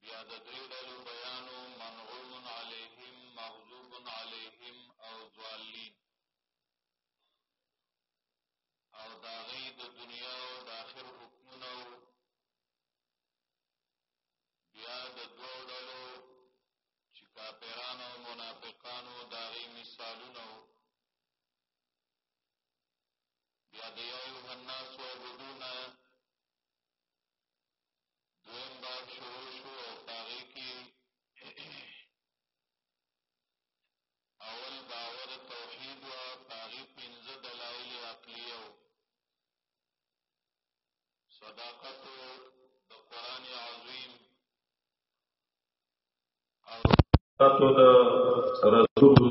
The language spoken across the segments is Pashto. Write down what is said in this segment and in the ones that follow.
بیا د درې ډلو بیانو منغوم علیهم مغضوب علیهم او ضالین او دا غي د دنیا او د آخر حکمونه بیا د دوه ډلو چې کافرانو او منافقانو دا غي مثالونه بیا د یو الناس وعبدون دویم باب شروع شو او پاغی کی اول باور توحید و پاغی پنځه دلائل عقلیه و صداقت د قران عظیم او صداقت د رسول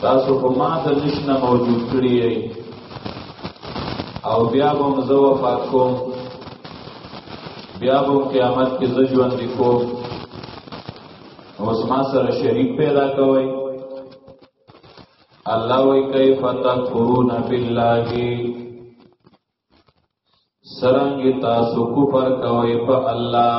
تاسو په ما د نشنه موجود کړی او بیا به مزه وفات کوم بیا به قیامت کې زه ژوند کوم اوس ما سره شریک پیدا کوي الله وی کیف تکفرون بالله سرنګ تاسو کو پر کوي په الله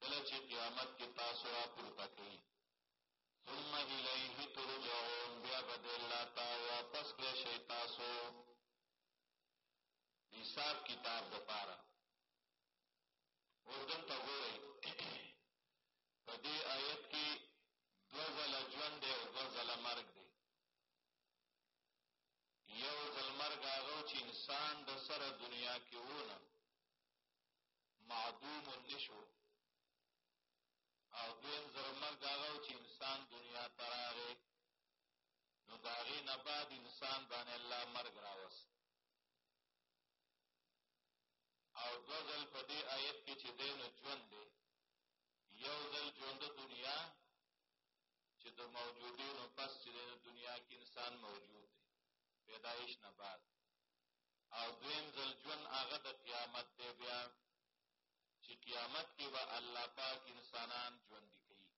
کله چې قیامت کې تاسو را پورته کړئ ثم الیه ترجعون بیا به الله تا واپس کړئ شي تاسو حساب کتاب د پاره وردن ته وګورئ په دې آیت کې دو ځل ژوند دی او دو ځل مرګ دی یو ځل مرګ هغه چې انسان د سره دنیا کې ونه معدوم نشو او دویم زره مرګ هغه چې انسان دنیا ته راغی نو د هغې نه بعد انسان باندې الله مرګ راوست او دو ځل په دې آیت کې چې دی نو ژوند دی یو ځل ژوند دنیا چې د موجودینو پس چې د دنیا کې انسان موجود دی پیدایش نه بعد او دویم ځل ژوند هغه د قیامت دی بیا چې قیامت کې به الله پاک انسانان ژوند کوي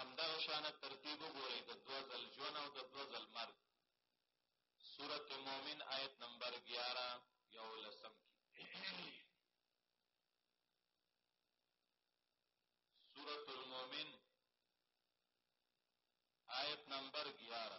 امدا شان ترتیب وګورئ د دوه ځل ژوند او د دوه ځل مرګ سورت مومن آیت نمبر 11 یو لسم کی سورت المومن آیت نمبر 11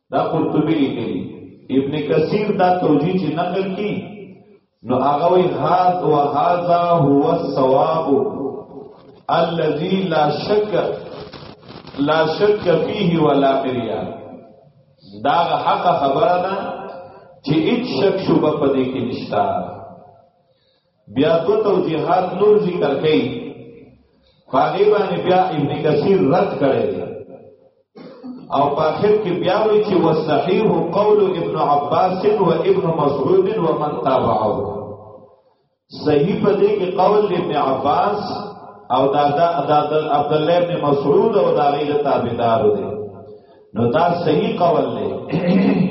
دا قرطبی لیکلی ابن کثیر دا توجیه چې نقل کی نو هغه وی هاذ و هاذا هو الثواب الذي لا شک لا شک فيه ولا مریا دا حق خبره ده چې هیڅ شک شوبه پدې کې نشته بیا دو توجیحات نور ذکر کئی فاغی بانی بیا ابن کثیر رد کرے دی او پاخر کی بیا وی چی وصحیح قول ابن عباس و ابن مسعود و من تابعو صحیح پا دی کی قول ابن عباس او دا دا دا دا عبداللہ ابن مسعود او دا غیر تابدارو دی نو دا صحیح قول دی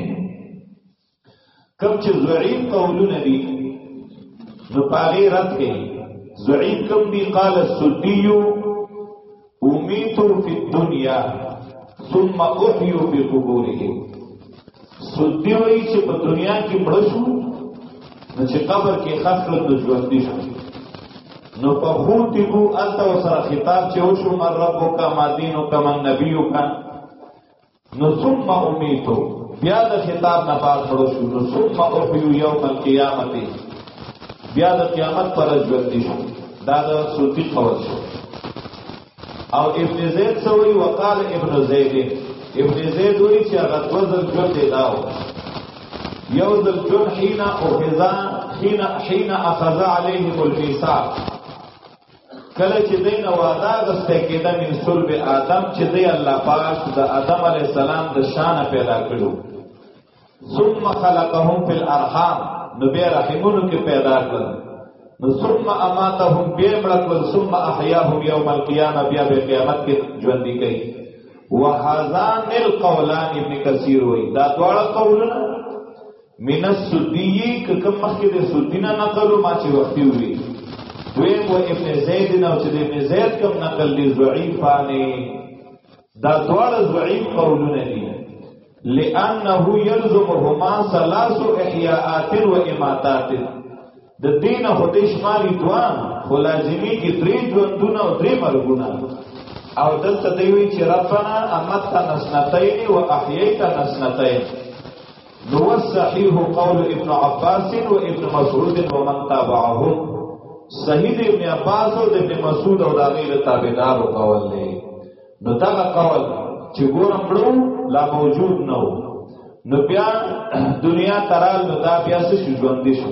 کوم چې ضعیف قولونه دي نو پاغي رد کړي ضعیف کوم دی قال السدی امیت فی الدنیا ثم احیو فی قبوره سدی وایي چې په دنیا کې مړ شو نو چې قبر کې خاص کړو نو ژوند دي شو نو په خو تی بو انت سره خطاب چې وشو مر ربک ما دینک من نبیک نو ثم امیتو بیا د خطاب نه بعد مړو شو نو ثم احیو یوم القیامت بیا د قیامت پر ژوند شو دا د سوتی قول شو او ابن زید سوی وقال ابن زید ابن زید وی چې هغه د وزن ژوند دی داو یو ذل جن حين اخذا حين حين اخذ عليهم الميثاق کله چې دین وادا غسته کېده من صلب آدم چې دی الله پاک د آدم علی السلام د شان پیدا کړو ثم خلقهم فی الارحام نو بیا رحمونو کې پیدا کړل نو ثم اماتهم بیا مړکل ثم احیاهم یوم القیامه بیا به قیامت کې ژوند دي کوي وهذان القولان ابن کثیر وای دا دواړه قولونه من السدی که کم مخکې د سدینا نقل ما چې وختي وي دوی و ابن زید نه چې ابن زید کم نقل دی ضعیفانه دا دوړ ضعیف قولونه دي لانه يلزمهما ثلاث احیاءات و اماتات د دین او د شماري دوا خو لازمي کې درې ژوندونه او درې مرګونه او دلته دی وی چې ربنا امتنا نسنتين واحييتنا نسنتين نو صحیح قول ابن عباس و ابن مسعود و من تابعهم صحیح ابن عباس او ابن مسعود او داغه تابعدار او قول له نو دغه قول چې ګورم مړو لا موجود نه و نو بیا دنیا ترال نو دا بیا څه شو ژوند شو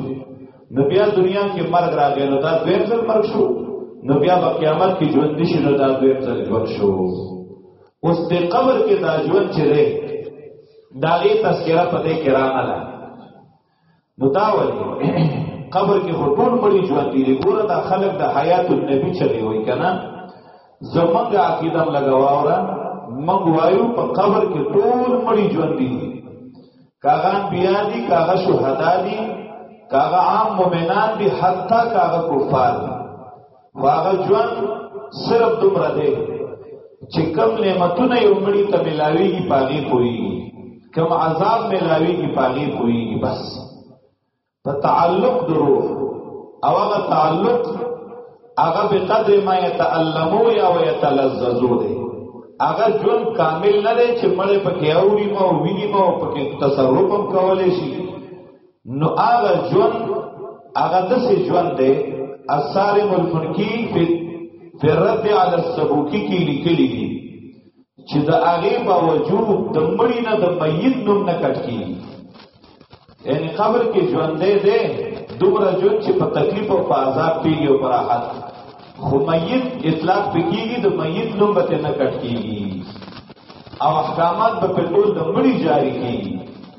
نو بیا دنیا کې مرګ راغی نو دا دویم ځل مرګ شو نو بیا په قیامت کې ژوند شي نو دا دویم ځل ژوند شو اوس د قبر کې دا ژوند چې دی دا غي تذکرہ په دې کې راغله نو دا وایي قبر کې خو ټول مړي ژوند دي ګوره دا خلک د حیات النبی چلی وای کنه زمونږ عقیده لګواوره موږ وایو په قبر کې ټول مړي ژوند دي کاغه بیا دي کاغه شهدا دي کاغه عام مؤمنان دي حتی کاغه کفار دي واغه ژوند صرف دومره دی چې کم نعمتونه یو مړی ته ملاویږي پاغي کوي کم عذاب ملاویږي پاغي کوي بس په تعلق درو او هغه تعلق هغه به قدر ما يتعلمو یا ويتلذذو دی هغه ژوند کامل نه دی چې مړ پکې اوري مو ویني مو پکې تصرف هم کولای شي نو هغه ژوند هغه داسې ژوند دی السالم الفنکی فی فی رد علی السبوکی کې لیکلي دي چې د هغه باوجود د مړی نه د میت نوم نه کټ کیږي یعنی قبر کې ژوند دی دی دومره ژوند چې په تکلیف او په عذاب پیږي او په راحت خو میت اطلاق پکېږي د میت نوم به نه کټ کیږي او احکامات به په ټول د مړي جاری کیږي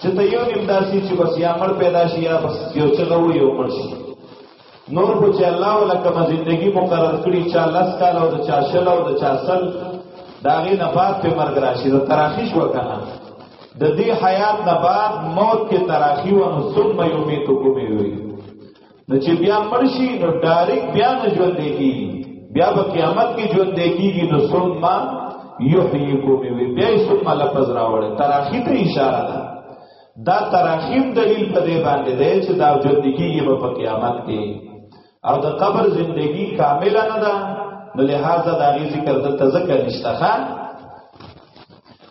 چې ته یو نیم داسې چې بس یا مړ پیدا شي یا بس یو څه غو یو مړ شي نور خو چې الله ولا کوم ژوندۍ مقرر کړی چا لس کال او چا شل او چا سل دا غي نه بعد په مرګ راشي د تراخیش وکنه د دې حیات نه بعد موت کې تراخی و نو ثم یمیتکم وی نو چې بیا مرشي نو ډایرک بیا نه ژوند کیږي بیا په قیامت کې ژوند کیږي نو ثم یحییکم وی بیا ثم لفظ راوړل تراخی ته اشاره ده دا تراخیم دلیل په دې باندې دی چې دا ژوند کیږي په قیامت کې او د قبر زندگی کامل نه ده نو لہذا دا غي ذکر د تذکر نشته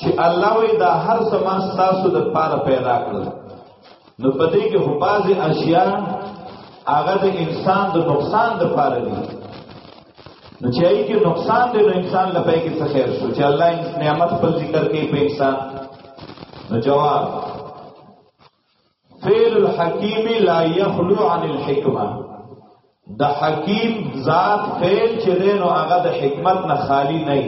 چې الله وی دا هر څه ما تاسو د پاره پیدا کړل نو په دې کې هو بعضی اشیاء هغه د انسان د نقصان د پاره دي نو چې ای کې نقصان دی نو انسان لپاره کې څه خیر شو چې الله نعمت پر ذکر کوي په انسان نو جواب فعل الحکیم لا یخلو عن الحکمه د حکیم ذات فعل چې دینو هغه د حکمت نه خالی نه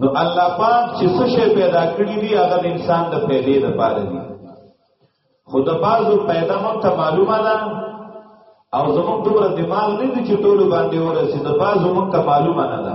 نو الله پاک چې څه شی پیدا کړی دی هغه د انسان د پیدې لپاره دی خو د بازو پیدا مون ته معلومه ده او زموږ دومره دماغ نه دی چې ټول باندې ورسې د بازو مون ته معلومه نه ده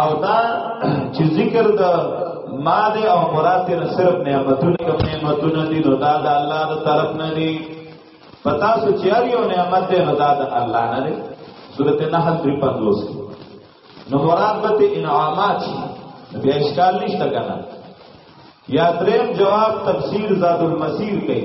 او دا چې ذکر د ما دې او مراد دې صرف نعمتونه کوم نعمتونه دي نو دا د الله تر طرف نه دي پتا سو چې هر یو نعمت دې نو دا د الله نه دي سورته نحل 350 نو مراد به انعامات شي بیا اشکال نشته کنه یا دریم جواب تفسیر زاد المسیر کوي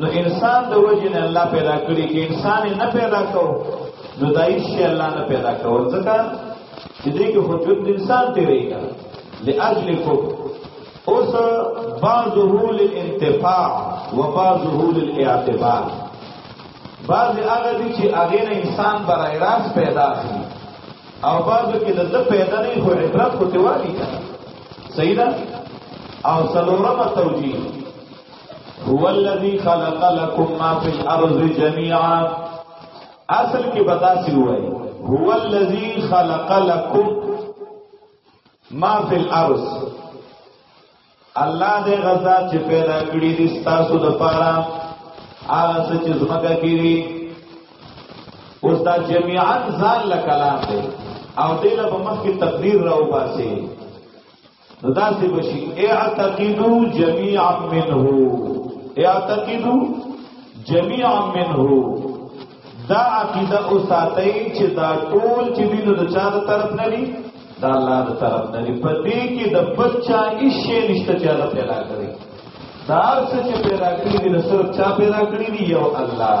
نو انسان د وجه نه الله پیدا کړی کې انسان نه پیدا کو نو دایي شي الله نه پیدا کو ځکه چې دې کې وجود انسان تیریږي لاجل کو اوس بعضه للانتفاع وبعضه للاعتبار بعض هغه دي چې هغه نه انسان برای راس پیدا شي او بعضو کې د ده پیدا نه خو عبرت خو ته والی صحیح ده او څلورمه توجیه هو الذي خلق لكم ما في الارض جميعا اصل کې بداسي وای هو الذي خلق لكم ما في الارض الله دې غزا چې پیدا کړی دي تاسو د پاره هغه څه چې زمګه کیږي اوس دا جميعا ځان له کلام دی او دې له مخکې تقدیر راو باسي نو دا سی بشی اعتقدو جميعا منه اعتقدو جميعا منه دا عقیده او ساتي چې دا ټول چې دینو د چا د طرف نه دي دا الله د طرف نه دي په دې کې د بچا هیڅ شی نشته چې الله پیدا کړی دا څه چې پیدا کړی دي نو صرف چا پیدا کړی دی یو الله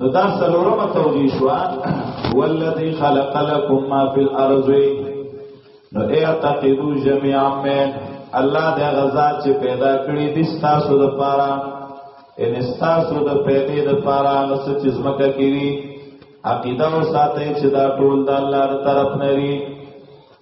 نو دا سلورمه توجیه شو والذي خلق لكم ما في الارض نو اعتقدوا جميعا من الله د غزا چې پیدا کړی دي تاسو د پاره ان تاسو د پیدا د پاره نو چې زمکه کړی عقیده او ساته چې دا ټول د الله تر طرف نه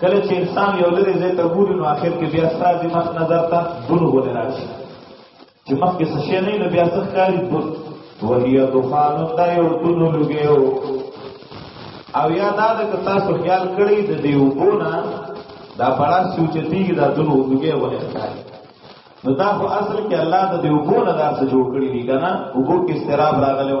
کله چې انسان یو لري زه ته ګوري نو اخر کې بیا ستا د مخ نظر ته دون ونه راشي چې مخ کې څه شي نه نو بیا څه کاری دون وهي دخان دا یو دون لګیو او یا دا د تاسو خیال کړی د دې وګونه دا بڑا سوچتیږي دا دون لګي ونه کاری نو دا خو اصل کې الله د دې وګونه دا څه جوړ کړی دی کنه وګو کې استراب راغلو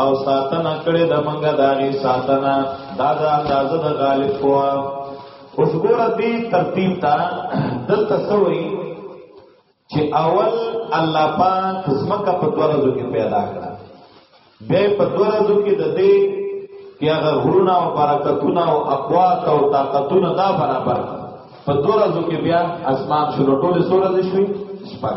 او ساتنه کړې د منګه داغي ساتنه دا د اندازه د غالب کوا اوس ګوره دې ترتیب ته دلته سوې چې اول الله پاک زمکه په دورزو کې پیدا کړه به په دورزو کې د دې کې هغه غرونه او برکتونه او اقوات او طاقتونه دا برابر په دورزو کې بیا اسمان شروع ټول سورې شوې شپږ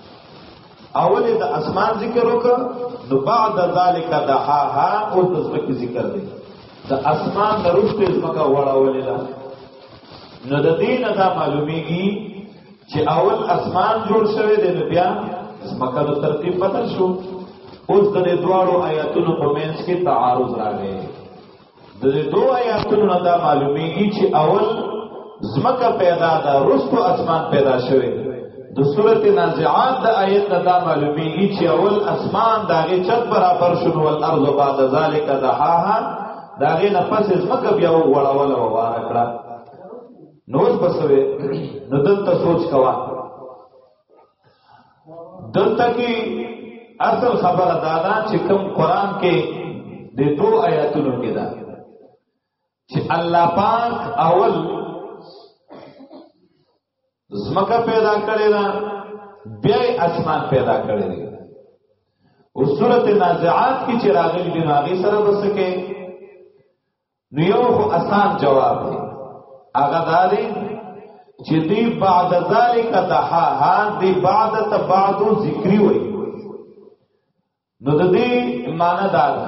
اول د اسمان ذکر وکړه نو بعد ذالک دحاها او د زمکه ذکر دی د اسمان د روح په زمکه وړاولې ده نو د دې نه دا معلومیږي چې اول اسمان جوړ شوی دی نو بیا زمکه د ترتیب بدل شو اوس د دواړو آیاتونو په منځ کې تعارض راغی د دې دوه آیاتونو نه دا معلومیږي چې اول زمکه پیدا ده رستو اسمان پیدا شوی د سورته نازعات د آیت نه دا معلومیږي چې اول اسمان داغه چت برابر شنو ول ارض بعد ذالک دحاها داغه نه پس زمکه بیا وغړول او وار کړه نو پسوي نو دلته سوچ کوا دلته کې اصل خبره دا ده چې کوم قران کې د دو آیاتونو کې ده چې الله پاک اول زمکه پیدا کړی ده بیا اسمان پیدا کړی دی او سورته نازعات کې چې راغلي دی هغه سره بسکه نو یو خو اسان جواب دی هغه دا دی چې دی بعد ذالک دها ها دی بعد ته بعد ذکری وای نو د دې معنی دا ده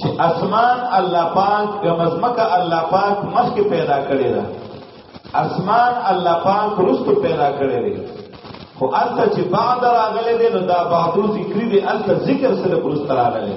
چې اسمان الله پاک غمزمکه الله پاک مخکې پیدا کړی دا اسمان الله پاک رستو پیدا کړی دی خو البته چې بعد راغله دی نو دا بعد ذکری دی البته ذکر سره پرست راغله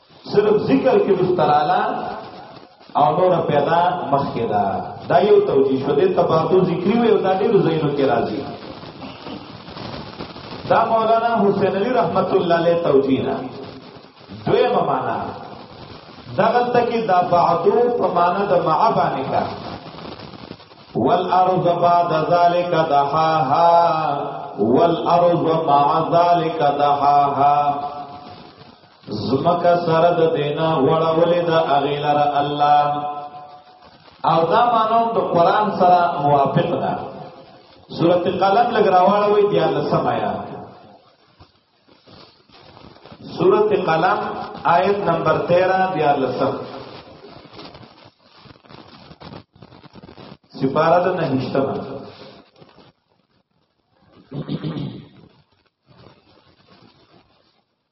صرف ذکر کې مستراله او نور پیدا مخکې دا دا یو توجیه شو دې تباتو ذکری وي او دا ډېر زینو کې راځي دا مولانا حسین علی رحمت الله علیه توجیه نه دویمه معنا دغلت کې دا بعدو په معنا د مع باندې کا والارض بعد ذلك دحاها والارض مع ذلك دحاها زمکه سره د دینا وړولې د اغه لره الله او دا مانو د قران سره موافق ده سورته قلم لګراواله وی دی الله سمایا سورته قلم آیت نمبر 13 دی الله سم سپاره د نهشتمه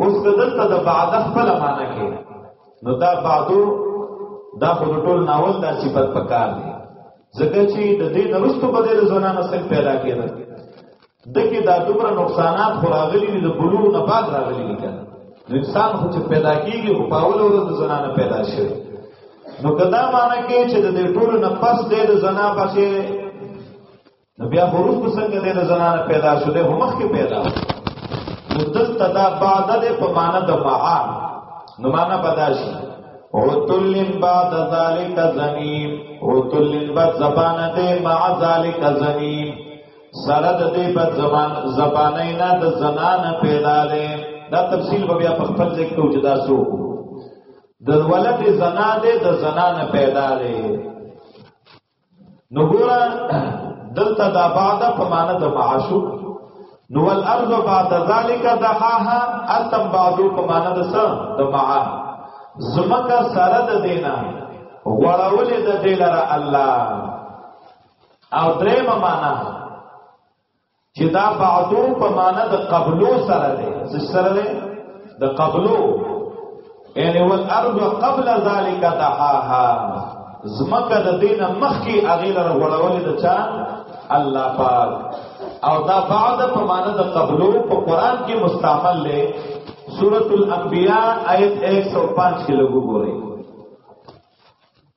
اوس دلته د بعد خپل معنی کې نو دا بعدو دا خو ټول ناول دا صفت پکار دی ځکه چې د دې نرستو په دې زنانه سره پیدا کېده دغه دا دومره نقصانات خو راغلي دي د بلوغ نه بعد راغلي دي کنه انسان خو چې پیدا کیږي او په اول ورځ د زنانه پیدا شي نو کدا معنی کې چې د دې ټول نه پس دې د زنا بچي نو بیا خروج په څنګه دې زنانه پیدا شو دې همخ کې پیدا نو دلته دا بعد دې په معنا د معا نو معنا پدا شي او تلن بعد ذالک زنیم او تلن بعد زبانه دې مع ذالک زنیم سره د دې په زبان زبانه نه د زنان پیدا ده دا تفصیل به بیا په خپل ځای کې وجدا سو د ولد زنا ده د زنان پیدا ده نو ګورا دلته دا بعد په معنا د معاشو نو الارض بعد ذالک دحاها التم بعدو په معنا د س د معا زمکه سره د دینا غړولې د دلاره الله او درېم معنا چې دا بعدو په معنا د قبلو سره دی څه سره دی د قبلو یعنی والارض قبل ذلك دحاها زمکه د دینه مخکي اغه لره وړولې د چا الله پاک او دا بعد په معنا د قبلو په قران کې مستعمل لې سورۃ الانبیاء آیت 105 کې لګو ګورئ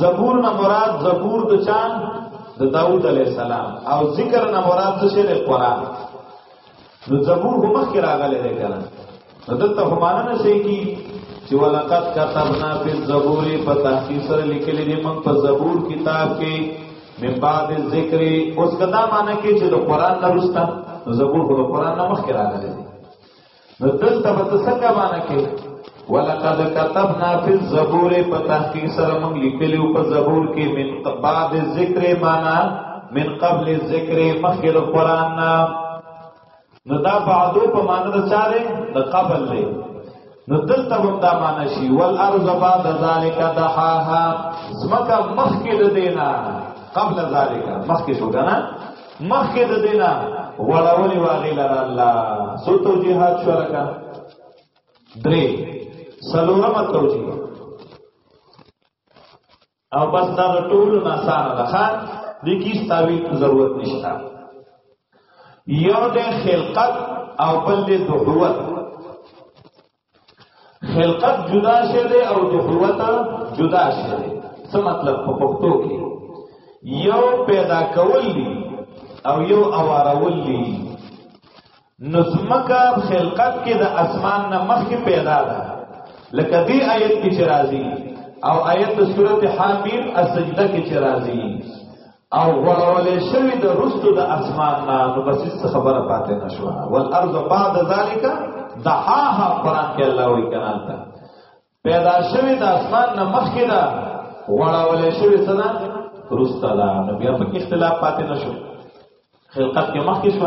زبور نه مراد زبور د چان د داوود علی السلام او ذکر نه مراد څه شی دی قران نو زبور هم مخکې راغلی دی کنه نو دلته هم معنا نشي کی چې ولقد كتبنا في الزبور په تحقیق سره لیکلې دي موږ په زبور کتاب کې من بعد ذکر اوس کدا معنی کې چې د قران نه رستا زبور خو د قران نه مخکې راغلی دی نو دلته به څنګه معنی کې ولقد كتبنا في الزبور په تحقیق سره موږ لیکلو په زبور کې من بعد ذکر معنا من قبل ذکر مخکې د قران نه نو دا بعدو په معنا د چاره د قبل دی نو دلته هم دا معنا شي والارض بعد ذلك دحاها زمکه مخکې د دینا قبل ذلك مخکې شو کنه مخکې د دینا وړولې واغې لره الله سو توجیهات شو لکه درې سلورمه توجیه او بس دا ټول ناسانه ده خان د کیس تعویل ضرورت نشته یو د خلقت او بل د دعوت خلقت جدا شه دی او د قوت جدا شه دی څه مطلب په پښتو کې یو پیدا کول دی او یو اوارول دی نظمکا خلقت کې د اسمان نه مخکې پیدا ده لکه دې آیت کې چې راځي او آیت د سورته حامیم السجده کې چې راځي او غړولې شوی د رستو د اسمان نه نو بس څه خبره پاتې نشو والارض بعد ذالک دحاها قران کې الله وی کنال تا پیدا شوی د اسمان نه مخکې دا غړولې شوی څه ده رستا دا نو بیا په اختلاف پاتې نشو خلقت کې مخکې شو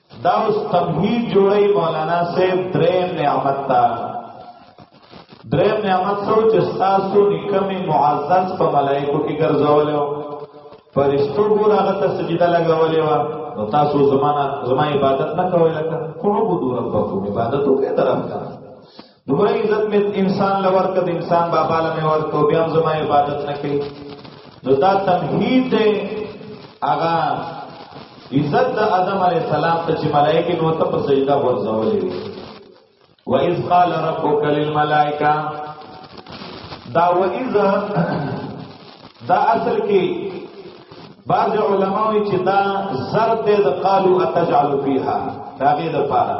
دا اوس تمهید جوړی مولانا صاحب دریم نعمت تا دریم نعمت سو چې تاسو نکمه معزز په ملائکو کې ګرځولیو فرشتو ګور هغه ته سجده لګولې و نو تاسو زمانہ زما عبادت نه کوی لکه کوو دو ربکو عبادت وکړه طرف کا دومره عزت مې انسان لور کړ انسان بابا له مې ورته بیا هم زما عبادت نه کوي نو دا تمهید دی هغه عزت د آدم علی السلام ته چې ملائکه نو ته په سجده ورځولې و اذ قال ربک للملائکه دا و اذ دا اصل کې بعض علماوی چې دا ضرب دی د قالو اتجعل فیها دا غي د پاره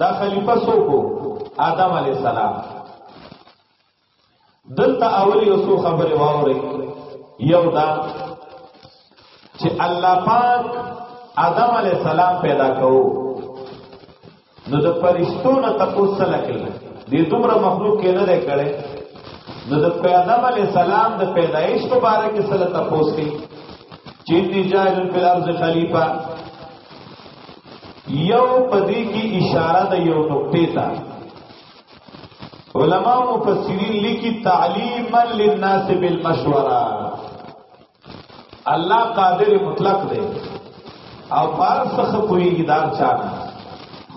دا خلیفہ سوکو آدم علیہ السلام دلته اولی یو څو خبرې واوري یو دا چې الله پاک آدم علی السلام پیدا کوو نو د پرشتو نه تاسو سره کړل دې دومره مخلوق کې نه کړي نو د آدم علی السلام د پیدایش په اړه کې سره تاسو چې دې جاهل په ارض خلیفہ یو پدې کې اشاره د یو نقطې ته علماء مفسرین لیکي تعلیما للناس بالمشوره الله قادر مطلق دی او پار څخه کوي ادار چا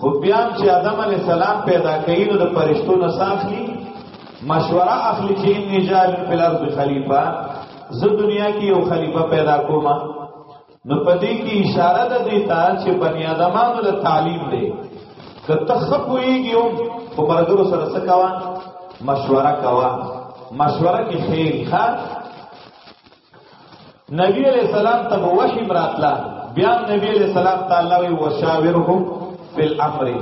خو بیا چې آدم علی السلام پیدا کړي نو د پرشتو نه ساخلی مشوره اخلي چې نه جار په لار د خلیفہ زه دنیا کې یو خلیفہ پیدا کوم نو پدې کې اشاره ده دیتا چې بنی آدمانو له تعلیم دی که تخپويږي هم په مرګرو سره څه کوا مشوره کوا مشوره کې خیر ښه نبی علیہ السلام ته وحی مراتلا بیا نبی علیہ السلام تعالی وی وشاورهم فی الامر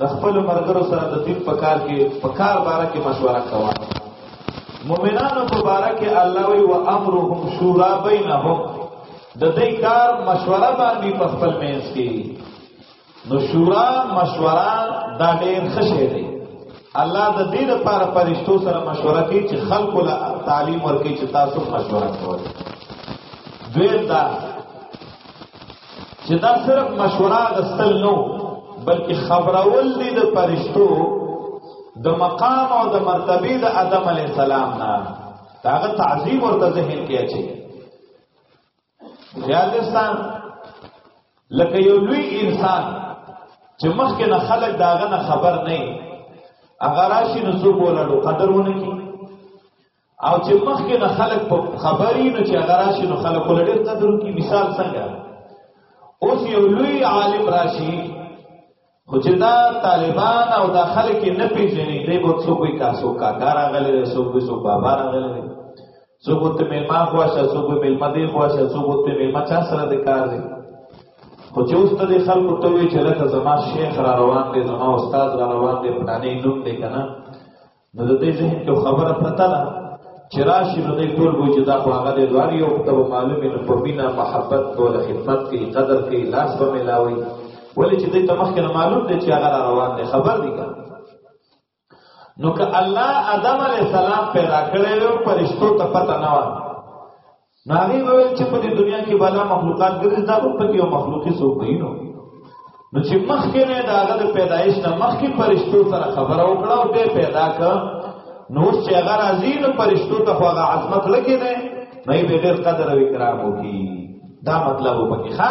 د خپل مرګرو سره د دین په کار کې په کار باره کې مشوره کوه مؤمنانو په باره کې الله وی و امرهم شورا بینهم د دې کار مشوره باندې په خپل مینس کې نو شورا مشوره دا ډیر خشه دی الله د دې لپاره پرشتو سره مشوره کوي چې خلق له تعلیم ورکړي چې تاسو مشوره کوئ دوی دا چې دا صرف مشوره غستل نو بلکې خبرول دي د پرشتو د مقام او د مرتبه د ادم علی السلام نه داغه تعظیم ورته ذهن کې اچي زیادستان لکه یو لوی انسان چې مخکې نه خلک داغه نه خبر نه هغه راشي نو څوک ولړو قدرونه کی او چې مخکې نه خلک په خبرې نه چې هغه راشي نو خلک ولړي قدر کی مثال څنګه اوس یو لوی عالم راشي خو چې دا طالبان او دا خلک نه پیژني دی به څوک وي کا څوک کاکا راغلی دی څوک وي څوک بابا راغلی دی څوک ورته میلمه خواشه څوک وي میلمه دی خواشه څوک ورته میلمه چا سره د کار دی خو چې اوس ته د خلکو ته وي چې لکه زما شیخ را روان دی زما استاد را روان دی پلانې نوم دی که نه نو د دې ذهن کې خبره پرته ده چې راشي نو دې ټول وو چې دا خو هغه دې دوار یو ته معلومې نه په مینا محبت کوله خدمت کوي قدر کوي لاس به ملاوي ولې چې دې ته مخکې معلوم دی چې هغه روان دی خبر دی که نو که الله آدم علی السلام پیدا کړی و پرشتو ته پته نه و ناغي ویل چې په دې دنیا کې بالا مخلوقات ګرځي دا په کې یو مخلوقي څوک دی نو نو چې مخکې نه دا هغه د پیدایش نه مخکې پرشتو سره خبره وکړه او دې پیدا کړ نو چې هغه راځي نو پرشتو ته هغه عظمت لګي نه نه به ډېر قدر او اکرام وکړي دا مطلب وکړي ښا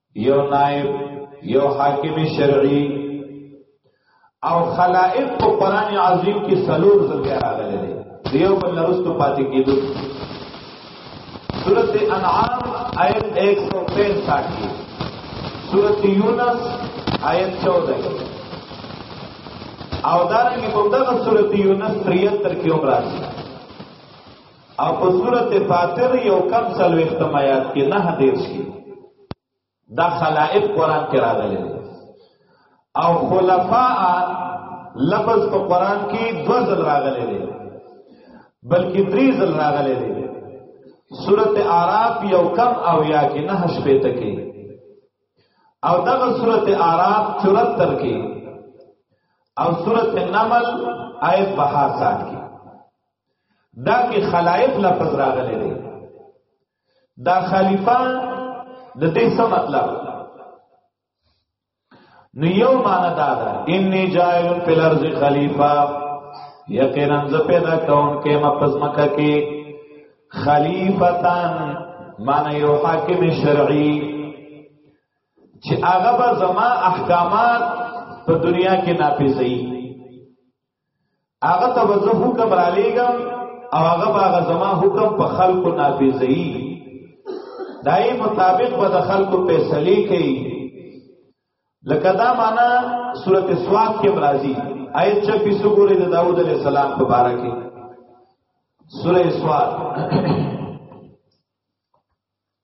یو نائب یو حاکم شرعی او خلائق په قران عظیم کې سلور ځل راغلي دي دیو بل نرستو پاتې کیدو سورت انعام آیت 165 کې سورت یونس آیت 14 کې او دارنګه په دغه سورت یونس 73 کې هم راځي او په سورته فاطر یو کم څلوېښتم آیات کې نه دېرش کې دا خلائق قرآن کې راغلي دي او خلفاء لفظ په قرآن کې دو ځل راغلي دي بلکې درې ځل راغلي دي سورته اعراف یو کم او یا کې نه شپېته کې او دغه سورته اعراف 74 کې او سورته نمل آیت 62 کې دا کې خلائق لفظ راغلی دی دا خلیفہ د دې څه مطلب نو یو معنا دا ده انی جائل فی الارض خلیفہ یقینا ز پیدا کون کې مپس مکه کې خلیفتان معنی یو حاکم شرعی چې هغه به زما احکامات په دنیا کې نافذ وي هغه ته وځه حکم را لېږم او هغه به هغه زما حکم په خلکو نافذوي دای مطابق به د خلکو فیصلې کوي لکه دا معنا سورته سواد کې مرাজি آیت 26 وګورئ د داوود علیه السلام په باره کې سورې سواد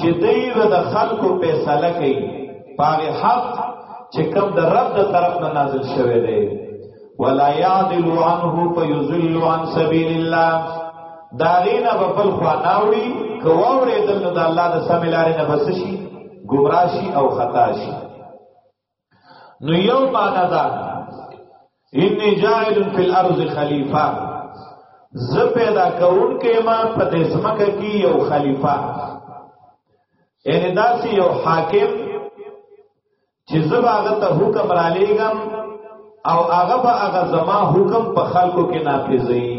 چې دوی به د خلکو فیصله کوي پاره حق چې کوم د رب د طرف نه نازل شوی دی ولا يعدل عنه فيذل عن سبيل الله داغینا په بل خوا ناوړي کوورې دل د الله د سم لارې نه بس شي گمراشي او خطا شي نو یو معنا دا انی جاعل فی الارض خلیفہ ز پیدا کون کې ما په دې سمکه کې یو خلیفہ یعنی داسې یو حاکم چې زبا هغه ته حکم را لېګم او هغه به هغه زما حکم په خلکو کې نافذوي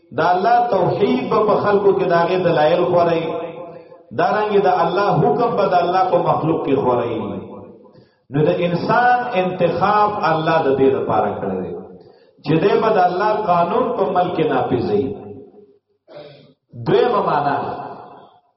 دا الله توحید په خلقو کې داغه دلایل خورای دارنګ دا الله حکم په د الله په مخلوق کې خورای نو د انسان انتخاب الله د دې لپاره کړی دی چې دې په د الله قانون په ملک نافذ وي دویمه معنا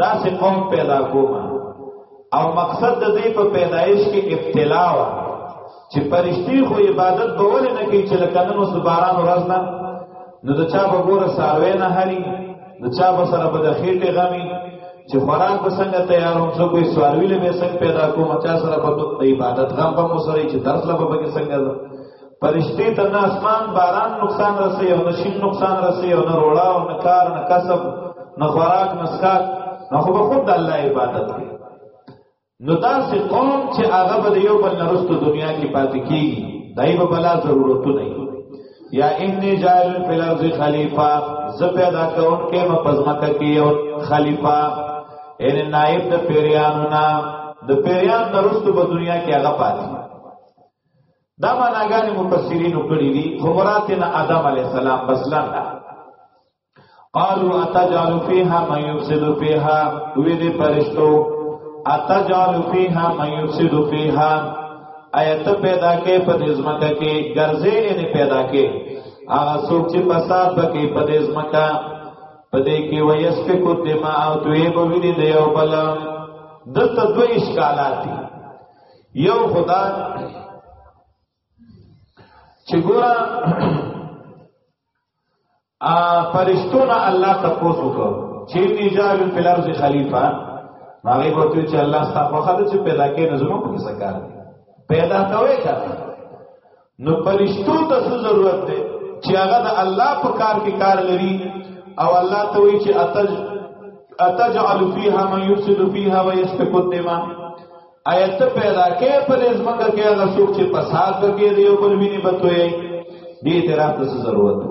دا سه قوم پیدا کوما او مقصد د دې په پیدایش کې ابتلا و چې پرشتي خو عبادت به ولې نه کوي چې لکه نن اوس باران ورځ نه نو د چا په ګوره ساروی نه هري د چا په سره به د خېټې غمي چې خوراک به څنګه تیاروم څو کوئی سواروی له به څنګه پیدا کوم چا سره په عبادت غم به مو سره چې درس له به څنګه پرشتي ته نه اسمان باران نقصان رسي او نه شین نقصان رسي او نه روړا او نه کار نه کسب نه خوراک نه سکات نه خو به خود الله عبادت کوي نو داسې قوم چې هغه به یو بل نرستو دنیا کې پاتې کیږي دای په بلا ضرورتونه یا انی جائل فی الارض خلیفہ ز پیدا کون کې م پزماکه کې یو خلیفہ ان نائب د پیریانو نا د پیریان نرستو په دنیا کې هغه پاتې دا معناګانې مفسرینو کړې دي خو مراد نه آدم علی السلام بس لنډه قالوا اتجعل فيها من يفسد فيها وی دې پرشتو اتجعل فيها من يفسد فيها ایت پیدا کې په دې ځمکه کې ګرځې نه پیدا کې هغه څوک چې فساد وکړي په دې ځمکه په دې کې ويسفکو دماء او توې به ویني دی او بل دلته دوه اشکالات دي یو خدا چې ګورا ا پرشتونه الله تاسو کو چې نجال په لارځ خلیفہ هغه ورته چې الله ستاسو خاطر چې پیدا کړي نظم په څه کار پیدا کوي کړه نو پرشتو ته څه ضرورت دی چې هغه د الله په کار کې کار لري او الله ته وی چې اتج اتجعل فيها من يفسد فيها ويسفك الدماء آیت پیدا کې په دې ځمکه کې هغه څوک چې فساد کوي دی او بل ویني بتوي دې اعتراف ته ضرورت دی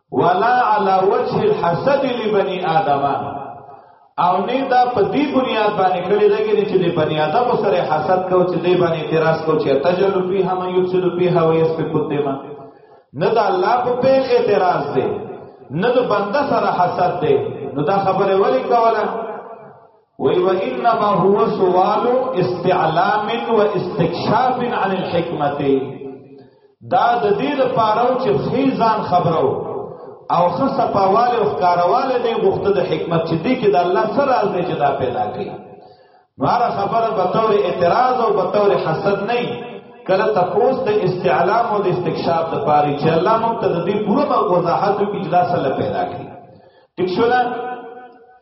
ولا على وجه الحسد لبني آدم او نه دا په دې بنیاد باندې کړی دی چې د بنی آدم سره حسد کو چې دې باندې اعتراض کو چې تجل فی هم یفسد فی ها و یسفک الدماء نه دا الله په پیل اعتراض دی نه د بنده سره حسد دی نو دا خبره ولی کوله وی و انما هو سوال استعلام و استکشاف عن الحکمت دا د دې لپاره چې خې ځان خبرو او خو صفاواله او ښکارواله نه غوښته د حکمت چې دې کې د الله سره راز دی چې دا پیدا کړي مار خبره به تور اعتراض او به تور حسد نه کله تپوس د استعلام او د استکشاف د پاره چې الله مونږ ته د دې پوره وضاحت او اجلاس له پیدا کړي ټیک شو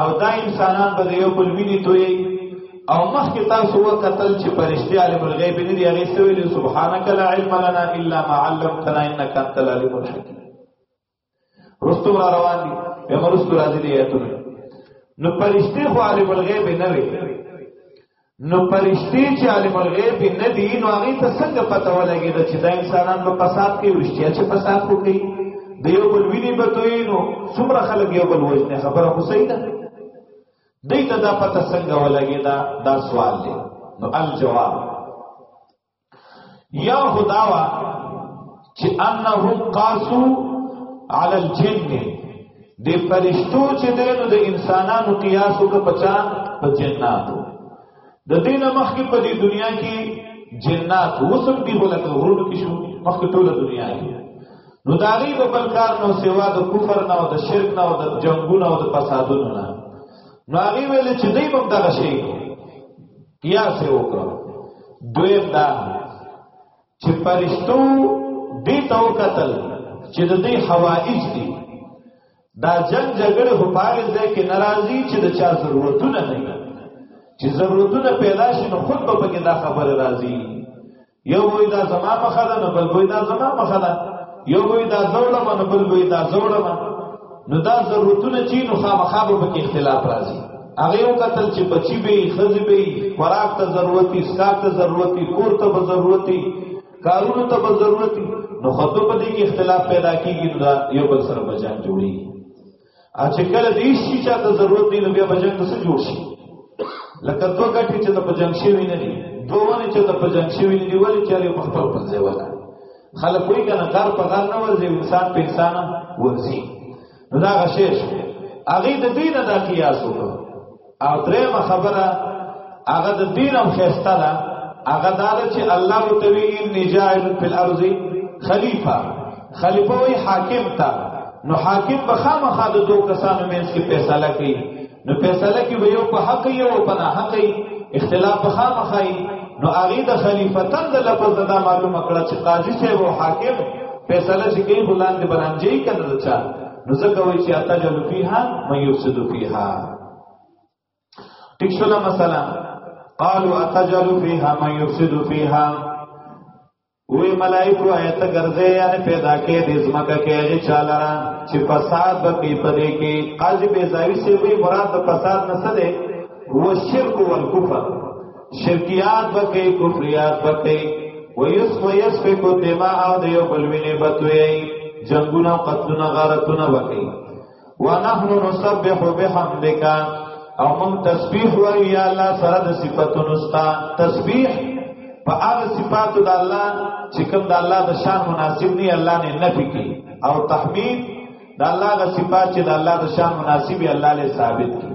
او دا انسانان به یو بل ویني توي او مخکې تاسو وکتل چې پرشتي عالم الغیب نه دی هغه سویل سبحانك لا علم لنا الا ما علمتنا انك انت العليم الحكيم رستو را روان دي به مرستو راځي دي ایتونه نو پرشتي خو عالم الغیب نه وي نو پرشتي چې عالم الغیب نه دي نو هغه ته څنګه پته ولګي چې دا انسانان په فساد کې ورشتیا چې فساد کوي د یو بل ویني به دوی نو څومره خلک یو بل وژني خبره خو صحیح ده دې ته دا پته څنګه ولګي دا دا سوال دی نو الجواب یا خداوا چې انهم قاسو علی الجن د فرشتو چې دینو د انسانانو قیاس وکړ پچا په جناتو د دینه مخکې په دې دنیا کې جنات وسم دی ولکه ورونو کې شو مخکې ټوله دنیا کې نو دا غي په بل کار نو سوا د کفر نه او د شرک نه او د جنگونو او د فسادونو نه نو هغه ویل چې دوی هم دغه شی کوي قیاس یې وکړ دویم دا چې پرشتو دې ته وکتل چې د دې حوائج دي دا جنگ جګړه خو پاره ځای کې ناراضي چې د چا ضرورتونه نه وي چې ضرورتونه پیدا شي نو خود به پکې دا خبره راځي یو وی دا زما مخه ده نه بل وی دا زما مخه ده یو وی دا زوړه نه بل وی دا زوړه نو دا ضرورتونه چې نو خامخا به پکې اختلاف راځي هغه یو قتل چې بچی به خزی به خوراک ته ضرورتي سکاک ته ضرورتي کور ته به ضرورتي کارونو ته به ضرورتي نو خطو په دې کې اختلاف پیدا کیږي نو دا یو بل سره بجان جوړیږي چې کله دې شي چې ته ضرورت دی نو بیا په جنگ څه جوړ شي لکه دوه کټې چې په جنگ شي ویني دي دوه ونه چې په جنگ شي ویني دي ولې چې په خپل خپل ځای ولا خلک وایي کنه غر په غر نه ورځي انسان په انسان ورځي نو دا غشې شو هغه د دین دا قیاس وکړ او درېمه خبره هغه د دین او خسته ده هغه دا چې الله تعالی انی جاعل فی الارض خلیفہ خلیفہ وی حاکم تا نو حاکم به خامخا د دوه کسانو مینس کې فیصله کوي نو فیصله کې به یو په حق یو په نه حق اختلاف په خامخا نو هغه د خلیفتن د لفظ دا معلومه کړه چې قاضي صاحب او حاکم فیصله چې کوي غلام دې بنانجي کنه چا نو ځکه وایي چې اتا جل فیها من یفسد فیها ټیک شولا مثلا قالوا اتجل فیها من یفسد فیها وی ملائکو آیت ګرځي یعنی پیدا کې د زمکه کې هغه چالرا چې فساد به کې پدې کې قاضي بیزاوی سی وی مراد د فساد نه څه ده هو شرک او کفر شرکیات بکی کفریات بکی ویس ویس فی کو دماء او دیو بلوینی بتوی جنگونا قتلونا غارتونا بکی ونحن نسبح بحمدک او من تسبیح وایو یا الله سره د صفاتونو ستا تسبیح په هغه صفاتو د الله چې کوم د الله د شان مناسب نه الله نه نفي کوي او تحمید د الله د صفات چې د الله د شان مناسب الله له ثابت کوي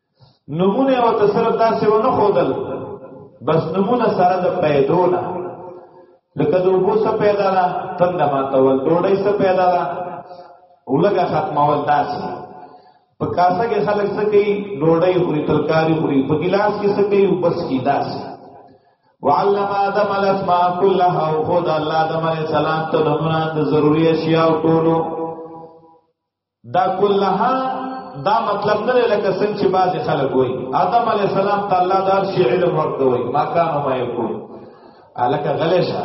نمونه او تصرف داسې و نه خودل بس نمونه سره د پیدو نه لکه د اوبو څه پیدا ده تند ماتول ډوډۍ څه پیدا ده ولګه ختمول داسې په کاسه کې خلک څه کوي ډوډۍ خوري ترکاری خوري په ګلاس کې څه کوي وبس کی داسې وعلم آدم الاسماء كلها وخد الله آدم عليه السلام ته نمونه د ضروري اشیاء ټولو دا کلها دا مطلب نه لکه څنګه چې بعضی خلک وایي آدم علی السلام ته الله دار شی علم ورکوي ما کان ما یکون الک غلشه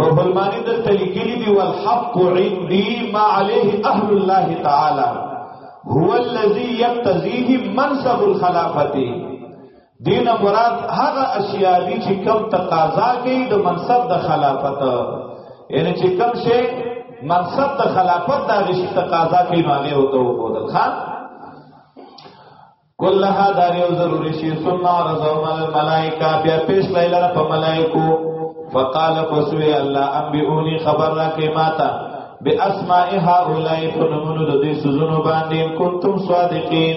روح المانی د تلګری دی والحق عندي ما عليه اهل الله تعالی هو الذي يقتضيه منصب الخلافه دین مراد هغه اشیاء دي چې کوم تقاضا کوي د منصب د خلافت یعنی چې کوم شی منصب د خلافت د غشي تقاضا کوي نو هغه وته وبدل خان کلها دار یو ضروری شی ثم رضوا مل الملائکه بیا پیش لایلره په ملائکو فقال فسوی الله انبئونی خبر را کې ماتا باسماء هؤلاء فنمنو د دې سوزونو باندې کنتم صادقین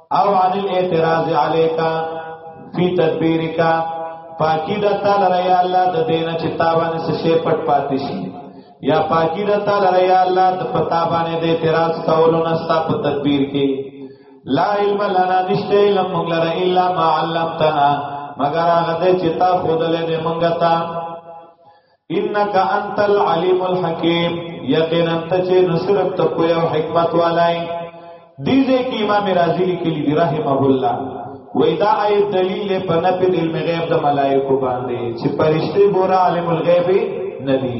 او عن الاعتراض عليك في تدبيرك پاکی د تعالی را یا الله د دینه چې تابانه څه شی پټ پاتې شي یا پاکی د تعالی را یا الله د پتا باندې د اعتراض کولو نه ستا په تدبیر کې لا علم لنا نشته علم موږ لره الا ما علمتنا مگر هغه چې تا خود له موږ ته انك انت العليم الحكيم یقینا ته چې نصرت ته کوی او حکمت والای دیږي کې امام رازی لیکلی دی رحمه الله وای دا آیت دلیل په نفی د علم غیب د ملائکه باندې چې پرشته ګور عالم الغیب ندی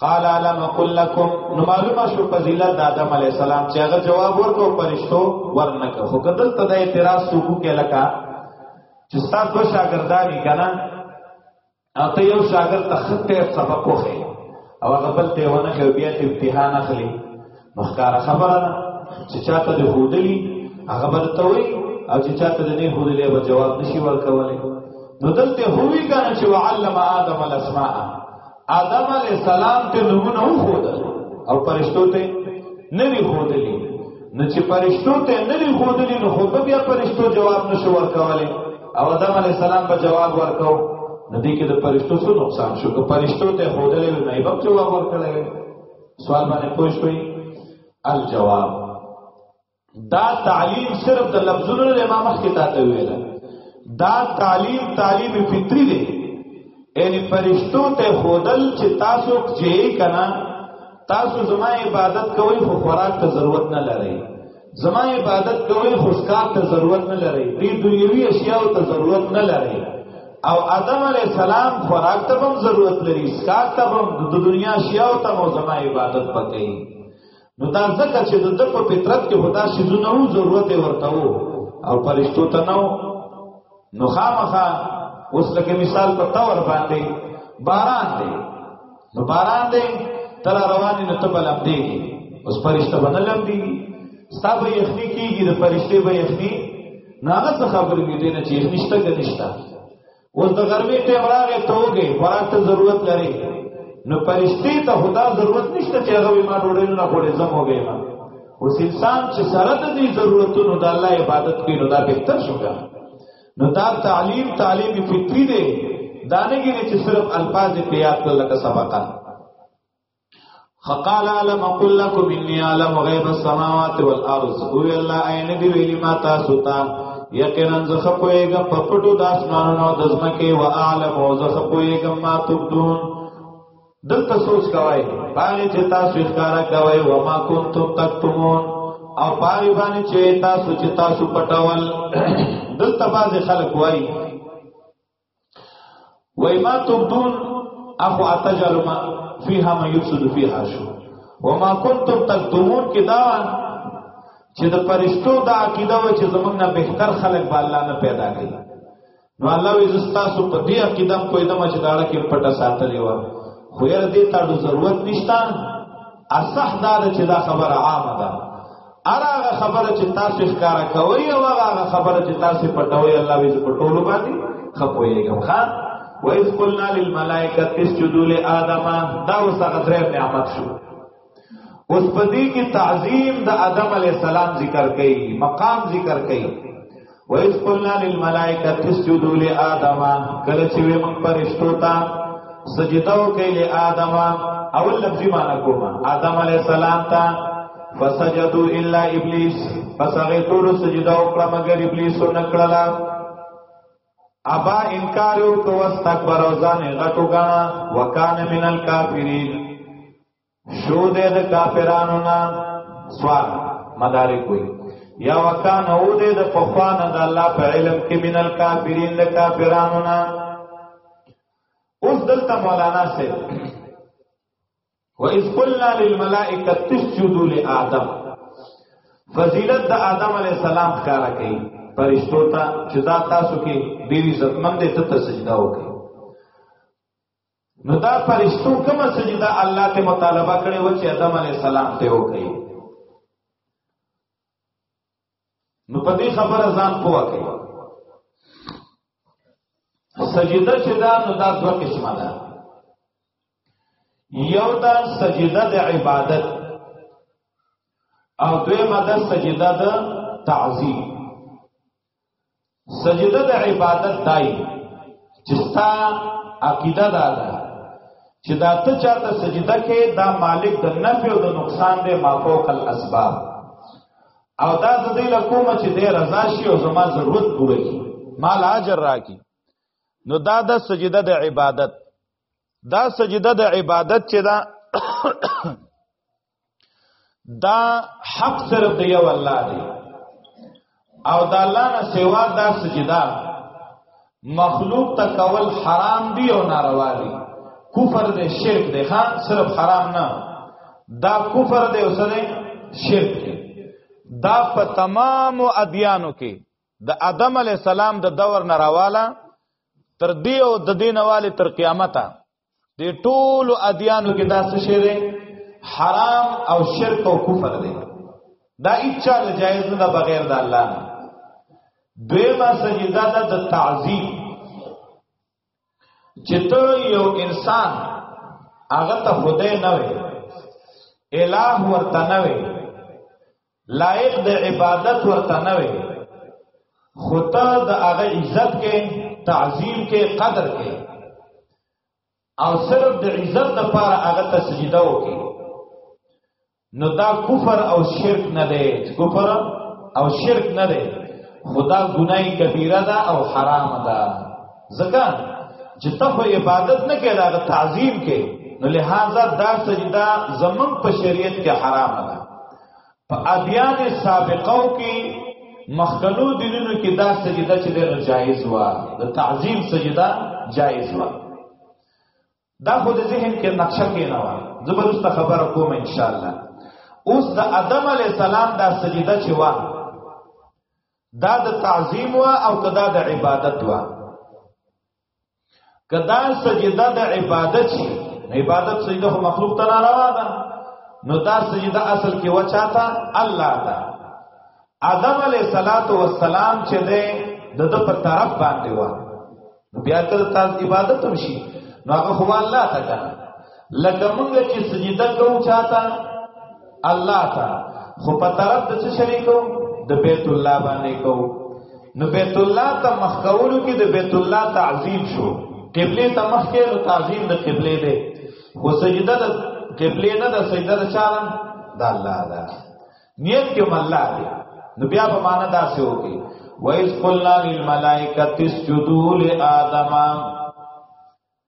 قال علم قل لكم نو معلومه شو فضیلت د آدم علی السلام چې هغه جواب ورکړو پرشتو ورنکه خو کدل ته د اعتراض سوکو کې لکا چې ستاسو دو شاګردانی کنا او ته یو شاګرد تخته سبق وخی او هغه بل ته ونه کې بیا امتحان اخلي نو ښکار خبره ده چې چاته د هودلی هغه برته وي او چې چاته د نه هودلی به جواب نشي ورکولای نو دلته هوی کنه چې وعلم آدم الاسماء آدم علی السلام ته نمونه خود او پرشتو ته نه دی خودلی نو چې پرشتو ته نه دی خودلی نو خود بیا پرشتو جواب نشو ورکولای او آدم علی السلام به جواب ورکاو نو دې کې د پرشتو څه نقصان شو که پرشتو ته خودلی نه به جواب ورکړی سوال باندې پوه شوي الجواب دا تعلیم صرف د لفظونو نه ما مخ کې تاته ویل دا تعلیم تعلیم فطری دی ان فرشتو ته خودل چې تاسو چې کنا تاسو زما عبادت کوئ خو خوراک ته ضرورت نه لرئ زما عبادت کوي خو ښکار ته ضرورت نه لري دې دنیوي اشیاء ته ضرورت نه لري او آدم علی السلام خوراک ته هم ضرورت لري ښکار ته هم د دنیا اشیاء ته مو زما عبادت پکې نو دا ځکه چې د په فطرت کې خدا شیزونه وو ضرورت ورته وو او پرشتو ته نو نو خامخا اوس لکه مثال په تور باندې باران دی نو باران دی تر روان نه ته بلم دی اوس پرشته بنلم دی ستا به یخنی کیږي د پرشته به یخنی ناغه څه خبرې مې دینه چې یخنی شته که نشته اوس د غرمې ته راغې ته وګي خوراک ته ضرورت لري نو پرشته ته خدا ضرورت نشته چې هغه ما ډوډۍ نه خوړې زموږه اوس انسان چې سره د دې ضرورتونو د الله عبادت کوي نو دا بهتر شو بیا نو دا تعلیم تعلیم فطری دی دا نه کېږي چې صرف الفاظ په یاد کړل لکه سبقه فقال علم اقول لكم اني اعلم غيب السماوات والارض او الله عین دی ویلی ما تاسو ته یقینا زه خپویګم په پټو د اسمانونو د ځمکې او عالم او زه خپویګم ما تبدون دلته سوچ کوي باغې چې تاسو ښکارا کوي و ما کنتم تکتمون او باغې باندې چې تاسو چې تاسو پټول دلته باز خلک وای وای ما تبدون اخو اتجل ما فيها ما يفسد فيها شو و ما کنتم تکتمون کې دا چې د پرشتو دا عقیده و چې زمونږ نه بهتر خلک به الله نه پیدا کړي نو الله وی زستاسو په دې عقیده په دې مچ داړه کې پټه ساتلې و خو یې دې ته ضرورت نشته اصح دا چې دا خبره عامه ده اراغه خبره چې تاسو ښکارا کوي او هغه خبره چې تاسو پټوي الله وی په ټولو باندې خپويږم ښا وَإِذْ قُلْنَا لِلْمَلَائِكَةِ اسْجُدُوا لِآدَمَ دا وسغه درې نعمت شو اوس په دې کې تعظیم د آدم علی السلام ذکر کړي مقام ذکر کړي وَإِذْ قُلْنَا لِلْمَلَائِكَةِ اسْجُدُوا لِآدَمَ کله چې موږ پرشتو ته سجده وکړي له آدم اول لفظي معنی کوم آدم علی السلام ته فسجدوا الا ابلیس پس هغه ټول سجده وکړه مګر ابلیس نه کړلا ابا انکار وکړ واستكبر او ځان غټو غاڼه وکانه من الکافرین شو دې د کافرانو نه سوال مدارک وي یا وکان او دې د پخوان د الله په علم کې من الکافرین د کافرانو نه اوس دلته مولانا سي و اذ قلنا للملائکه تسجدوا لآدم فضیلت د آدم علی السلام ښکارا کړي پرشتو ته چې دا تاسو کې ډیر عزتمن دي ته سجده وکړي نو دا فرشتو کومه سجده الله ته مطالبه کړې و چې آدم علی السلام ته وکړي نو په دې خبره ځان پوه کړي سجده چې دا نو دا دوه قسمه ده یو دا سجده د عبادت او دویمه دا سجده د تعظیم سجده د عبادت دای چې ستا عقیده دا ده چې دا ته چاته سجده کې دا مالک د نفع او د نقصان دی ما فوق الاسباب او دا د دې لکومه چې د رضا شي او زما ضرورت پوره کی مال اجر راکی نو دا د سجده د عبادت دا سجده د عبادت چې دا دا حق صرف دی یو الله دی او دا الله نه سوا دا سجدا مخلوق ته کول حرام دی او ناروا دی کفر دی شرک دی خان صرف حرام نه دا کفر دی او سره شرک دی دا په تمام ادیانو کې د ادم علی السلام د دور نه راواله تر دی او د دینواله تر قیامت د ټول ادیانو کې دا څه شی دی حرام او شرک او کفر دی دا اچا جایز نه بغیر د الله نه دویمه سجده ده د تعظیم چې ته یو انسان هغه ته خدای نه وي الہ ورته نه وي لایق د عبادت ورته نه وي خو ته د هغه عزت کې تعظیم کې قدر کې او صرف د عزت لپاره هغه ته سجده وکړي نو دا کفر او شرک نه دی کفر او شرک نه دی خدا ګناي کبیره ده او حرام ده ځکه چې ته په عبادت نه کې دا تعظیم کې نو لہذا دا سجده زمون په شریعت کې حرام ده په ادیان سابقو کې مخکنو دینونو کې دا سجده چې ډېر جایز و د تعظیم سجده جایز و دا خو د ذهن کې نقشه کې نه و زبرست خبره کوم ان شاء الله اوس د ادم علی السلام دا سجده چې و دا د تعظیم و او کدا د عبادت و کدا سجده د عبادت شي عبادت سجده خو مخلوق ته روا ده نو دا سجده اصل کې وچا تا الله تا آدم علیہ الصلات والسلام چې ده د د په طرف باندې و بیا تر تاسو عبادت هم شي نو هغه خو الله تا کنه لکه مونږ چې سجده کوو چاته الله تا خو په طرف د څه شریکو د بیت الله باندې کو نو بیت الله ته مخ کولو کې د بیت الله تعظیم شو قبله ته مخ کې نو تعظیم د قبله دی خو سجده د قبله نه د سجده د چا د الله ده نیت کې الله دی نو بیا په معنا دا څه وږي وَإِذْ قُلْنَا لِلْمَلَائِكَةِ اسْجُدُوا لِآدَمَ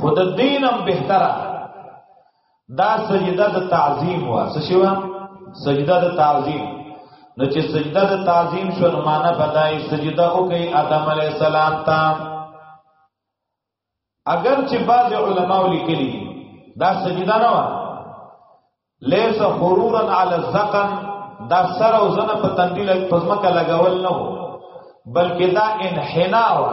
خود دینم بهتره دا سجده د تعظیم وا څه شی وا سجده د تعظیم نو چې سجده د تعظیم شو نو معنا بدای سجده وکي آدم علی السلام ته اگر چې بعض علما لیکلي دا سجده نه وا لیس غرورا علی الزقن دا سر او زنه په تندیل پزمکه لګول نه بلکې دا انحناء وا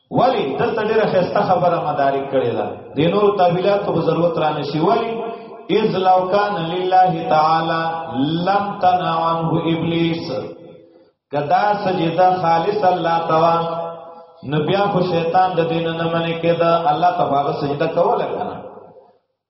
ولی دلته ډیره خسته خبره مدارک کړی دا د نور تعویلات په ضرورت را نشي ولی اذ لو کان لله تعالی لم تنع عنه ابلیس کدا سجدا خالص الله توا نبیا خو شیطان د دین نه منې کېدا الله تبارک سجدا کوله کنه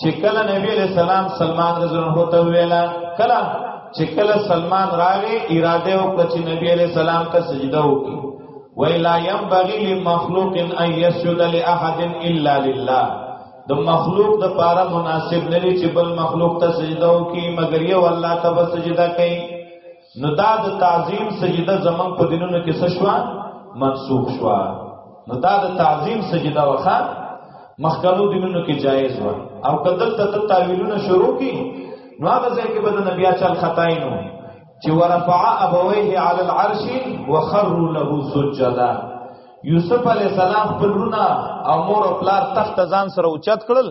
چې کله نبی علیہ السلام سلمان رضی الله عنه ته ویلا کله چې کله سلمان راغی اراده وکړه چې نبی علیہ السلام ته سجده وکړي ویلا ينبغي لمخلوق ان يسجد لاحد الا لله د مخلوق د پاره مناسب نه لري چې بل مخلوق ته سجده وکړي مګر یو الله ته سجده کوي نو دا د تعظیم سجده زمنګ په دینونو کې څه شو منسوخ شو نو دا د تعظیم سجده وخا مخکلو دینونو کې جایز و او کدل ته تعویلونه شروع کی نو هغه ځای کې به د نبی اچل خطاینو چې ورفع ابويه على العرش وخروا له سجدا یوسف علی السلام خپل رونه او مور او پلار تخت ځان سره اوچت کړل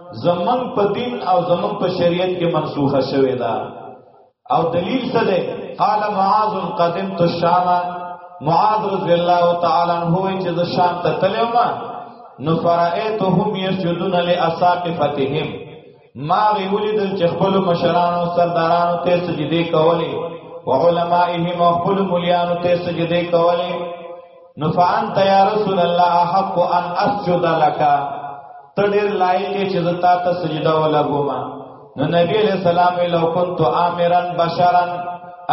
زمون په دین او زمون په شریعت کې منسوخه شوې ده او دلیل څه ده قال معاذ قدمت الشام معاذ رضی الله تعالی عنہ چې د شام ته تلم نو فرائتهم یسجدون لاساقفتهم ما وی ولیدل چې خپل مشرانو سردارانو ته سجدي کولې او علماءهم خپل مليانو ته سجدي کولې نو فانت یا رسول الله حق ان اسجد لك ته ډیر لایق چې زه تا ته سجده ولګوم نو نبی علیہ السلام لو كنت امرا بشرا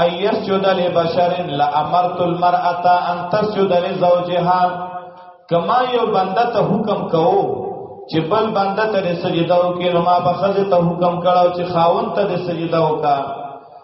ان يسجد لبشر لامرت المرأه ان تسجد لزوجها کما یو بنده ته حکم کوو چې بل بنده ته سجده وکړي نو ما به خزه ته حکم کړو چې خاون ته سجده وکړي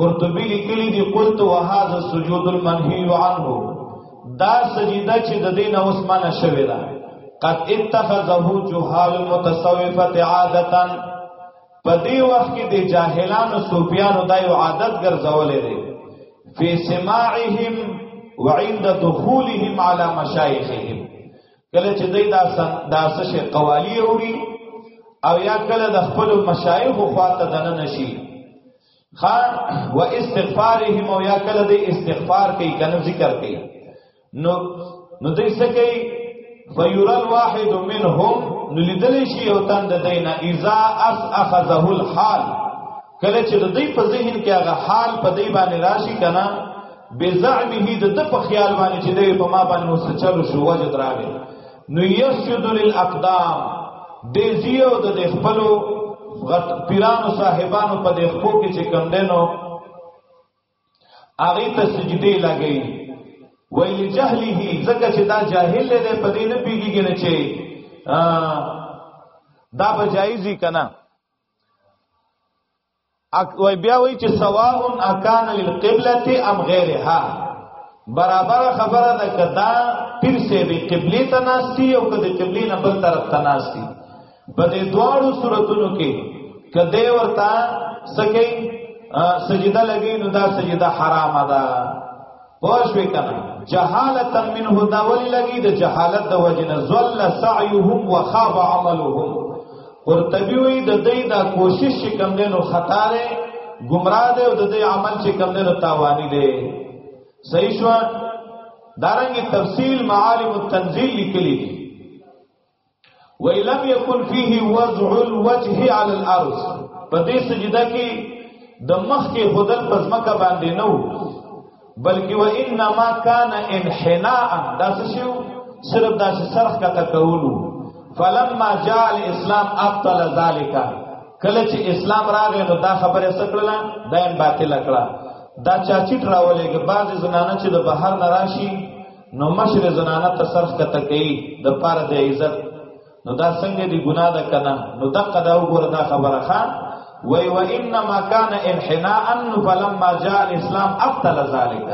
قرطبی لیکلی دی قلت وهذا السجود المنهي عنه دا سجده چې د دین اوس معنا شوی دا قد اتخذه جهال المتصوفه عادتا په دې وخت کې د جاهلانو صوفیانو دا یو عادت ګرځولې دی فی سماعهم وعند دخولهم علی مشایخهم کله چې دوی دا دا څه قوالی اوري او یا کله د خپل مشایخ خواته دنه نشي خان و استغفارهم او یا کله دې استغفار کوي کنه ذکر کوي نو نو دې څه کوي فیور الواحد منهم نو لیدل شي او تن د دینه اذا اس اخذه الحال کله چې د دې په ذهن کې هغه حال په دې باندې راشي کنه بزعمه د د په خیال باندې چې دې په ما باندې مستچل شو وجد راغی نو یسجد للاقدام د زیو د خپلو غت پیرانو صاحبانو په د خپل کې چې کم دینو هغه ته سجدي لګي ویل جهله زکه چې دا جاهل دی په دې نه پیږي نه چې دا به جایزي کنه وای بیا وای چې سواء اکان للقبلة ام غیرها برابر خبره ده کدا پیر سه به قبله ته ناشتي او کده قبله نه بل طرف ته ناشتي په دې دواړو صورتونو کې کده ورتا سکه سجده لګی نو دا سجده حرام ده پوښوي کنه جهالت منه دا ولي لګي د جهالت د وجنه زل سعيهم وخاب عملهم قرطبي وي د دې دا کوشش کم نه نو خطا ده گمراه ده او د دې عمل چې کم نه نو تاواني ده صحیح شو دارنګ تفصیل معالم التنزیل لیکلی دي وَإِلَمْ يَكُنْ فِيهِ وَضْعُ الْوَجْهِ عَلَى الْأَرْضِ په دې سجده کې د مخ کې خودل پزماکه باندې نه وو بلکې و انما کان انحناء دا څه شو صرف دا چې سرخ کا تکولو فلما جاء الاسلام ابطل ذلك کله چې اسلام راغی نو دا خبره سکړه دا باطل کړه دا چاچټ راولېږي بعضې زنانه چې د بهر نه راشي نو مشر زنانه ته صرف کته کوي د پاره د عزت نو دا څنګه دی ګناه ده کنه نو دغه دا وګوره دا خبره ښه وای و انما کان انحناء فلما جاء الاسلام ابطل ذلك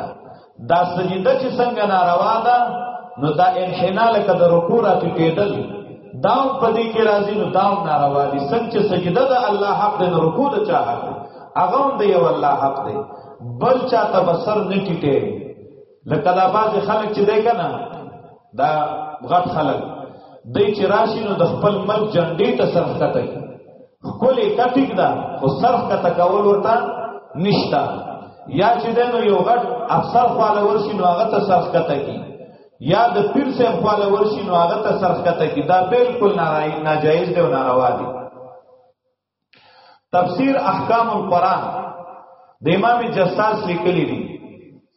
دا سجده چې څنګه ناروا ده نو دا انحناء لکه د رکوع را کېدل دا په دې کې راځي نو دا ناروا دي څنګه چې سجده ده الله حق دې رکوع ده چا حق هغه هم دی الله حق دی بل چا ته بسر نه ټیټه لکه دا باز خلک چې دی کنه دا غټ خلک دی چې راشي نو د خپل مل جنډې ته سرخ کته خپل کټیک دا خو سرخ کته کول ورته نشتا یا چې دی نو یو غټ افسر خواله ورشي نو هغه ته سرخ کته کی یا د پیر سه خواله ورشي نو هغه ته سرخ کته کی دا بالکل نارای ناجایز دی او ناروا دی تفسیر احکام القرآن د امام جساس لیکلی دی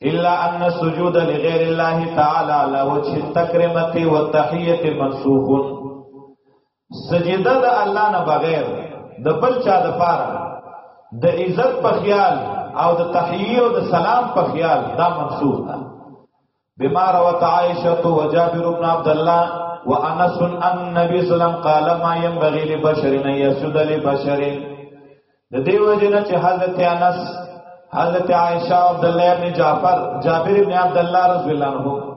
الا ان سجود لغیر الله تعالی لا وجه التکرمت والتحیت منسوخ سجده د الله نه بغیر د بل چا د پاره د عزت په خیال او د تحیه او د سلام په خیال دا منسوخ ده بما روت عائشة وجابر بن عبد الله وانس ان النبي صلى الله عليه وسلم قال ما ينبغي لبشر ان يسجد لبشر د دیو جن چې حضرت انس حضرت عائشہ عبد الله ابن جعفر جابر ابن عبد الله رضی الله عنه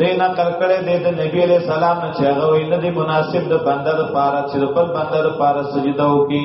دینا کلکړه د دې نبی علیہ السلام نه چې هغه وینه دی مناسب د بندر پاره چې خپل بندر پاره سجده وکي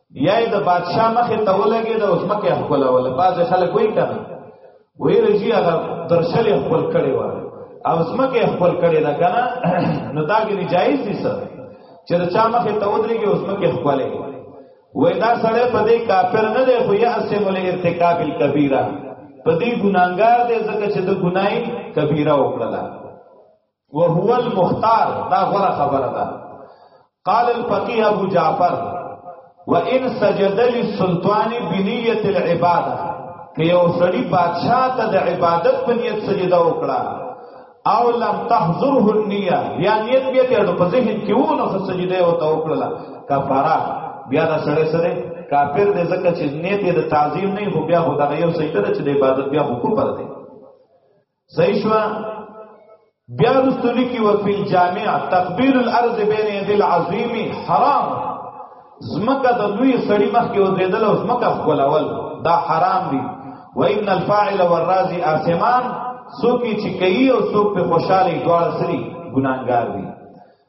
یا د بادشاہ مخې ته ولګي د اوس مکه خپل ول باز خلک وای کنه وی رجی هغه درشل خپل کړي و او زمکه خپل کړي دا کنه نو دا کې جایز دي سر چې د چا مخې ته ودرېږي اوس مکه خپل وای دا سړی په دې کافر نه دی خو یا اسم له ارتکاب الکبیره په دې ګناګار دی ځکه چې د ګنای کبیره وکړه وهو المختار دا غره خبره ده قال الفقيه ابو جعفر وان سجد للسلطان بنيه العباده که یو سړی بادشاہ ته د عبادت په نیت سجده وکړه او لم تحضره النيه یا نیت بیا ته په ذهن کې و نو سجده او ته وکړه کفاره بیا دا سړی سره کافر دې ځکه چې نیت د تعظیم نه هو بیا هو دا یو سجده چې د عبادت بیا حکم پر دی صحیح شو بیا رسول کی وفي الجامع تقبيل الارض بين يد العظيم حرام زمکه د لوی سړی مخ کې ودرېدل او زمکه خپلول دا حرام دي وان الفاعل والرازي اسمان سوکی چې کوي او سوک په خوشاله دوړ سری ګناګار دي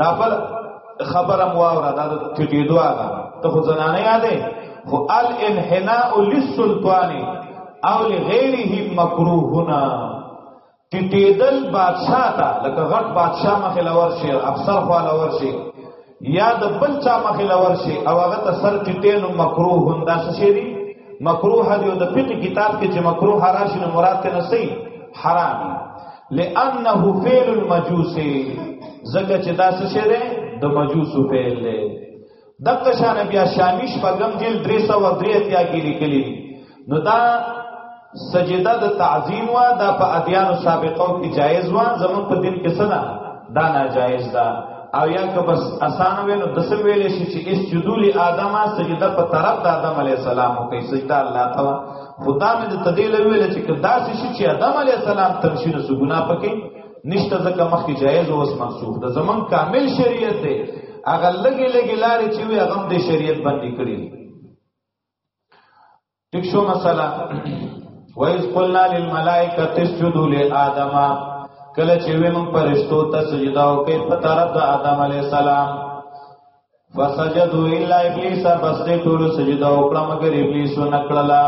دا بل خبرم واوره دا چټېدو هغه ته خو زنانه یادې خو الانحناء للسلطان او لغیره مکروهنا ټټېدل بادشاہ ته لکه غټ بادشاہ مخې لور شي افسر خو لور شي یا د بل چا مخې لور شي او هغه ته سر ټټې نو مکروه هندا شي دي مکروه دی او د فقې کتاب کې چې مکروه راشي نو مراد ته نه صحیح حرام لانه فعل المجوس زکه چې دا څه شه ده د مجوس فعل ده دغه شان بیا شامیش په غم جیل 303 اتیا کې لیکلی نو دا سجده د تعظیم وا دا په ادیان سابقو کې جایز وا زمون په دین کې سنا دا ناجایز ده او یا که بس آسان وي نو دسل ویلې شي چې اس جدول ادمه سجده په طرف د ادم علی السلام کوي سجده الله تعالی خدا مې د تدیل ویل چې کدا شي چې آدم علی السلام تنشین سو ګنا پکې نشته ځکه مخکې جایز او اس منسوخ د زمون کامل شریعت دی هغه لګي لګي لارې چې وي هغه د شریعت باندې کړی ټیک شو مسله وایز قلنا للملائکه تسجدوا لآدم کله چې وې موږ پرشتو ته سجدا وکړې په طرف د آدم علی السلام فسجدوا الا ابلیس بس دې ټول سجده وکړه مګر ابلیس نه کړلا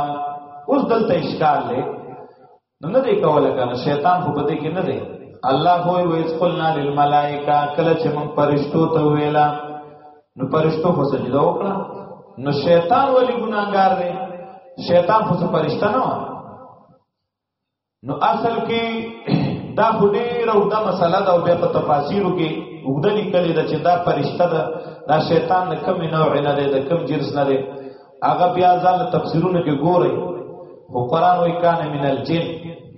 اوس دلته اشکال دی نو نه دی کوله کنه شیطان خو بده کې نه دی الله هو ویس قلنا للملائکه کله چې موږ پرشتو ته ویلا نو پرشتو خو سجده وکړه نو شیطان ولی ګناګار دی شیطان خو پرشتہ نه نو اصل کې دا خو ډیره وګړه مسله ده او بیا په تفاسیرو کې وګړه لیکل ده چې دا فرشته ده دا شیطان نه کم نه وړي نه ده کم جنس نه ده هغه بیا ځان تفسیرونه کې ګوري او قران وی کان من الجن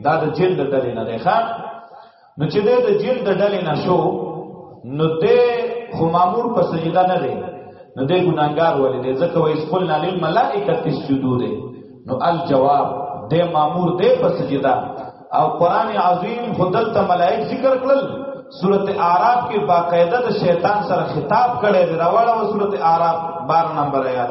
دا د جن د ډلې نه ده ښا نو چې د جن د ډلې نه شو نو دې خو مامور په سجده نه دی نو دې ګناګار ولې دې ځکه وایي خپل نالل ملائکه تسجدو دې نو الجواب دې مامور دې په سجده او قران عظیم خدل ته ملائک ذکر کړل سورته اعراف کې باقاعده د شیطان سره خطاب کړي دی راوړل او سورته اعراف 12 نمبر آیات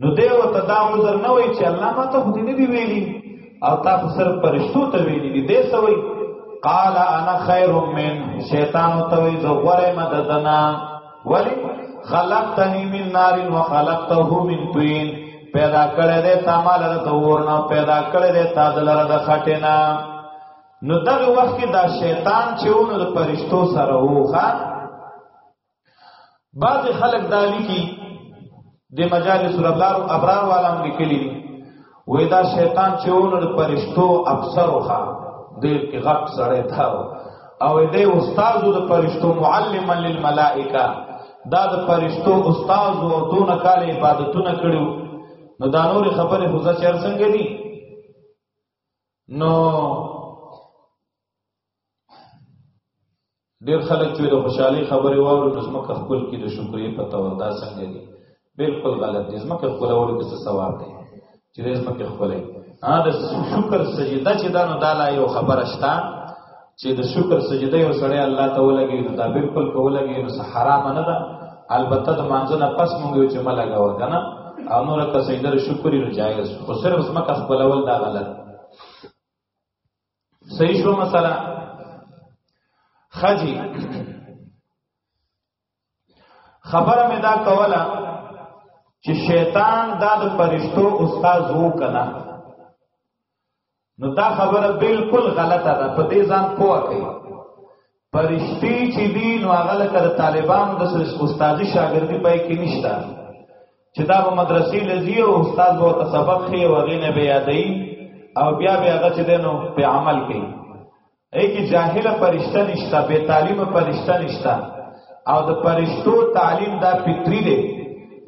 نو دی ورته دا عذر نه وایي چې الله ما ته خو دې نه دي ویلي او تا خو صرف پرشتو ته ویلي دي دی څه وایي قال انا خیر من شیطان ته وایي زه غوره یم د ده نه ولې خلقتني من نار وخلقته من طین پیدا کړی دی تا ما لره د اور نه پیدا کړی دی تا د لره د خټې نه نو دغه وخت کې دا شیطان چې ونو د پرشتو سره وو ښه بعض خلک دا لیکي د مجالس الابرار او ابرار والا هم لیکلي وې دا شیطان چې ونر پرشتو افسر وخا دیر کې غټ سړی تھا او دې استاد د پرشتو معلم للملائکه دا د پرشتو استاد او دون کال عبادتونه کړو نو دا نور خبره خو ځا چر څنګه دي نو ډیر خلک چې د خوشحالي خبرې ووري نو زمکه خپل کې د شکرې په تور دا څنګه دي بالکل غلط دي زمکه خپل ووري د څه ثواب دی چې د زمکه خپل ها د شکر سجده چې دا نو دا لا یو خبره شته چې د شکر سجده یو سړی الله ته ولګي نو دا بالکل کولګي نو حرام نه ده البته د مانځنه پس مونږ یو چې ملګا وکنه او نور که سجده شکر یې جایز خو صرف زمکه خپل ول دا غلط صحیح شو مثلا خجی خبره مې دا کوله چې شیطان دا د پرشتو استاد وو کنه نو دا خبره بالکل غلطه ده په دې ځان پوه کړئ پرشتي چې دي نو هغه لکه د طالبانو د سره استادي شاګردي پای کې نشته چې دا په مدرسې لذي او استاد وو ته سبق خي او غینه به یادې او بیا بیا هغه چې دینو په عمل کوي اې کې جاهل پرشته نشته به تعلیم پرشته نشته او د پرشتو تعلیم دا فطری دی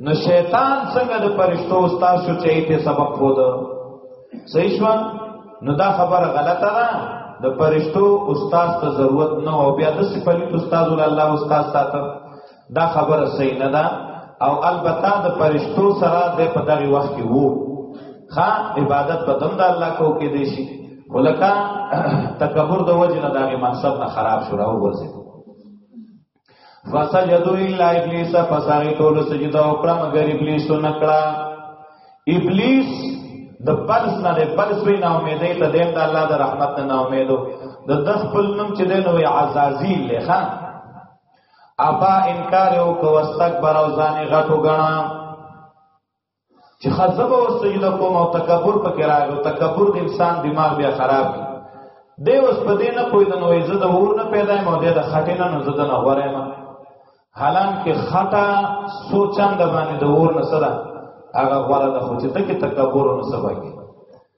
نو شیطان څنګه د پرشتو استاد شو چې ته سبق خو ده صحیح شو نو دا خبره غلطه ده د پرشتو استاد ته ضرورت نه او بیا د سپلیت استاد ول الله استاد ساته دا خبره صحیح نه ده او البته د پرشتو سره د په دغه وخت کې وو خا عبادت په دم د الله کو کې دی شي ولکه تکبر د وجه نه دغه منصب نه خراب شو راو ورځي فسجدوا الا ابلیس فساری ټول سجده وکړه مگر ابلیس نه کړه ابلیس د پلس نه د پلس وی نه امیدې ته دیم د الله د رحمت نه امیدو د دس خپل نوم چې دین وی عزازیل لخوا ابا انکار او کو واستكبر او ځان غټو غنا چې خزب او سجده کوم او تکبر پکې راغی او تکبر د انسان دماغ بیا خراب کی دی اوس په دې نه کوی د نوې زده ور نه پیدا مو دې د خټینه نه زده نه غوړې ما حالان کې خټه سوچند باندې د ور نه سره هغه غوړه د خو چې ته کې تکبر نه سبا کې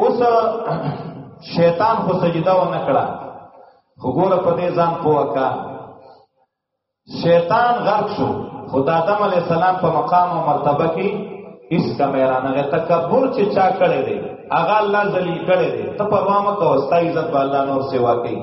اوس شیطان خو سجده و نکړه خو ګوره په دې ځان پوه کا شیطان غرق شو خدا آدم علی السلام په مقام او مرتبه کې اس کمیرانه غه تکبر چې چا کړی دی هغه الله ذلیل کړی دی ته پروا مکو ستا عزت به الله نور سیوا کوي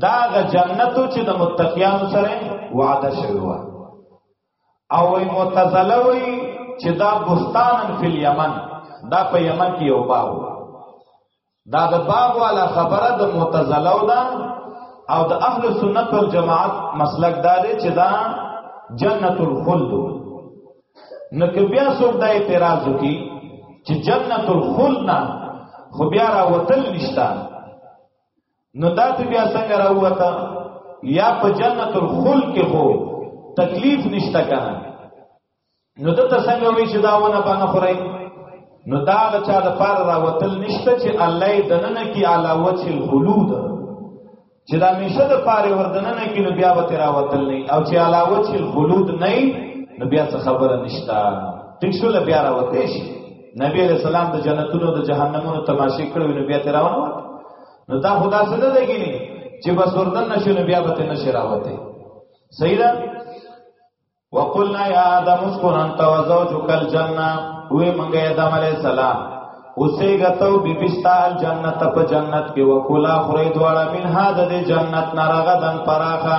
دا غ جنتو چې د متقیانو سره وعده شوی و او وی معتزله وی چې دا بستان فی الیمن دا په یمن کې یو باغ دا د باغ والا خبره د معتزله او دا او د اهل سنت والجماعت مسلک دا دی چې دا جنت الخلد نو که بیا څوک دا اعتراض وکړي چې جنت الخلد نه خو بیا را وتل نشته نو دا ته بیا څنګه راوته یا په جنت الخلد کې خو تکلیف نشته کنه نو د ته څنګه وی چې دا ونه باندې خورای نو دا د چا د پار راوتل نشته چې الله یې دننه کې علاوه چې الخلود چې دا میشه د پاره وردننه کې نو بیا به تیرا وتل نه او چې علاوه چې الخلود نه نو بیا څه خبره نشته ټیک شو بیا راوته شي نبی علیہ السلام د جنتونو د جهنمونو تماشې کړو نو بیا تیرا ونه نو دا خدا څه نه دی ګینه چې بس وردن نشو نو بیا به ته نشي راوته صحیح ده وقلنا یا آدم اسکن انت و زوجک الجنه وې مونږه آدم علی السلام اوسې غتو بیبستا الجنت په جنت کې وکولا خورې دواړه من هاده دې جنت نارغه دن پراخه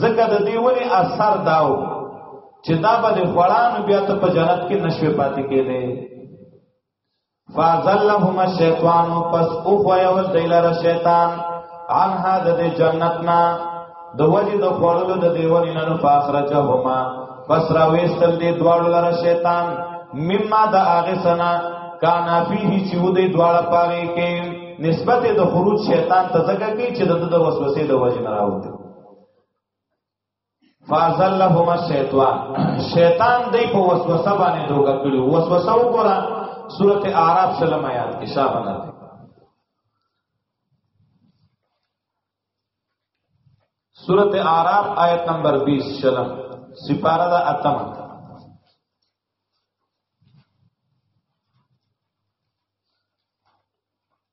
ځکه د دې ونې اثر داو چې دا به خړان بیا ته په جنت کې نشوي پاتې کېده فازلهما الشیطان پس او خو یو دیلره شیطان عن هذا د جنتنا د وجه د خړلو د دیوانی نن فاخرجهما پس را وېستل دي دواړو لره شیطان مما د هغه سنا کان فيه چې و دې دواړه پاره کې نسبت د خروج شیطان ته ځکه کې چې د د وسوسې د وجه نه راوته فازلهما الشیطان شیطان دې په وسوسه باندې دوګه کړو وسوسه وکړه سورته اعراف سلام آیات کې شابه نه سورته اعراف آیت نمبر 20 شلم سپاره دا اتم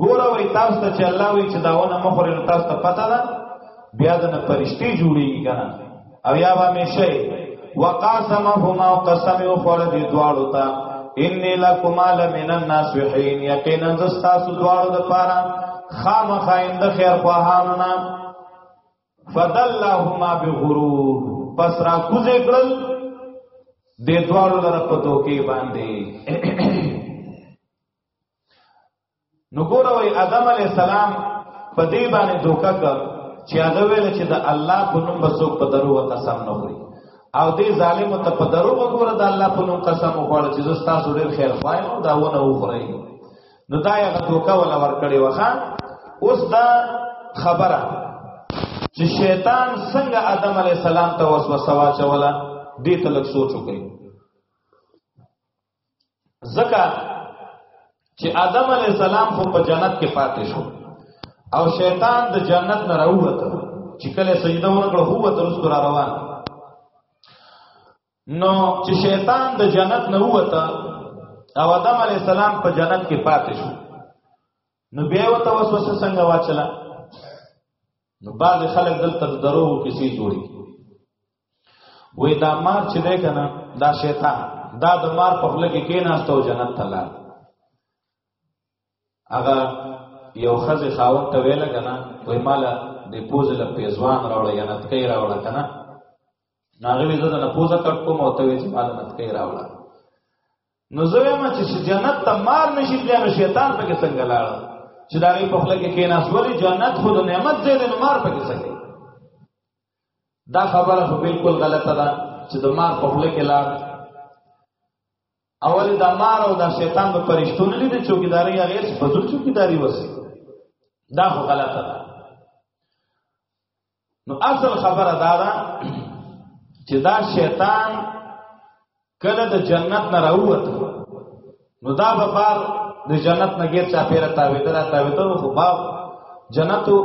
ګوره وای تاسو ته چې الله وی چې داونه مخورې نو تاسو ته پته ده بیا د پرشتي جوړیږي کنه او یا به مشه وقاسمهما قسم او خور دې دواړو ته انی لکما لمن الناصحین یقینا زستاسو دواړو د پاره خامخا اند خیر خواهانونه فدلهما بغرور پس را کوزه کړل دې دواړو لپاره په دوکي باندې نو ګوره وای ادم علی السلام په دې باندې دوکا کړ چې هغه ویل چې د الله په نوم بسو په درو قسم نه وي او دې ظالم ته په درو وګوره د الله په نوم قسم وخوړ چې زستا سورې خیر خوایم دا ونه وخوري نو دا یو دوکا ولا ور کړی وخا اوس دا خبره چې شیطان څنګه آدم علی السلام ته وسوسه واچوله دې ته لږ سوچ وکړي ځکه چې آدم علی السلام خو په جنت کې پاتې شو او شیطان د جنت نه راووته چې کله سجده ورکړه هو ته رسو را روان نو چې شیطان د جنت نه ووته او آدم علی السلام په جنت کې پاتې شو نو بیا وته وسوسه څنګه واچلا نو بعض خلک دلته درو کسی جوړي وې دا مار چې دی کنه دا شیطان دا د مار په خله کې کېناستو جنت ته لاړ هغه یو خزه خاوند ته ویل کنه وې مال د پوزل په ځوان راوړ جنت کې راوړ کنه ناغوی زده نه پوزا کټ کوم او ته چې مال نه تکي راوړه نو زه ما چې جنت ته مار نشي تلنو شیطان پکې څنګه لاړ چې دا غي په خپل کې کیناس ولې جنت خود نعمت زیاده نو مار پکې څنګه دا خبره خو بالکل غلطه ده چې د مار په خله کې لار اول دا مار او دا شیطان په پرشتونه لید چوکیداری هغه څه بدل چوکیداری وسی دا خو غلطه ده نو اصل خبره دا ده چې دا شیطان کله د جنت نه راووت نو دا به بار د جنت نه غیر چا پیره تاویدر تاویدر خو باو جنتو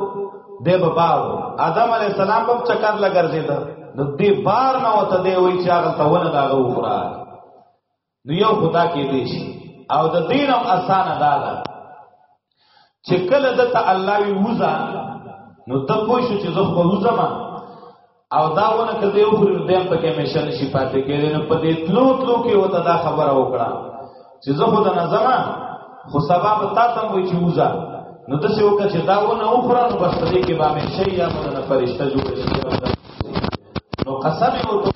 دی به باو آدم علی السلام په چکر لګرځید نو دی بار نه وته دی وای چې هغه تاونه دا غوړه نو یو خدا کې دی شي او د دینم اسانه دا ده چې کله د ته الله وی وزا نو ته پوه شو چې زه خو وزا ما او دا ونه کده یو خوري بیا په کې مشن شي پاتې کېږي نو په دې تلو تلو کې وته دا خبره وکړه چې زه خو د نظم خو سبب تا ته وی چې وزا نو د څه وکړه چې دا ونه وخوره نو بس دې کې باندې شي یا مدنه فرشته جوړ شي نو قسم ورته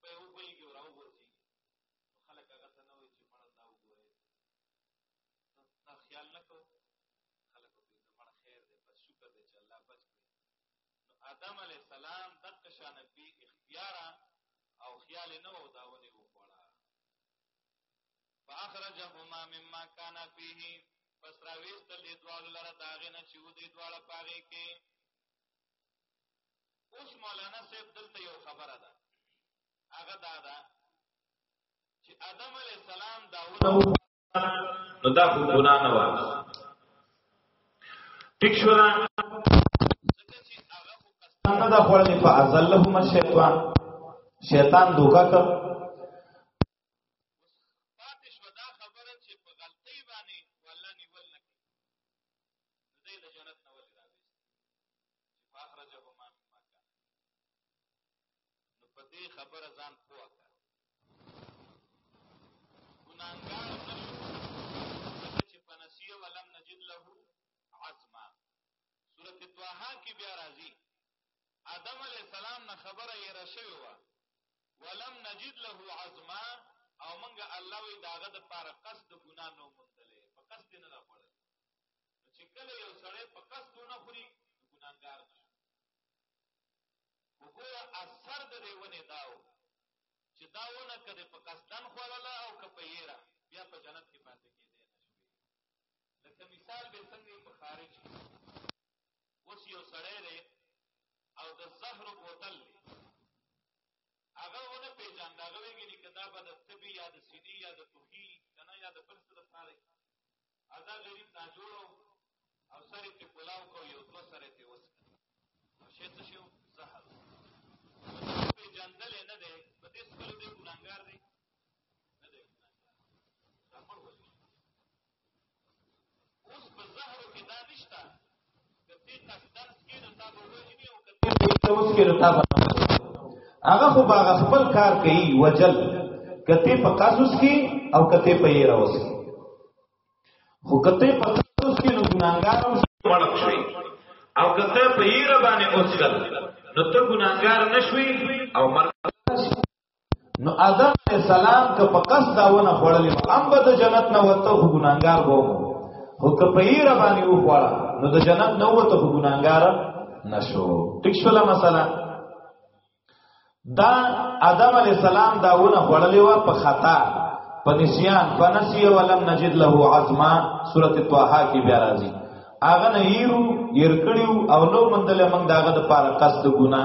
په یو بلګي او راوګرځي نو خلک هغه ته نه وایي چې مړه دا وګورئ دا خیال نه کوو خلک به د مړه خیر دی بس شکر دی چې الله بچ کړي نو آدم علی السلام دغه شان به اختیار او خیال نه و دا ونی وخوړه فاخرجهما مما كان فيه پس راويستل دې دوال لره داغه نه چې ودې دواله پاغه کې اوس مولانا صاحب دلته یو خبره ده هغه دا ده چې آدم علی السلام داوود نو دا خو ګنا نه و ټیک شو دا نه دا خورلې په ازلهم شیطان شیطان دوکا کړ چې فاخرجه ما من مکان نو په دې خبره ځان پوه کړ ګناګار نشو چې پنسیه ولم نجد له عزما سورۃ طه کې بیا راځي آدم علی السلام نه خبره یې راشوي و ولم نجد له عزما او مونږه الله وی داغه د پاره قصد ګنا نو مونږ په قصد نه راغړل چې کله یو سړی په قصد نه خوري ګناګار نه شي وګوره اثر د دیونه داو چې داونه کده په قصدن خوړله او که په یره بیا په جنت کې پاتې کېدې نه شوي لکه مثال به څنګه په خارج کې اوس یو سړی دی او د زهر بوتل دی هغه ونه پیژاند هغه ویګني کدا به د طبي یا د سیدی یا د توهی کنه یا د بل څه د پاره ادا غریب نا جوړو او سره ته کلاو کو یو دو سره ته وس نو شي څه شو زهر په جندل نه ده په دې سره دې ګناګار دي نه ده دا پر وځي اوس په زهر کې دا نشته هغه خو باغ خپل کار کوي وجل کته په قصص کې او کته په یې راوس خو کته په قصص کې نو ګناګار هم وړک شوی او کته په یې را باندې اوسل نو ته ګناګار نشوي او مرګ نو آدم علیہ السلام که په قصد داونه خوړلې هم به د جنت نه وته خو ګناګار وو خو که په یې را باندې و خوړه نو د جنت نه وته خو ګناګار نشو ټیک شولا مثلا دا آدم علیہ السلام داونه خوړلې و په خطا په نسیان په نسی ولم نجد له عظما سوره طه کې بیا راځي اغه نه یو ير کړیو او نو مندل موږ داغه د پاره قصد ګنا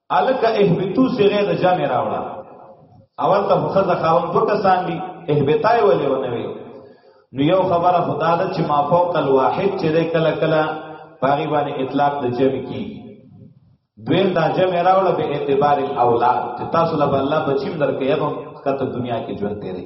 الک اهبتو صيغه د جمع راوړه اول ته خزه خاون دو کسان دي اهبتای ولې ونوي نو یو خبره خدا ده چې ما فوق الواحد چې ده کله کله پاغي باندې اطلاق د جمع کی دویم دا جمع راوړه به اعتبار الاولاد چې تاسو له الله بچیم درکې هغه کته دنیا کې ژوند تیرې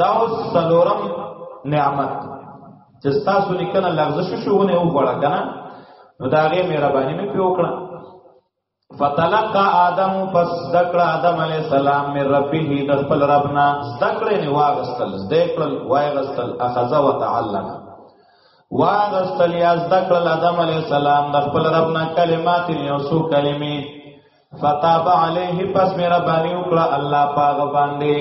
دا اوس څلورم نعمت چې تاسو لیکنه لغزش شوونه او غوړه کنه نو دا غي مهرباني مې پیو کړه فتلقى آدم پس ذکر آدم علیہ السلام من ربه د خپل ربنا ذکر نه واغستل ذکر واغستل اخذ وتعلم واغستل یا ذکر آدم علیہ السلام د خپل ربنا کلمات یو سو کلمې فتاب علیه پس میرا بانی وکړه الله پاغ باندې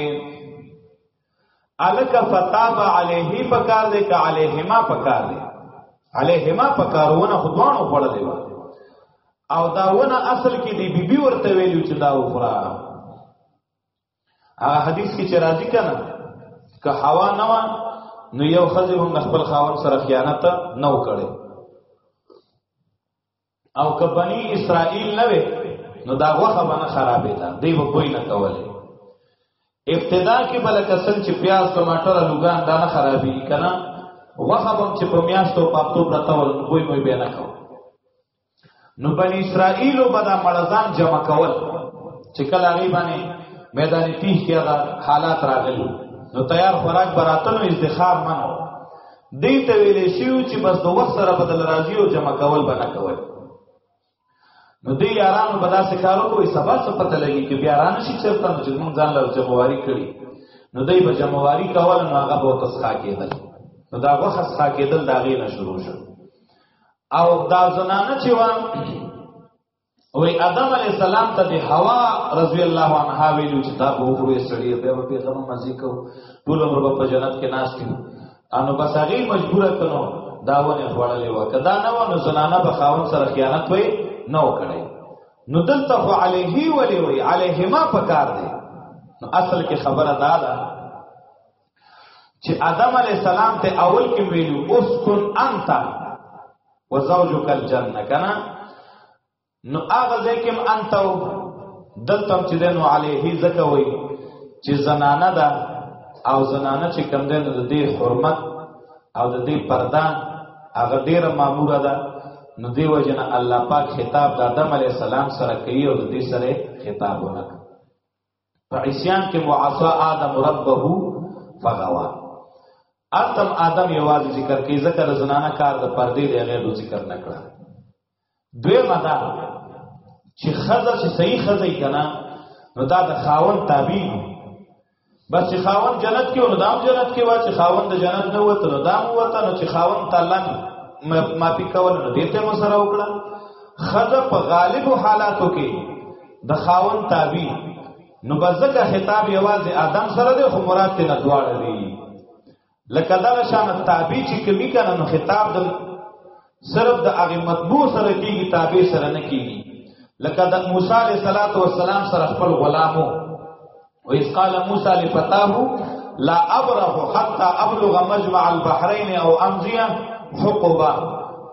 الک فتاب علیه پکار دې ک علیهما پکار دې علیهما پکارونه خدوانو خړلې و او دا ونه اصل کې دی بیبي ورته ویلو چې دا وخرا هغه حدیث کې چې راځي کنه که هوا نه و نو یو خزر هم خپل خاون سره خیانت نه وکړي او که بنی اسرائیل نه وي نو دا غوخه باندې خرابې ده دی به کوئی نه کوله ابتدا کې بل کسن چې پیاز ټماټر لوګان دا نه خرابې کنا غوخه بم چې په میاشتو پاتو پرتا ول کوئی کوئی به نه کو نو بنی اسرائیل او بدا مړزان جمع کول چې کله هغه باندې میدان تیه کې هغه حالات راغلي نو تیار خوراک براتنو ازدخار منو دې ته ویل شي چې بس د وخت سره بدل راځي او جمع کول به نه کوي نو دې یارانو به داسې کار وکړي سبا څه پته لګي چې بیا رانه شي چرته نو چې موږ ځان له جمعواري کړي نو دې به جمعواري کول نو هغه به تسخا کېدل نو دا وخت تسخا کېدل دا غي نه شروع شو او دا زنانه چې و وی آدم علی السلام ته د حوا رضی الله عنها ویلو چې دا به وګورې سړی به په غم مزي کو ټول عمر په جنت کې ناس کړي انو بس هغه مجبور کړو دا ونه خوړلې و کدا نه و نو زنانه به خاون سره خیانت وې نه وکړي نو دلته خو علیه ولی وی علیهما پکار دی نو اصل کې خبره دا ده چې آدم علی السلام ته اول کې ویلو اسكن انت وزوجك الجنه کنا نو هغه ځکه انت دلته چې دنو علیه زکه وای چې زنانه ده او زنانه چې کم ده نو د دې حرمت او د دې پرده هغه ډیره ماموره ده نو دی وجنه الله پاک خطاب د آدم علی السلام سره کوي او د دې سره خطاب ونکړي په عصيان کې معصى آدم ربه فغوا اتم آدم یوازې ذکر کې ذکر زنانه کار د پردې دی غیر ذکر نکړه دوی مدا چې خزه چې صحیح خزه کنا نو دا د خاون تابع بس چې خاون جنت کې نو دام جنت کې وا چې خاون د جنت نه وته نو دام وته نو چې خاون تعالی ما پی کول نو دې ته مسره وکړه خزه په غالب حالاتو کې د خاون تابع نو بزکه خطاب یوازې آدم سره دی خو مراد ته نه دواړه دی لکه دا شان تابع چې کمی کنه نو خطاب د صرف د هغه مطبوع سره کیږي تابع سره نه کیږي لکه د موسی علیه السلام سره خپل غلامو و اذ قال موسی لفتاه لا ابرح حتى ابلغ مجمع البحرين او امضي حقبا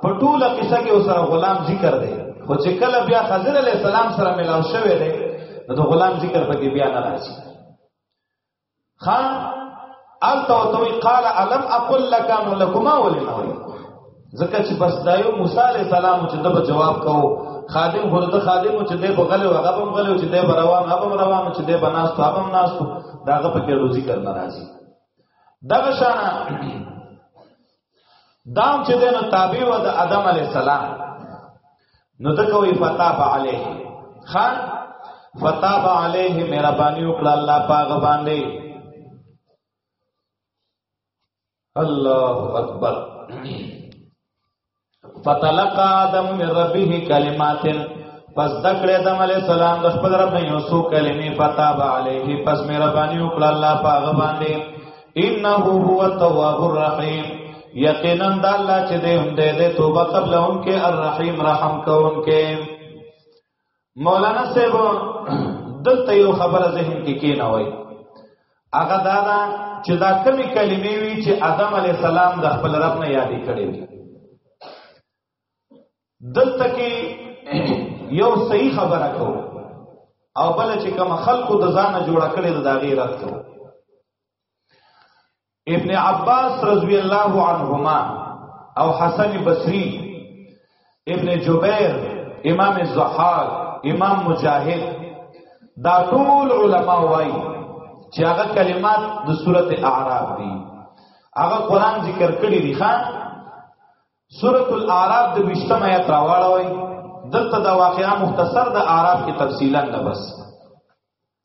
په ټوله قصه کې اوسره غلام ذکر دی خو چې کله بیا خضر علی السلام سره ملاو شوی دی نو د غلام ذکر پکې بیا نه راځي خان الته وتوی قال الم اقل لك ان لكما ولنا ځکه چې بس دایو موسی علی السلام چې دغه جواب کوو خادم ورته خادم چې دې په غلو هغه هم غلو چې دې روان هغه هم روان چې دې بناس ته هم ناس ته داغه په کې روزي کړ ناراضي دغه شان دام چې دنو تابع و د ادم علی السلام نو دکوي فتاب علیه خان فتاب علیه مهرباني وکړه الله پاک باندې الله اکبر فتلقى آدم من ربه کلمات پس دکړه آدم علی السلام د خپل رب نه یو څو کلمې فتاب علیه پس مهرباني وکړه الله پاغه باندې انه هو التواب الرحیم یقینا د الله چې دې هم دې توبه قبل ان کې الرحیم رحم کوونکې مولانا صاحب دلته یو خبره ذهن کې کې نه وای هغه دا دا چې دا کمی کلمې وی چې آدم علی السلام د خپل رب نه یادې کړې وی دلته کې یو صحیح خبره کو او بل چې کوم خلکو د ځانه جوړ کړي د داغي رد کو ابن عباس رضی الله عنهما او حسن بصری ابن جبیر امام زحاق امام مجاهد دا ټول علما وایي چې هغه کلمات د سورته اعراف دي هغه قران ذکر کړی دی ښا سورۃ الاعراف د 20 آیت راوړوي دلته دا واقعا مختصر د اعراف کې تفصیلا نه بس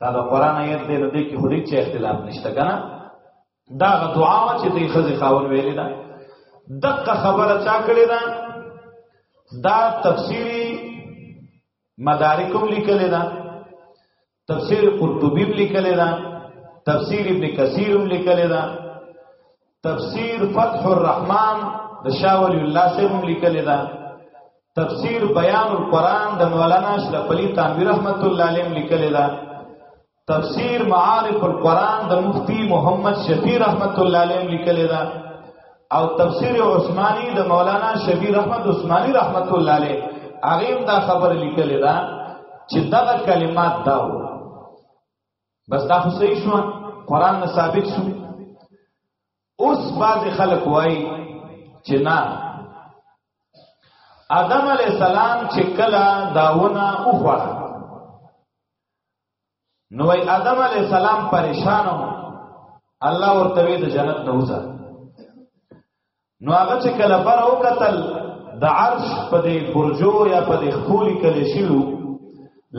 دا د قران آیت دی نو دې کې هیڅ چا اختلاف نشته کنه دا غ دعا وا چې دې خزي خاون ویلې ده دغه خبره چا کړې ده دا تفسیری مدارکم لیکل ده تفسیر قرطبی لیکل ده تفسیر ابن کثیر لیکل ده تفسیر فتح الرحمن د شاه ولی الله سیم لیکل دا تفسیر بیان القرآن د مولانا اشرف علی تنویر رحمت الله علیه لیکل دا تفسیر معارف القرآن د مفتی محمد شفیع رحمت الله علیه لیکل دا او تفسیر عثماني د مولانا شفیع رحمت عثماني رحمت الله علیه هغه دا خبر لیکل دا چې دغه کلمات داو بس دا خو صحیح شو قران نه ثابت شو اوس باز خلک وای چې نه آدم علی السلام چې کله داونه اوخوا نو ای آدم علی السلام پریشانو الله ورته د جنت نه وځه نو هغه چې کله بر او قتل د عرش په دې برجو یا په دې خولي کله شلو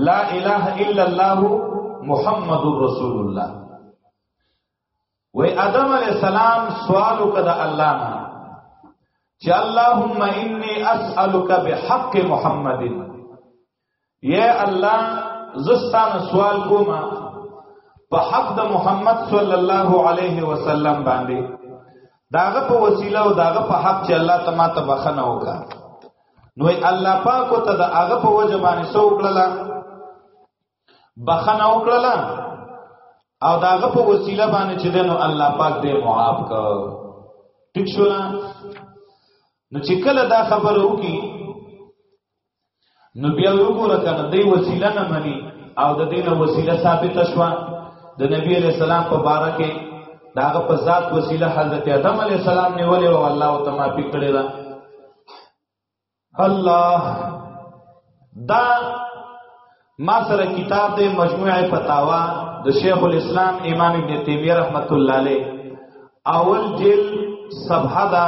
لا اله الا الله محمد رسول الله و ادم علی السلام سوال کده الله نه چې اللهم انی اسالک بحق محمد یا الله زستان سوال کوم په حق د محمد صلی الله علیه وسلم باندې داغه په وسیله او داغه په حق چې الله تما ته بخنه وکا نو الله پاک ته د هغه په وجه باندې سو کړلا بخنه وکړلا او داغه په وسیله باندې چې دنو الله پاک دې معاف کړ ټیک شو نو چې کله دا خبره وکي نو بیا وګوره کنه دی وسیله نه مني او د دینه وسیله ثابت شوه د نبی علیہ السلام په باره کې داغه په ذات وسیله حضرت آدم علیہ السلام نیولې او الله او تما پکړه دا الله دا ما سره کتاب د مجموعه فتاوا د شیخ الاسلام امام ابن تیمیه رحمت الله علیه اول جلد صفحه دا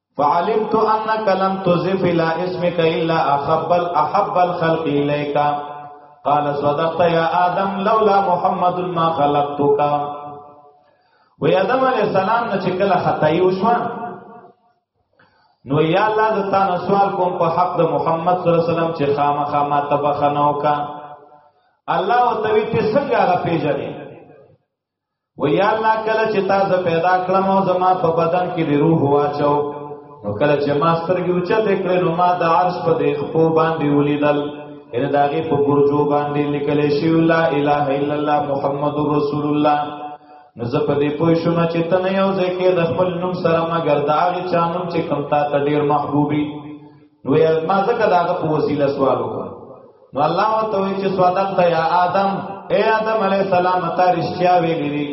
فعلمت انك لم تزف الى اسمك الا احب الاحب الخلق اليك قال صدقت يا ادم لولا محمد ما خلقتك و ادم علیہ السلام نه چې کله خدای وشو نو یا الله د تا نه سوال کوم په حق د محمد صلی الله علیه وسلم چې خامخا ما تبخنو کا الله او توی ته څنګه هغه پیژنې و یا الله کله چې تا زه پیدا کړم او زما په بدن کې د روح واچو نو کله چې ما سترګې اوچتې کړې نو ما د عرش په دې خپو باندې ولیدل ان داغه په برجو باندې لیکل شی لا اله الا الله محمد رسول الله نو زه په دې پوه شوم چې ته نه یو ځکه د خپل نوم سره مګر دا غي چانم چې کم تا ته ډیر محبوبي نو یا ما زکه دا په وسیله سوال وکړ نو الله ورته وی چې صدقت یا آدم اے آدم علی السلام ته رښتیا ویلې دي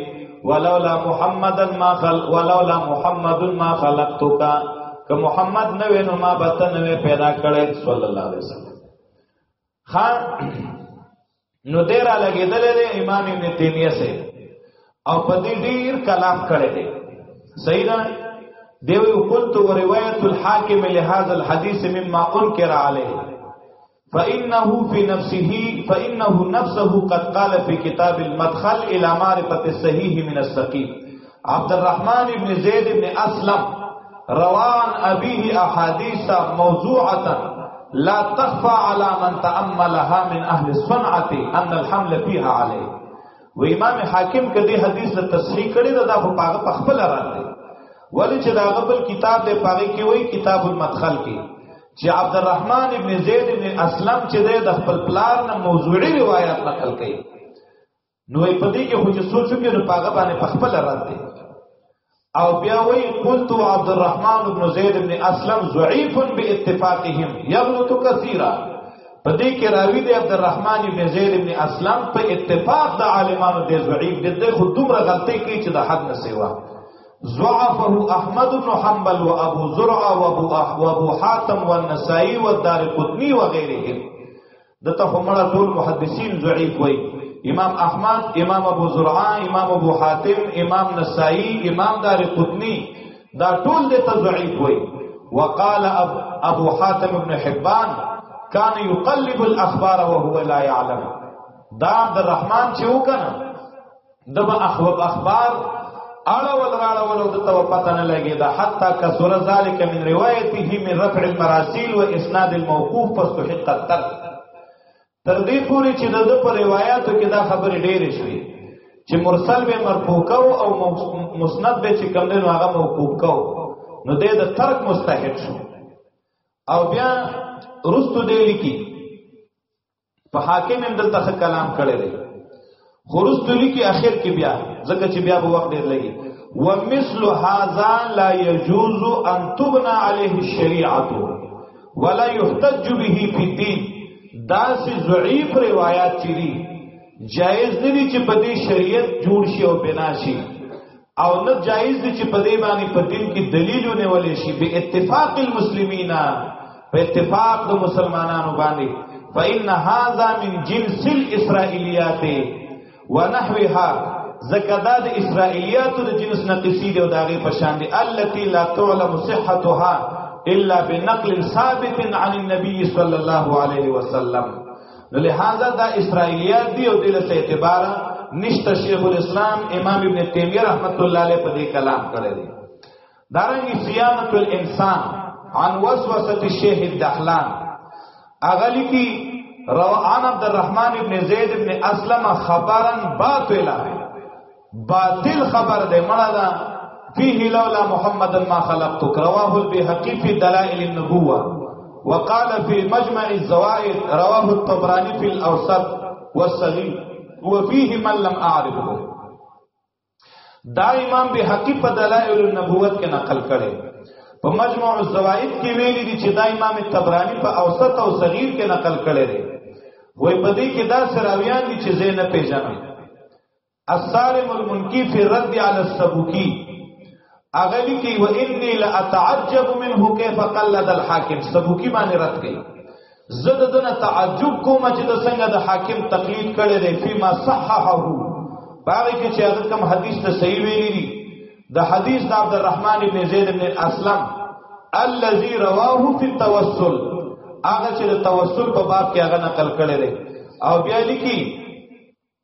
ولولا محمدن ما خل ولولا محمدن ما خلقتک که محمد نه وینو ما بته نه پیدا کړې صلی الله علیه وسلم خا نو دیر لګیدل دی امام ابن تیمیه سے او په دې ډیر کلام کړی دی صحیح ده دیو قلت وروايه الحاکم لهذا الحديث مما انكر عليه فانه في نفسه فانه نفسه قد قال في كتاب المدخل الى معرفه الصحيح من السقيم عبد الرحمن ابن زید ابن اسلم روان ابيه احاديث موضوعه لا تخفى على من تاملها من اهل الصنعه ان الحمل فيها عليه و امام حاکم کدی حدیث له تصحیح کړي دا په پاغه په خپل راغلی ولی چې دا غبل کتاب دی پاغه کې وای کتاب المدخل کې چې عبد الرحمن ابن زید ابن اسلم چې د خپل پلار نه موضوعي روایت نقل کړي نو په دې کې خو چې سوچو کې نو پاګه باندې په خپل رد دی او بیا وی قلت عبد الرحمن بن زید بن اسلم ضعیف باتفاقهم یغلط کثیرا په دې کې راوی دی عبد الرحمن بن زید بن اسلم په اتفاق د عالمانو دی ضعیف دی د خو دومره غلطي کوي چې د حد نه سیوا ضعفه احمد بن حنبل و ابو زرع و ابو حاتم و النسائی و دار قطنی و غیرهم دته خو مړه ټول محدثین ضعیف وای امام احمد امام ابو زرعه امام ابو حاتم امام نسائی امام دار قطنی دا ټول دته ضعیف وای وقال ابو حاتم ابن حبان کان یقلب الاخبار وهو لا يعلم دا عبد الرحمن چې وکنه دبا اخبار اخبار اړه ول راړه ول د تو پته نه لګي دا حتا کثر ذلک من روایته من رفع المراسيل واسناد الموقوف فاستحق التر تر دې پوري چې د په روایتو کې دا خبرې ډېرې شوې چې مرسل به مرفوع کو او مسند به چې کم دنو هغه موقوف کو نو دې د ترک مستحق شو او بیا رستو دې لیکي په حاکم هم دلته ښه کلام کړی دی خروج دلی کې اخر کې بیا ځکه چې بیا به وخت ډیر لګي ومثل هذا لا يجوز ان تبنى عليه الشريعه ولا يحتج به في الدين دا سي ضعيف روایت چي دي جائز نه دي چې په دې شریعت جوړ شي او بنا شي او نه جایز دي چې په دې باندې په دین کې دلیل ونیول شي به اتفاق المسلمین په اتفاق د مسلمانانو باندې فإن هذا من جنس الاسرائیلیات ونحوها زکدا د اسرائیلیات د جنس نه قصې دی او داغه په شان دی التي لا تعلم صحتها الا بنقل ثابت عن النبي صلى الله عليه وسلم نو لہذا دا اسرائیلیات دی او دې له اعتبار نشته شیخ الاسلام امام ابن تیمیه رحمت الله علیه په دې کلام کړی دی دارنګي صيانه الانسان عن وسوسه الشيخ الدخلان اغلی کی روان عبد الرحمن ابن زید ابن اسلم خبرا باطلا باطل خبر ده مړه ده فيه لولا محمد ما خلقتك رواه البيهقي في دلائل النبوة وقال في مجمع الزوائد رواه الطبراني في الأوسط والصغير وفيه من لم أعرفه دا امام به حقی په دلائل النبوت کې نقل کړي په مجموع الزوائد کې ویلي دي چې دا امام طبراني په اوسط او صغیر کې نقل کړي دي وای په دې کې دا سراویان دي چې زه نه پیژنم السالم المنکی فی رد علی السبکی اغلی کی و انی لاتعجب منه کیف قلد الحاکم سبکی باندې رد کړي زده دنه تعجب کوم چې د څنګه د حاکم تقلید کړي دی فيما صححه باغی کې چې هغه کوم حدیث ته صحیح ویلي دي د حدیث د عبد الرحمن ابن زید ابن اسلم الذي رواه في التوسل هغه چې د توسل په باب کې هغه نقل کړي دی او بیا لیکي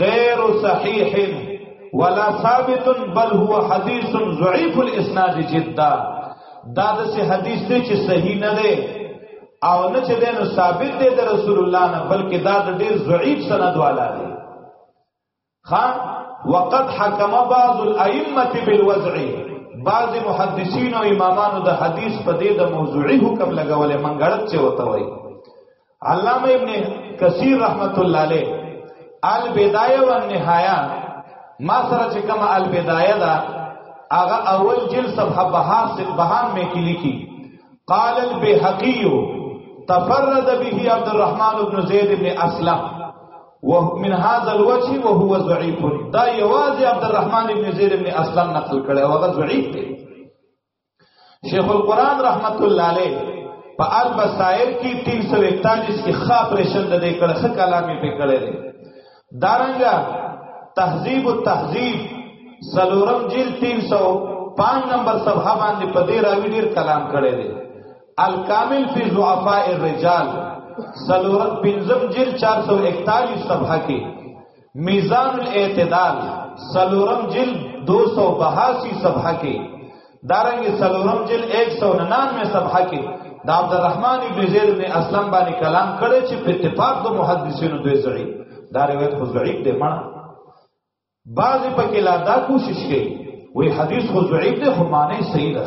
غیر صحیح ولا ثابت بل هو حدیث ضعیف الاسناد جدا دا د سه حدیث ته چې صحیح نه دی او نه چې دنه ثابت دی د رسول الله نه بلکې دا د ډیر ضعیف سند والا دی خان وقد حکم بعض الائمه بالوضع بعض محدثین او امامانو د حدیث په دې د موضوعي حکم لګولې منګړت چې وته وایي علامه ابن کثیر رحمت الله علیه البدایه والنهایه ما سره چې کومه البدایه ده هغه اول جلد صفحه بهار سے بهان میں کی لکھی قال البيهقي تفرد به عبد الرحمن بن زيد بن اسلم ومن هذا الوجه وهو ضعيف دا یوازې عبد الرحمن بن زيد بن اسلم نقل کړي او هغه ضعیف دی شیخ القران رحمت الله علیه په البصائر کې 341 کې ښه پرېشن د دې کړه څه کلامي په کړه دي دارنګا تهذیب التهذیب سلورم جلد 305 نمبر صفحه باندې په دې راوی ډیر کلام کړی دی الکامل فی ضعفاء الرجال سلورم پنځم جلد 441 صفحه کې میزان الاعتدال سلورم جل 282 صفحه کې دارنګ سلورم جل 199 صفحه کې د عبدالرحمن ابن زید بن اسلم باندې کلام کړی چې په اتفاق د محدثینو دوی ضعیف دا روایت خو ضعیف دی مړه بعضی پکې لا دا کوشش کوي وی حدیث خو ضعیف دی خو معنی صحیح ده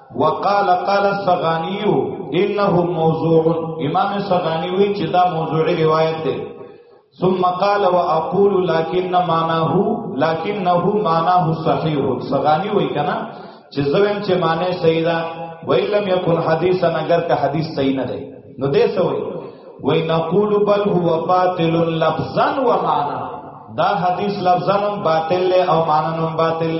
وقال قال السغانی انه موضوع امام سغانی وی چې دا موضوعي روایت ده ثم قال واقول لكن معناه لكنه معناه صحيح سغانی وی کنا چې زویم چې معنی صحیح ده وی لم يكن حدیثا اگر که حدیث صحیح نه ده نو دې سوې وی نقول بل هو باطل لفظا ومعنى دا حدیث لفظا باطل او معنی باطل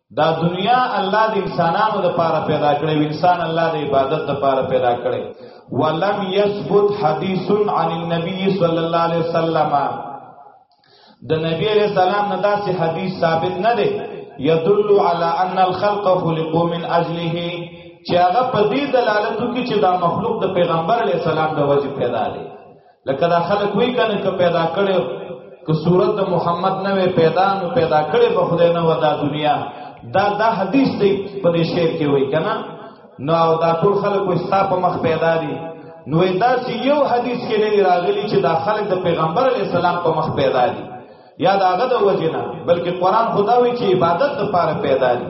دا دنیا الله د انسانانو د پاره پیدا کړی و انسان الله د عبادت د پاره پیدا کړی ولم یثبت حدیث عن النبي صلی الله علیه وسلم د نبی علیہ السلام نه داسې حدیث ثابت نه دی یدل علی ان الخلق خلقوا من اجله چې هغه په دې دلالت کوي چې دا مخلوق د پیغمبر علیہ السلام د وجه پیدا دی لکه دا خلک وی کنه که پیدا کړو که صورت د محمد نه وی پیدا نو پیدا کړي په خدای نه ودا دنیا دا دا حدیث دی په دې شعر کې وی کنه نو او دا ټول خلک وي ستا په مخ پیدا دي نو دا چې یو حدیث کې نه راغلی چې دا خلک د پیغمبر علی السلام په مخ پیدا دي یا دا هغه د وجنه بلکې قران خدا وی چې عبادت لپاره پیدا دي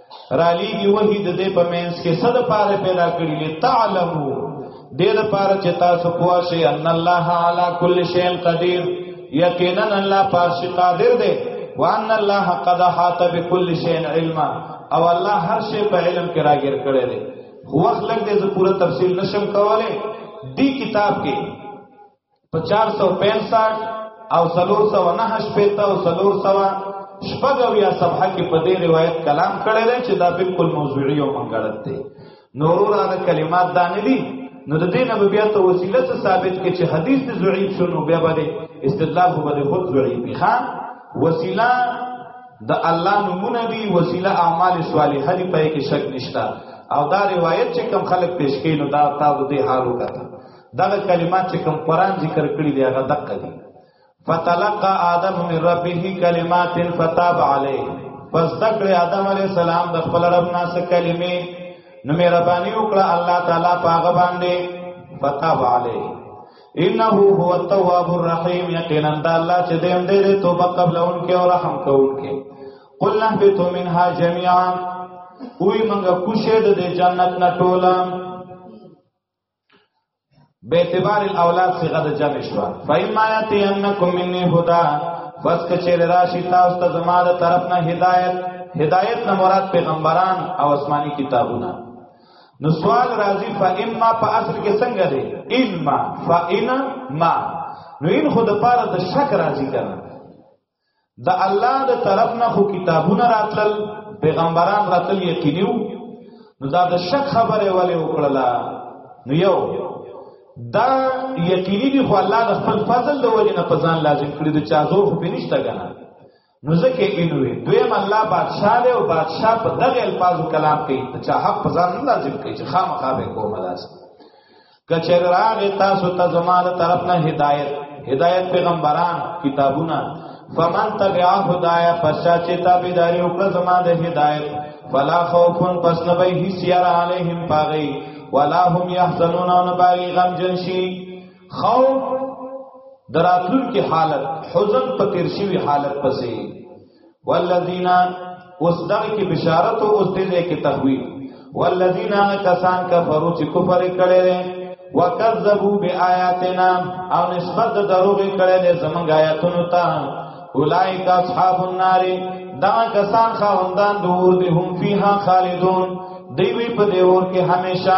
رالیږي وحی د دې په مینس کې صد پاره پیدا کړی له تعلمو دې د پاره چې تاسو پوه شئ ان الله علی کل شیء قدیر یقینا الله پاش قادر دی وان الله قد حات بكل شیء علما او الله هر شی په علم کې راګر کړی دی خو وخت لګ دې زه پوره تفصیل نشم کولای دی کتاب کې په 465 او 309 پته او 300 شپږ او یا صفحه کې په دې روایت کلام کړی دی چې دا بالکل موضوعي او منګړت دی نورو را د کلمات دا نه دي نو د دې نه بیا ته وسیله څه ثابت کې چې حدیث دې ضعیف شنو بیا باندې استدلال خو باندې خود ضعیف دی ښا وسیله د الله نمونه دی وسیله اعمال صالحه دی په کې شک نشته او دا روایت چې کم خلک پیش کینو دا تا د دې حال وکړه دغه کلمات چې کوم قران ذکر کړی دی هغه دقه دي فتلقى آدم من ربه کلمات فتاب عليه پس ذکر آدم علیہ السلام د خپل رب نه څخه کلمې نو مهرباني وکړه الله تعالی پاغه باندې فتاب عليه انه هو التواب الرحیم یقینا الله چې دې هم دې توبه قبل اون کې او رحم کوون کې قل نهبتو منها جميعا وی منګه کوشه د جنت نه ټوله به اعتبار الاولاد صيغه د جمع شو فإما يأتينكم مني هدى پس کچیر راشی تاسو ته زما د طرف نه هدایت هدایت نه مراد پیغمبران او آسماني کتابونه نو سوال راځي فإما په اصل کې څنګه دی إما فإن ما نو ان خود پاره د شک راځي کنه د الله د طرف نه خو کتابونه راتلل پیغمبران راتل یقینیو نو دا د شک خبره ولې وکړه نو یو دا یقیني دی خو الله د خپل فضل د وجه نه په ځان لازم کړی د چا زور خو پینشته کنه نو ځکه اینوې دویم الله بادشاہ دی او بادشاہ په دغه الفاظو کلام کوي د چا حق په ځان نه لازم کوي چې خامخا به کوم لازم کچر راغی تاسو ته زماره طرف نه هدایت هدایت پیغمبران کتابونه فمن تبع هدايا پسا چې تابعداري وکړه زما د هدایت فلا خوف پس نه به هیڅ یار علیهم پاغي ولا هم يحزنون ان باغي غم جنشي خوف دراتل کی حالت حزن په تیر شوی حالت پسې والذین اوس دغه کې بشارت او اوس دې کې تخویف والذین کسان کفرو چې کفر کړي وکذبوا بیااتنا او نسبت دروغ کړي دې زمونږ آیاتونو ته اولائک اصحاب النار دا کسان خاوندان دور دي هم فیها خالدون دی وی په دې اور کې همیشه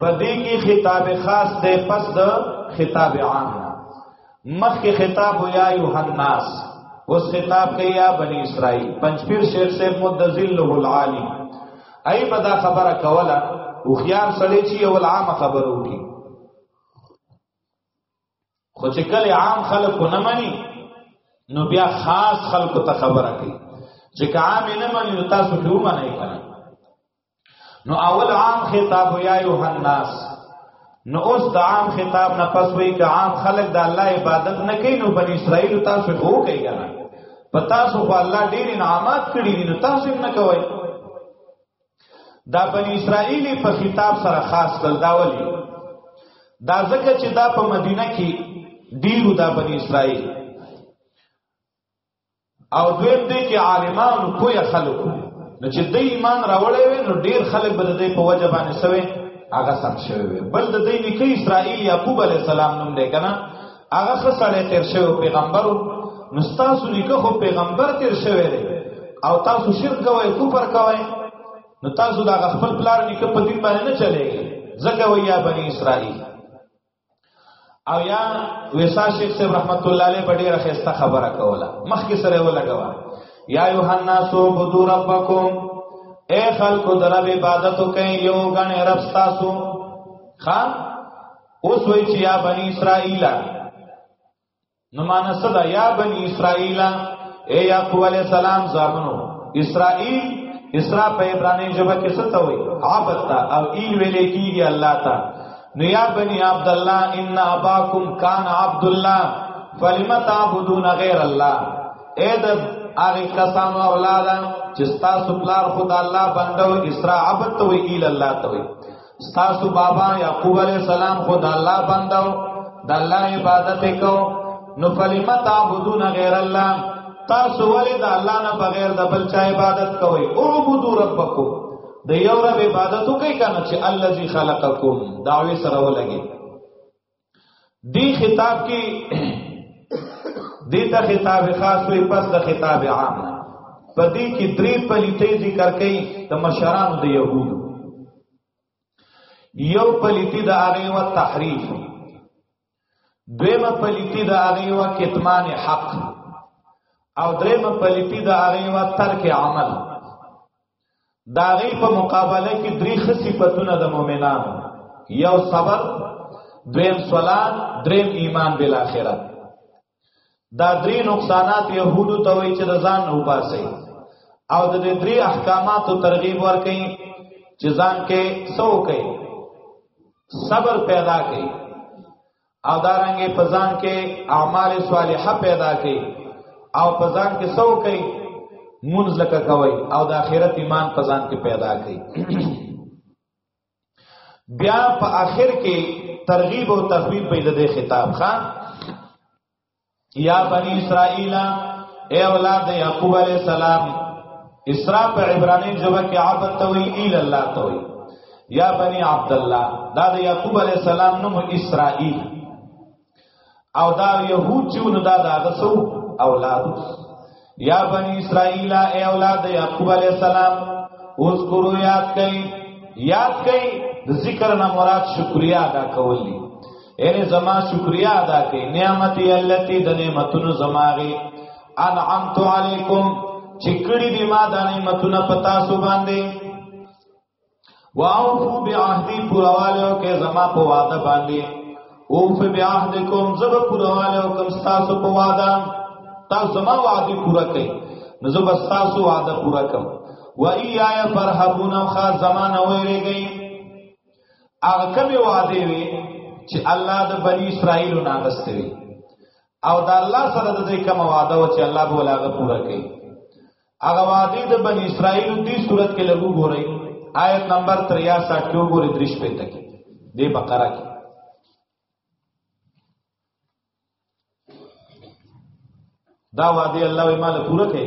پدې کې خطاب خاص دی پس د خطاب عام مخکې خطاب یا یوحناس اوس خطاب کوي یا بنی اسرائیل پنځپیر شیخ صاحب مدذل له العالی ای په دا خبره کوله او خيار سړی چې یو عام خبرو کی خو چې کله عام خلک نه مني نو بیا خاص خلکو ته خبره کوي چې عام نه مني نو تاسو ټول منئ کنه نو اول عام خطاب یا ایه الناس نو اوس د عام خطاب نه پس وی که عام خلق د الله عبادت نه کوي نو بنی اسرائیل تاسو هو کوي کنه پتا سو په الله ډیر انعامات کړی دي نو تاسو نه کوي دا بنی اسرائیل په خطاب سره خاص کړ دا ولي دا ځکه چې دا په مدینه کې ډیرو دا بنی اسرائیل او دویم دی کې عالمانو کوی خلکو نو چې د ایمان راوړې وي نو ډیر خلک به د دې په وجه باندې سوي هغه سم شوی وي بل د دې نیکه اسرائیل یعقوب علی السلام نوم دی کنه هغه خسړې تیر شوی پیغمبرو نو تاسو نیکه خو پیغمبر تیر شوی دی او تاسو شرک کوئ کفر کوئ نو تاسو دا خپل پلار نیکه په دین باندې نه چلےږي ځکه ویا بنی اسرائیل او یا ویسا شیخ صاحب رحمت الله علیه په ډیره خسته خبره کوله مخکې سره ولګوا یا یوحنا سو بدو ربکم اے خلق درب عبادت کوي یو غن رب تاسو خان اوس وی چې یا بنی اسرائیل نو معنا څه ده یا بنی اسرائیل اے یعقوب علیہ السلام زامنو اسرائیل اسرا په عبرانی ژبه کې څه ته وایي عبد تا او ایل ویل کیږي الله تا نو یا بنی عبد الله ان اباکم کان عبد الله فلم تعبدون غیر الله اے د هغه کسانو اولاد چې تاسو پلار خدای الله بندو اسرا عبد ته وی ایل الله ته وی ستاسو بابا یعقوب علی السلام خو د الله بندو د الله عبادت کو نو فلم تعبدون غیر الله تاسو ولې د الله نه بغیر د بل چا عبادت کوئ او عبدو ربکم د یو رب عبادت کوي کنه چې الذي خلقکم دعوی سره ولګي دی خطاب کې دیتا خطاب خاص وي پس د خطاب عام په دې کې درې پلیتې ذکر کړي د مشرانو د يهودو یو پلیتی د هغه و تحریف دویمه پلیتی د هغه و کتمان حق او دریمه پلیتی د هغه و ترک عمل دا غي په مقابله کې درې خصيفتونه د مؤمنانو یو صبر دویم صلات دریم ایمان بالاخره دا درې نقصانات يهودو ته وي چې ځان نه وباسي او د دې درې احکاماتو ترغیب ورکړي چې ځان کې سو کوي صبر پیدا کوي او دارنګې په ځان کې اعمال صالحه پیدا کړي او په ځان کې سو کوي مونږ لکه کوي او د آخرت ایمان په ځان کې پیدا کړي بیا په آخر کې ترغیب او تخویب به د خطاب خان یا بنی اسرائیل اے اولاد یعقوب علیہ السلام اسراء په عبرانی ژبه کې عبد توي ال الله توي یا بنی عبد الله دا د یعقوب علیہ السلام نوم اسرائیل او دا يهود چې نو دا دا سو اولاد یا بنی اسرائیل اے اولاد یعقوب علیہ السلام اوس ګورو یاد کئ یاد کئ د ذکر نه مراد شکریا ادا کول دي اره زما شکریا ادا کئ نعمتي التي د نعمتونو زماغي انعمت علیکم چې کړي دي ما د نعمتونو پتا سو باندې واوفو بعهدی پوروالیو کې زما په وعده باندې اوف بعهدکم زب پوروالیو کوم تاسو په وعده تاسو زما وعده پورا کړئ نو زب تاسو وعده پورا کوم و ایای فرحبون خاص زمانہ ویریږي هغه کوم وعده وی چې الله د بنی اسرائیل نه غسته وی او دا الله سره د دې کوم وعده و چې الله به ولاغه پورا کړي هغه وادي د بنی اسرائیل دی صورت کې لګو ګورئ آیت نمبر 63 کې وګورئ درش په تک دی بقره کې دا وادي الله یې مال پوره کوي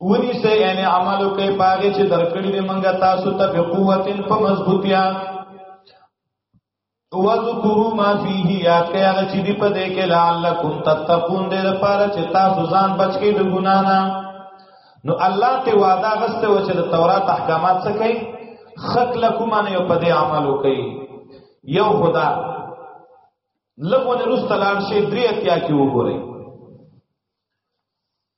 ونی سه یعنی عملو کوي پاګه چې درکړي دې منګه تاسو ته په قوت په مضبوطیا وذکرو ما فیه یاد کړئ هغه چې دې په دې کې لعلکم تتقون دې لپاره چې تاسو ځان بچ کړئ د ګنا نه نو الله ته وعده غسته و چې د تورات احکامات څخه کوي خط لکم نه په دې عمل وکړي یو خدا لغونه رستلار شي درې اتیا کې وګورئ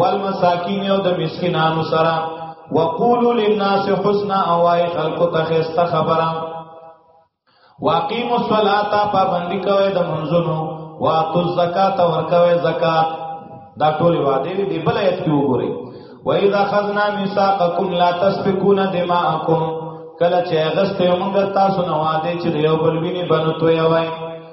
والمساکین او د مسکینانو سره وقولو للناس حسنا او اي خلقو ته خسته خبره واقیموا الصلاة پابندی کوي د منځونو واتو الزکات ورکوي زکات دا ټول وعده دي بل ایت کې وګورئ وَإِذَا خَذْنَا مِيثَاقَكُمْ لَا تَسْفِكُونَ دِمَاءَكُمْ کله چې غسته موږ تاسو نه وعده چې یو بل ویني بنو توي وای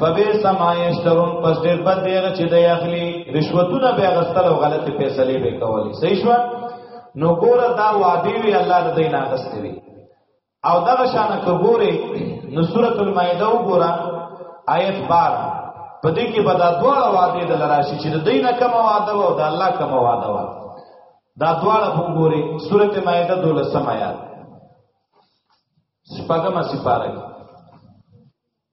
فبئس ما یشترون پس ډېر بد دی چې د اخلي رشوتونه به غستل او غلطي فیصله به کولې صحیح شو نو ګوره دا وادي وی الله د دین اغستې وی او دا شان ته ګوره نو سورۃ المائده وګوره آیت 12 په دې کې بدا دوه وادي د لراشي چې د دین کم وعده او د الله کم وعده و دا دوه په ګوره سورۃ المائده 12 آیات شپږم سپاره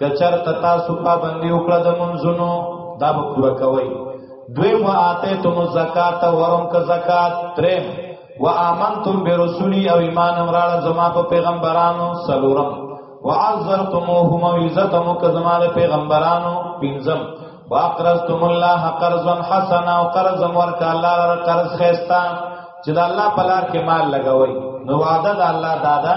کچر تتا سپا باندې وکړه د منځونو دا به پورا کوي دوی مو آتے تم زکات ورم ک زکات ترم و آمنتم برسولی او ایمان امراله زما په پیغمبرانو سلورم وعزرتموهم عزتم ک زما د پیغمبرانو پنځم واقرضتم الله قرضا حسنا او قرض ورک الله لپاره قرض خيستا چې د الله په لار کې مال لګوي نو وعده د الله دادا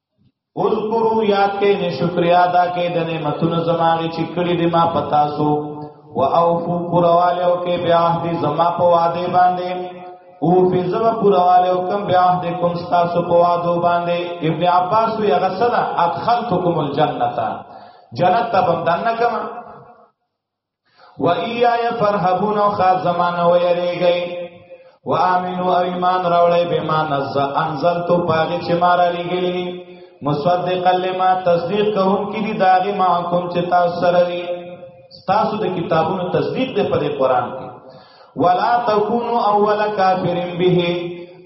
اذکرو یاد کې نه شکریا ادا کې د نعمتونو زماغي چې کړی دی ما پتا سو و اوفو پرواله او کې بیا دې زما په وعده باندې او فی زما پرواله او کم بیا دې کوم تاسو په وعده باندې ابن عباس وی هغه سره ادخلتکم الجنه جنت ته بندنه کما و ایای فرحبون او خاص زمانه و یریږي و امنو او ایمان راولې به ما نزل انزل تو پاګه چې مارا لګلی مصدق لما تصدیق کوم کی دی داغه ما کوم چې تاسو سره دی تاسو د کتابونو تصدیق دی په قرآن کې ولا تکونو اول کافر به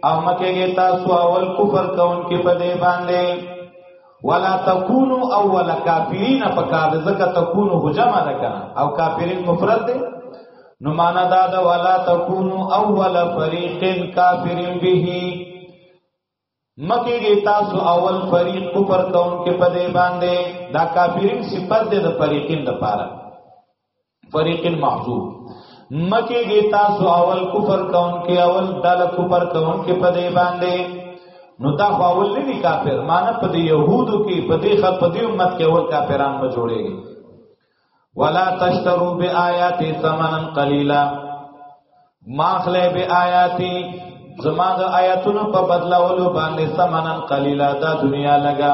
او مکه تاسو اول کفر کون کې په دې باندې ولا تکونو او ولا کافرین په کار ځکه تکونو هجما ده کنه او کافرین مفرد ده نو معنا دا ده ولا تکونو او ولا فریق کافرین به مکه کې تاسو اول فریق کو پر کون کې پدې باندې دا کافرین صفات ده د فریقین لپاره فریق المحذوب مکه گی تاسو اول کفر کون کې اول دل کفر کون کې په دې باندې نو دا خو اول نه دي کافر مان په دې يهودو کې په دې خط په دې امت کې اول کافران به جوړيږي ولا تشترو بیااتی ثمنا قلیلا ماخله بیااتی زما د آیاتونو په بدلولو باندې ثمنا قلیلا دا دنیا لگا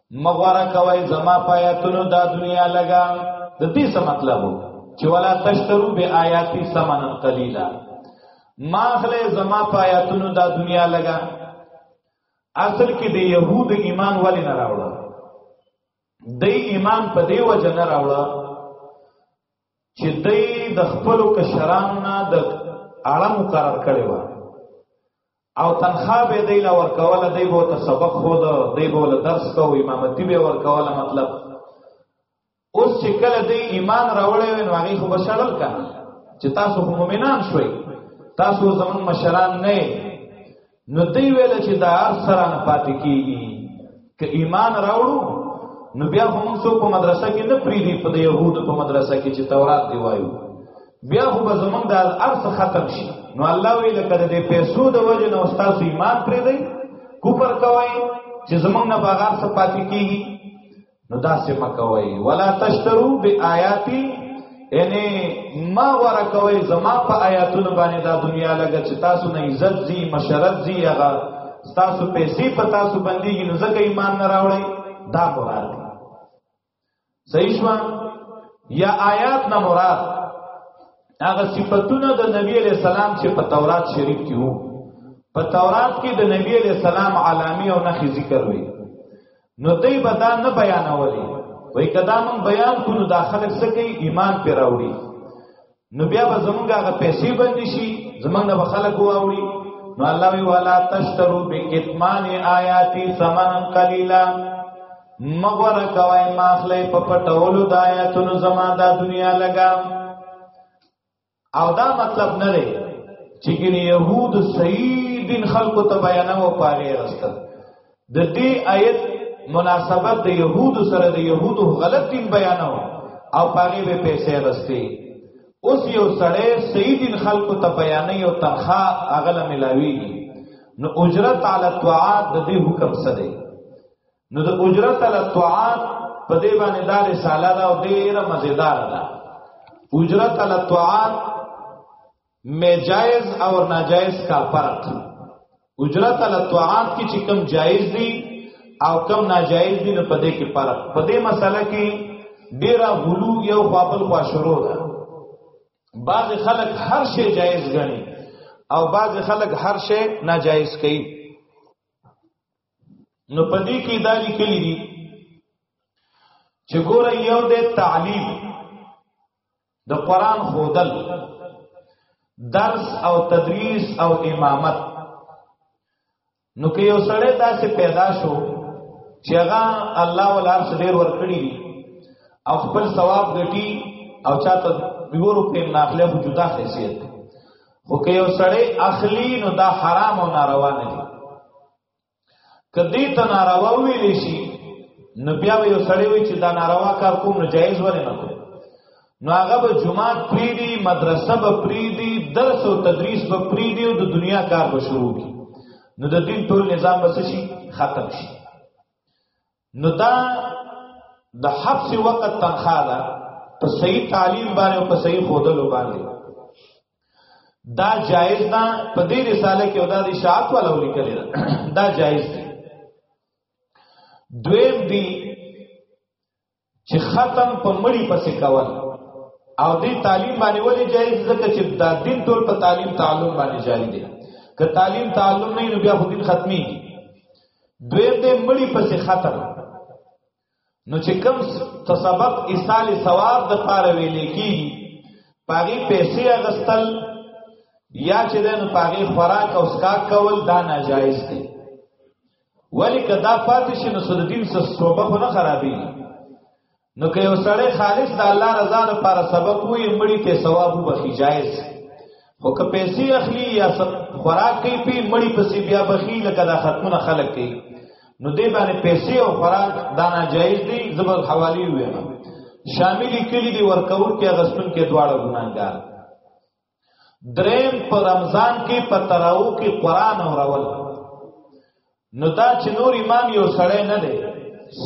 مغوره کوي زما پایتونو دا دنیا لگا د دې څه مطلب چې ولا تشترو به آیاتی ثمن قلیلا ما خله زما پایتونو دا دنیا لگا اصل کې د يهود ایمان ولې نه راوړل د ایمان په دی وجه نه راوړه چې د د خپل کشرانو نه د اړم قرار کړي و او تنخوا به دی لا ورکوله دی به ته سبق خو ده دی به له درس کو امامتی به ورکوله مطلب اوس چې کله دی ایمان راوړی وین هغه خو بشړل کنه چې تاسو خو مؤمنان شوي تاسو زمون مشران نه نو دی ویل چې دا هر سره نه پاتې کیږي که ایمان راوړو نو بیا هم څوک په مدرسه کې نه پریږدي په د یهودو په مدرسه کې چې تورات دی وایو بیا خو به زمونږ د ارث ختم شي نو الله وی لکه د پیسو د وجه نه استاد ایمان پرې دی کوپر کوي چې زمونږ نه باغ ارث پاتې کیږي نو دا سم کوي ولا تشترو بیااتی یعنی ما ورکوي زما په آیاتونو باندې دا دنیا لګه چې تاسو نه عزت زی مشرت زی هغه تاسو پیسې په تاسو باندې نو ځکه ایمان نه راوړی دا مراد دی صحیح شو یا آیات نه مراد هغه صفاتونه د نبی علیہ السلام چې په تورات شریف کې وو په تورات کې د نبی علیہ السلام علامی او نخي ذکر وی نو دوی به دا نه بیانولې وای کدا مون بیان کو نو دا خلک څه کوي ایمان پر راوړي نو بیا به زمونږ هغه پیسې باندې شي زمونږ نه خلک واوړي نو الله وی والا تشترو بکتمان آیاتی ثمن قلیلا مغور کوي ماخلې په پټولو د آیاتونو زما د دنیا لګا او دا مطلب نه دی چې ګنې يهود صحیح دین خلکو ته بیانو پاره راستل د دې آیت مناسبت د يهود سره د يهود غلط دین بیانو او پاره به پیسې راستي اوس یو سړی صحیح دین خلکو ته بیانې او تنخواه اغله ملاويږي نو اجرت علی الطاعات د دې حکم سره نو د اجرت علی الطاعات په دې باندې دا رساله دا او ډیره مزیدار ده اجرت علی الطاعات میں جائز اور ناجائز کا فرق اجرت علی الطاعات کی چې کم جائز دي او کم ناجائز دي نو په دې کې فرق په دې مسله کې ډیره غلو یو خپل خوا شروع ده بعض خلک هر شی جائز غني او بعض خلک هر شی ناجائز کوي نو پدې کې دا لیکل دي چې ګور یو د تعلیم د قران خودل درس او تدریس او امامت نو کې یو سړی داسې پیدا شو چې هغه الله ولار سره ور کړی او خپل ثواب ګټي او چاته یو روپې نه اخلي خو جدا حیثیت خو که یو سړی اخلي نو دا حرام او ناروا نه دي کدی ته ناروا ویل شي نو بیا به یو سړی وي چې دا ناروا کار کوم نو جایز ولې نه کوي نو هغه به جمعات پریدي مدرسه به پریدي درس او تدریس به پریدي او د دنیا کار به شروع کی نو د دین ټول نظام به شي ختم شي نو دا د حبس وخت تنخوا ده په صحیح تعلیم باندې او په صحیح خودلو باندې دا جایز ده په دې رساله کې او دا د شاعت والا ولیکل ده دا جایز ده دویم دی چې ختم په مړی پسې کول او دې تعلیم باندې ولې جایز ځکه چې دا دین ټول په تعلیم تعلم باندې جاری دی که تعلیم تعلم نه نو بیا خو دین ختمي دوی دې مړی پسې ختم نو چې کوم تسبق ایصال ثواب د پاره ویلې کی پاغي پیسې اغستل یا چې دین پاغي خوراک او سکاک کول دا ناجایز دی ولی که دا پاتې شي نو سره دین سره صوبه خو نه خرابي نو که یو سړی خالص د الله رضا لپاره سبق وي مړی ته ثواب وبخي جایز خو که پیسې اخلي یا خوراک کوي پی مړی پسې بیا بخي لکه دا ختمونه خلق کوي نو دې باندې پیسې او خوراک دا ناجایز دي زبر حوالی وي شاملی کلی دی ورکول کې غسن کې دواړه ګناګار دریم په رمضان کې په تراو کې قران اورول نو دا چې نور امام یو سړی نه دی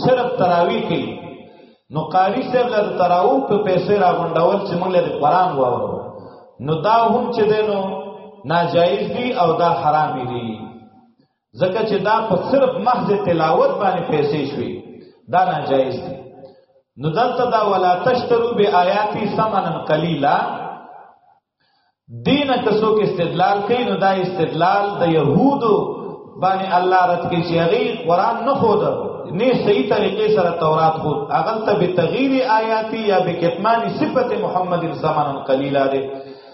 صرف تراوی کوي نو قاری صاحب له تراو په پیسې راغونډول چې موږ له قران واورو نو دا هم چې دینو ناجایز دي او دا حرام دي ځکه چې دا په صرف محض تلاوت باندې پیسې شوي دا ناجایز دي نو دلته دا ولا تشترو به آیاتی ثمنن قلیلا دین کسو کې استدلال کوي نو دا استدلال د يهودو باندې الله رد کې چې هغه قران نه خود نه صحیح طریقې سره تورات خود اغل ته به تغییر آیاتی یا به کتمان صفت محمد ثمنن قلیلا ده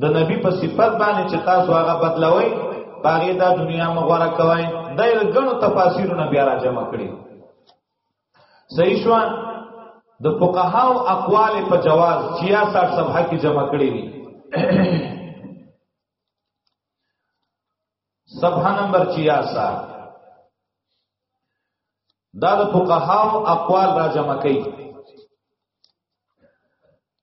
د نبی په صفت باندې چې تاسو هغه بدلوي باغې دا دنیا مغوره کوي د غنو تفاسیرونه بیا را جمع کړي صحیح شو د فقهاو اقوال په جواز 66 صفحه کې جمع کړي دي صفحه نمبر 66 دا د فقهاو اقوال را جمع کړي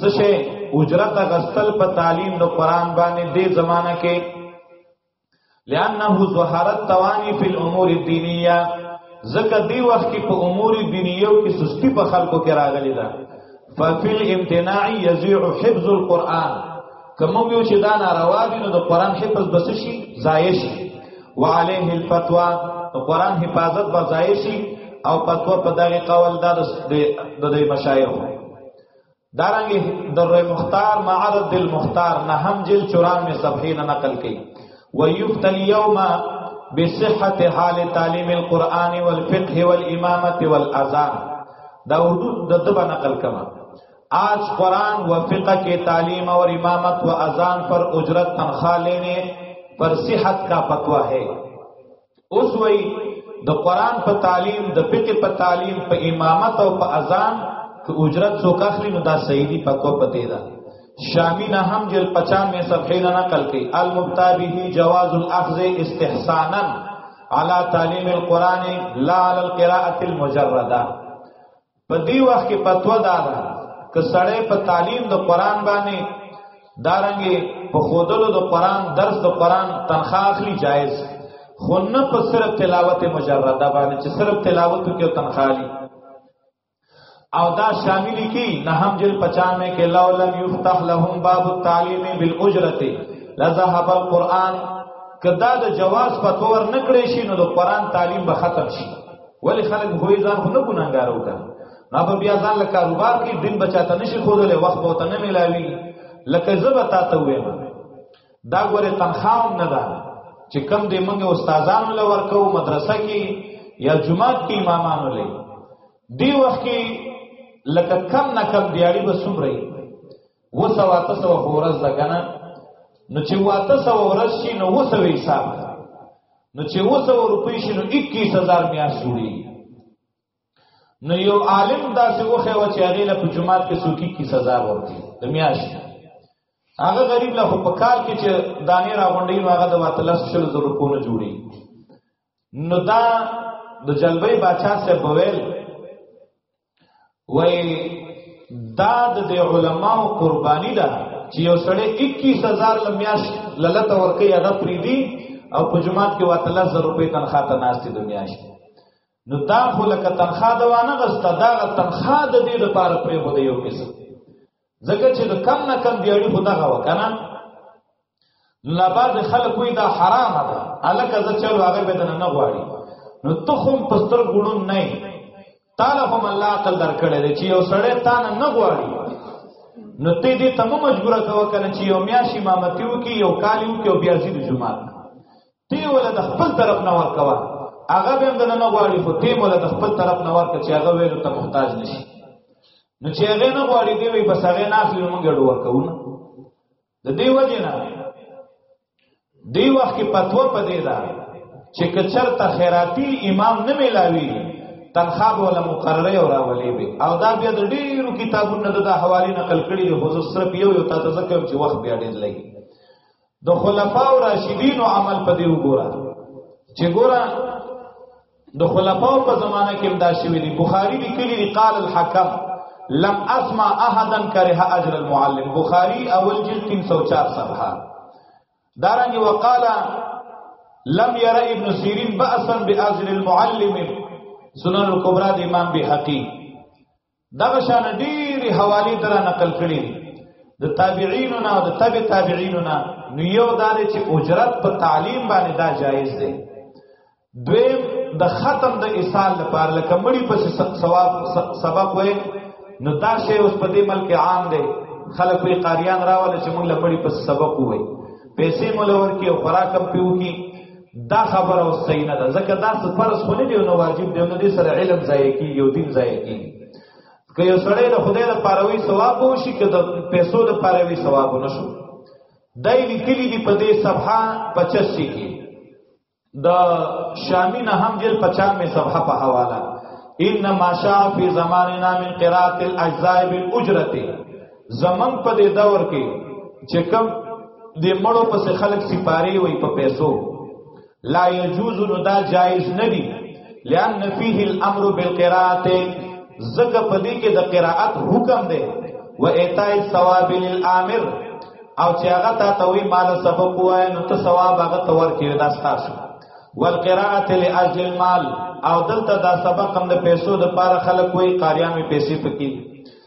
څه شي اجرت غسل په تعلیم د قران باندې دې زمانہ کې لانه ظهرت توانی فی الامور الدینیه زکه دی وخت کې په امور دینیو کې سستی په خلکو کې راغلی ده ففي الامتناع يزيع حفظ القرآن کوم یو چې دا ناروا دي نو د قرآن حفظ بس شي ضایع شي وعليه الفتوا د قرآن حفاظت به ضایع شي او فتوا په دغه قول دا د د مشایخ دارنګه در مختار معرض المختار نه هم جل 94 صفحې نه نقل کړي ويفت اليوم بصحه حال تعلیم القرآن والفقه والامامه والاذان دا اردو د دبا نقل کما آج قرآن و فقہ کے تعلیم اور امامت و اذان پر اجرت تنخواہ لینے پر صحت کا فتوا ہے اوس وی د قران په تعلیم د فقه په تعلیم په امامت او په اذان که اجرت څوک اخلي نو دا صحیح دی پکو پته ده شامی نه هم جل 95 صفحه نه نقل کړي المبتابه جواز الاخذ استحسانا على تعلیم القران لا على القراءه المجرده په دې وخت کې پتو دا ده که سړی په تعلیم د قران باندې دارنګي په خودلو د قران درس د قران تنخواه اخلي جایز خو نه په صرف تلاوت مجرده باندې چې صرف تلاوت کې تنخواه لي او دا شاملی کی نهم جل پچانوے کے لو لم یفتح لهم باب التعلیم بالاجرت لذهب القرآن کدا د جواز پتور نکړې شي نو د قرآن تعلیم به ختم شي ولی خلک هوی ځان خو نه ګناګار وکړ نه په بیا ځان له کاروبار کې دین بچاته نشي خودلې وخت به ته نه ملاوي لکه زبه تا ته وایم دا ګوره تنخواه نه ده چې کم دې موږ استادانو له ورکو مدرسه کې یا جمعات کې امامانو لې دی وخت کې لکه کم نه کم دیاری به سمري وسه واته سو ورځ ده کنه نو چې واته سو ورځ شي نو وسه وی حساب نو چې وسه روپی شي نو 21000 میاش جوړي نو یو عالم دا څه وخه و چې هغه له جمعات کې سوکی کی سزا ورکړي د میاش هغه غریب له په کال کې چې دانې را غونډي نو هغه د واتلس شل زر روپو نه جوړي نو دا د جلبې بادشاہ سے بویل وای دا د علماو قربانی ده چې یو سړی 21000 لمیاش لالت ورکه هغه پریدي او په جماعت کې واته 1000 روپۍ تنخواه ته ناشته د میاش نو دا خو لکه تنخواه د وانه غسته دا تنخواه د دې لپاره پرې بده یو کیسه ځکه چې د کم نه کم دیاړي خدا غوا کنه لا بعض خلک وی دا حرام ده الکه زه چل هغه به نه غواړي نو ته هم پستر ګړون نه تعالی هم الله عقل درکړي دی چې یو سړی تا نه نه غواړي نو ته دې تم مجبوره کوه کنه چې یو میاشي امامتي وکي یو کالی وکي او بیا زید جمعه تی ولا د خپل طرف نه ورکوا هغه به هم نه غواړي خو تی ولا د خپل طرف نه ورکه چې هغه ویلو ته محتاج نشي نو چې هغه نه غواړي دی وي بس هغه نه اخلي موږ ډور کوو د دې وجه نه دی وخت کې پتو پدې ده چې کچر ته خیراتی امام نه ملاوي تنخواه ولا مقرره او راولي به او دا بیا د ډیرو کتابونو د حواله نقل کړي له حضور صرف یو یو تاسو ځکه چې وخت بیا ډیر لګي د خلفاو راشدین او عمل پدې وګوره چې ګوره د خلفاو په زمانه کې دا شوی دی بخاری لیکلی دی قال الحکم لم اسمع احدا کرها اجر المعلم بخاری اول جلد 304 صفحه دارنګ وقال لم ير ابن سيرين باسا باجر المعلم سنن الكبرى د امام بهقي دغه شان ډېری حوالی تر نقل کړي د تابعین نه او د تبع تابعین نه نو یو دا دی چې اجرت په تعلیم باندې دا جایز دی دویم د ختم د ایصال لپاره لکه مړی په ثواب سبب وای نو دا شی اوس په دې ملک عام دی خلک وی قاریان راول چې موږ لپاره په سبق وای پیسې مولور کې او خوراک هم پیو کې دا خبره او سینه ده ځکه دا څه فرض خو نه دی نو واجب دی نو دې سره علم ځای کیږي او دین ځای کیږي که یو سړی د خدای د پاروي ثواب وشي که د پیسو د پاروي ثواب نشو دای لیکلی دی په دې صفحه 85 کې د شامی نه هم جل 50 می صفحه په حواله ان ما شاء فی زماننا من قراءه الاجزاء بالاجره زمنګ په دې دور کې چې کوم د مړو پس خلک سپاری وي په پیسو لا يجوز نو دا جایز نه دي لئن فيه الامر بالقراءه زکه په دې کې د قراءت حکم دی و ایتای ثواب للامر او چې هغه تا ته وی مال سبق وای نو ته ثواب هغه تور کې دا ستاسو والقراءه لاجل المال او دلته دا سبق هم د پیسو د پاره خلک وی قاریان می پیسې پکې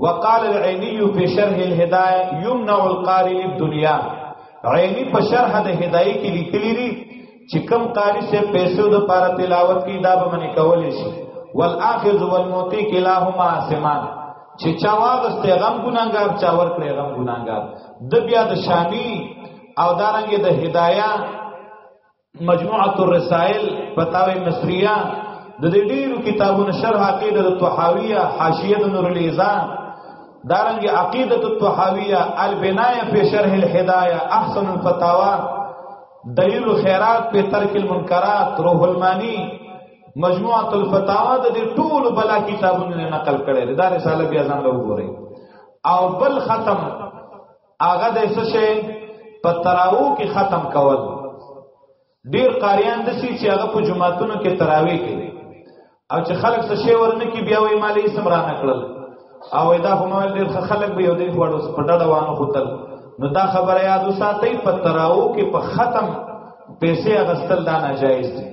وقال العيني في شرح الهدايه يمنع القارئ الدنيا عيني په شرح د هدايه کې لیکلی دی چې کم قاری سے پیسو د پاره تلاوت کی دا به منی کول شي والاخذ والموتی کلاهما سمان چې چا واغسته غم ګناګار چا ور کړی غم ګناګار د بیا د شامی او دارنګ د هدايه مجموعه الرسائل فتاوی مصریه د دې ډیرو کتابونو شرح عقیده د طحاویه حاشیه د نور الیزان دارنګ عقیده الطحاویه البنایه فی شرح الهدایه احسن الفتاوا دلیل الخيرات په ترک المنکرات روح المانی مجموعه الفتاوا د دې ټول بلا کتابونو نقل کړي دا رساله بیا ځان له وګورئ او بل ختم هغه د څه شي په تراو کې ختم کول ډیر قاریان د سې چې هغه په جمعاتونو کې تراوی کوي او چې خلک څه شي ورنه کې بیا وایي مالې سم را نکړل او دا هم ډیر خلک به یو دې وړو په ډډه وانه خوتل نو دا خبره یاد وساتئ په تراو کې په ختم پیسې اغستل دا ناجایز دي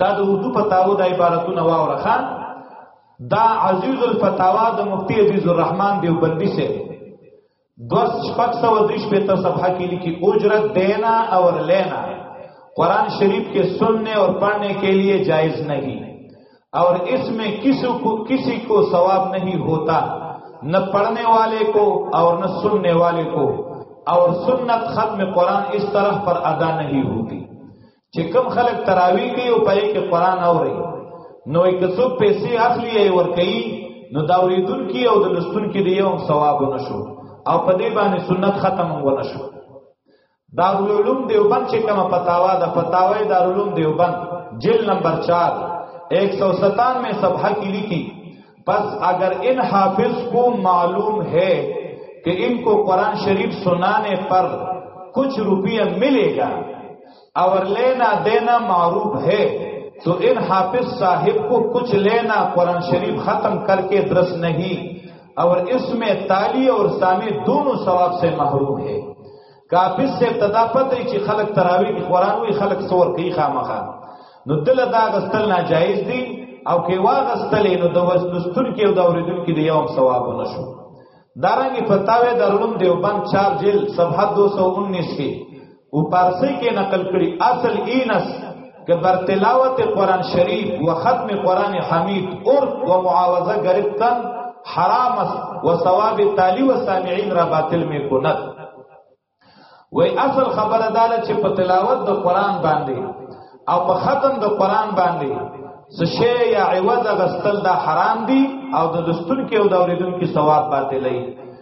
دا د اردو فتاوا د عبارتونه واوره خان دا عزیز الفتاوا د مفتی عزیز الرحمن دیوبندی سے دوست شپک سو دریش پہ تو صفحہ کی لکھی اجرت دینا اور لینا قرآن شریف کے سننے اور پڑھنے کے لیے جائز نہیں اور اس میں کسی کو کسی کو ثواب نہیں ہوتا نہ پڑھنے والے کو اور نہ سننے والے کو اور سنت ختم قرآن اس طرح پر ادا نہیں ہوتی چې کم خلک تراوی کوي او پای کې قران اوري نو یک څوک پیسې اخلي ای ور کوي نو دا اوریدون کې او د لستون کې دی یو ثواب نشو او په دې باندې سنت ختم ونه شو دارالعلوم دیوبند چې کومه پتاوا د پتاوی دارالعلوم دیوبند جلد نمبر 4 197 میں صفحہ کی لکھی بس اگر ان حافظ کو معلوم ہے کہ ان کو قرآن شریف سنانے پر کچھ روپیہ ملے گا اور لینا دینا معروف ہے تو ان حافظ صاحب کو کچھ لینا قرآن شریف ختم کر کے درست نہیں اور اس میں تالی اور سامی دونوں ثواب سے محروم ہے کافز صاحب ته دا پته چې خلک تراوی کې قران وی خلک سور کوي خامخا نو دل دا غستل ناجایز دي او کې واغستل نو د وسلستون کې او د اوریدل کې دی یو ثواب نشو دارنګ فتاوی درلوم دیوبند 4 جلد صفحه 219 کې او پارسی کې نقل کړي اصل اینس که بر تلاوت قرآن شریف و ختم قرآن حمید ارد و معاوضه گرفتن حرام است و ثواب تالی و سامعین را باطل می کند و اصل خبر داله چې په تلاوت د قرآن باندې او په ختم د قرآن باندې څه شی یا عوض غستل دا حرام دي او د دستور کې او د اوریدونکو ثواب باطلې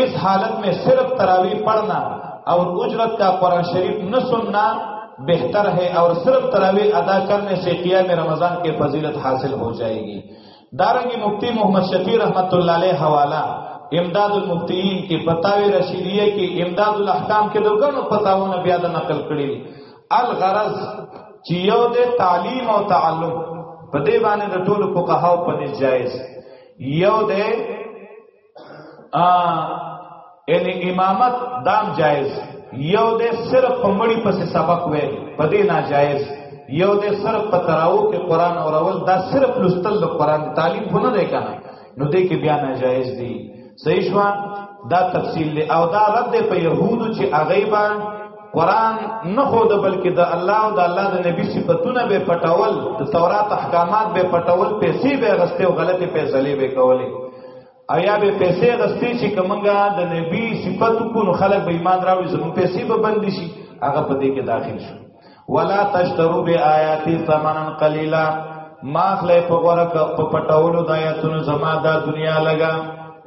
اس حالت میں صرف تراویح پڑھنا اور اجرت کا قرآن شریف نہ سننا بہتر ہے اور صرف تراویح ادا کرنے سے قیام رمضان کے فضیلت حاصل ہو جائے گی دارنگی مفتی محمد شفیع رحمت اللہ علیہ حوالہ امداد المفتین کی فتاوی رشیدیه کی امداد الاحکام کې د ګڼو فتاوونه بیا د نقل کړي الغرض چې یو د تعلیم او تعلم په دې باندې د ټولو فقهاو په نس جایز یو د ا یعنی امامت دام جایز یو دې صرف په مړی پسې سبق وې په دې ناجایز یو دې صرف په تراو کې قران او اول دا صرف لستل د قران تعلیم ونه دی کنه نو دې کې بیا ناجایز دی صحیح شو دا تفصیل دی او دا رد په يهودو چې اغیبا قران نه خو د بلکې د الله او د الله د نبی صفاتونه به پټول د تورات احکامات به پټول پیسې به غسته او غلطي فیصله به کولې ایا به پیسې غستې چې کومګه د نبی صفات کو نو خلک به ایمان راوړي زمو پیسې به بند شي هغه په دې کې داخل شو ولا تشترو به آیات ثمنن قلیلا ما خلې په غره په پټولو د آیاتونو زما د دنیا لگا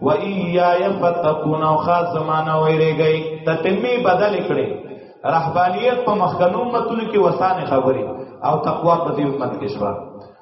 و ایا یفتقون او خاص زمانہ ویریږي تتمی بدل کړي رهبانیت په مخکنو متونو کې وسانه خبري او تقوا په دې امت کې شوه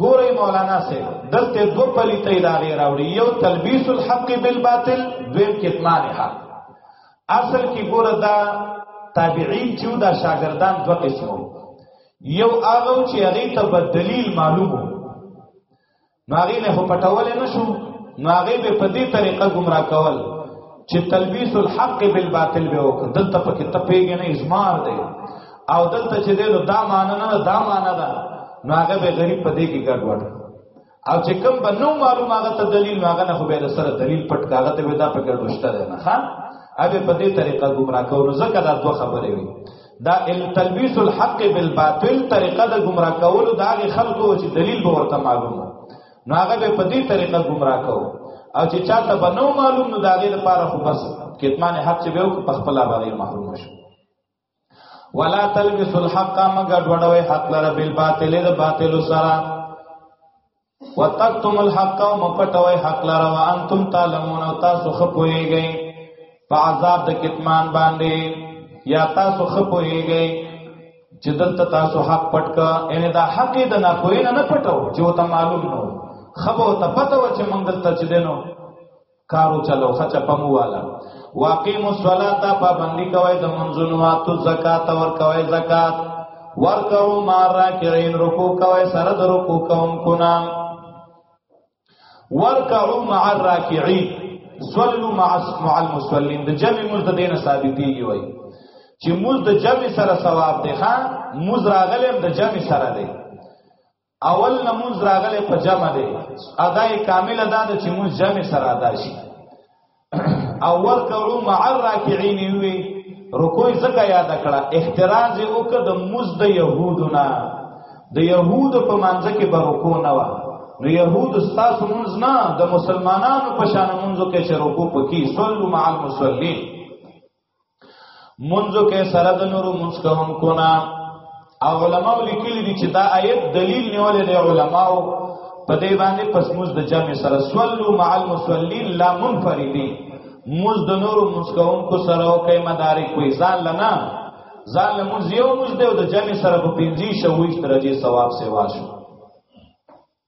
ګورې مولانا سي دلته دو پلیته ادارې راوړي یو تلبیس الحق بالباطل دویم کتمان حق اصل کې ګوره دا تابعین چې دا شاګردان دوه قسمو یو هغه چې هغه ته په دلیل معلومو ناغې نه پټول نه شو ناغې به په دې طریقه گمراه کول چې تلبیس الحق بالباطل به وکړ دلته پکې تپېږي نه ازمار دی او دلته چې دینو دا معنی نه دا معنی ده نو هغه به غریب په دې کې ګډوډ او چې کوم به نو معلومه هغه ته دلیل نو هغه نه خو به سره دلیل پټ کاغه ته به دا په ګډوشته ده نه ها هغه په دې طریقه ګمراه کوو نو ځکه دا دوه خبرې وي دا تلبیس الحق بالباطل طریقه د ګمراه کولو دا خلکو چې دلیل به ورته معلومه نو هغه به په دې طریقه گمراه کو او چې چاته به نو معلوم نو داغه لپاره خو بس کتمان حق چې به په خپل باندې محروم شي ولا تلبس الحق مگر ډوډوي حق لره بل باطل ده باطل سره وتقتم الحق مپټوي حق لره وانتم تعلمون تاسو خپويږئ په عذاب د کتمان باندې یا تاسو خپويږئ چې دلته تاسو حق پټ کا ان دا حق د ناپوهی نه نه پټو چې وته معلوم نو خبر ته پته و چې موږ دلته چې دینو کارو چلو خچا پمو والا واقیم الصلاۃ پابندی کوي د منځونو اتو زکات ور کوي زکات ور کوو مارا کرین رکو کوي سره د رکو کوم کنا ورکعو مع الراکعين صلوا مع مع المصلين د جمع موږ د دینه ثابتېږي وای چې موږ د جمع سره ثواب دی ښا موږ راغلم د جمع سره دی اول نموز راغله په جمع دی ادای کامل ادا د چې موږ جمع سره ادا شي او ورکعو مع الراکعين وی رکوع زکه یاد کړه احتراز وک د مز د يهودنا د يهود په منځ کې به رکوع نه و نو يهود تاسو مونږ نه د مسلمانانو په شان مونږ کې چې رکوع پکې صلو مع المصلين منځو کې سره د نورو منځ کوونکو نه او علماء لیکلي دي چې دا آیت دلیل نیولې دی علماء په دې باندې پس موږ د جامع سره صلو مع المصلين لا منفردين موږ د نورو موږ کوونکو سره او کې مدارک کوي ځان لنا ځان له موږ یو موږ دی او د جامع سره په 25 شويش درجه ثواب سیوا شو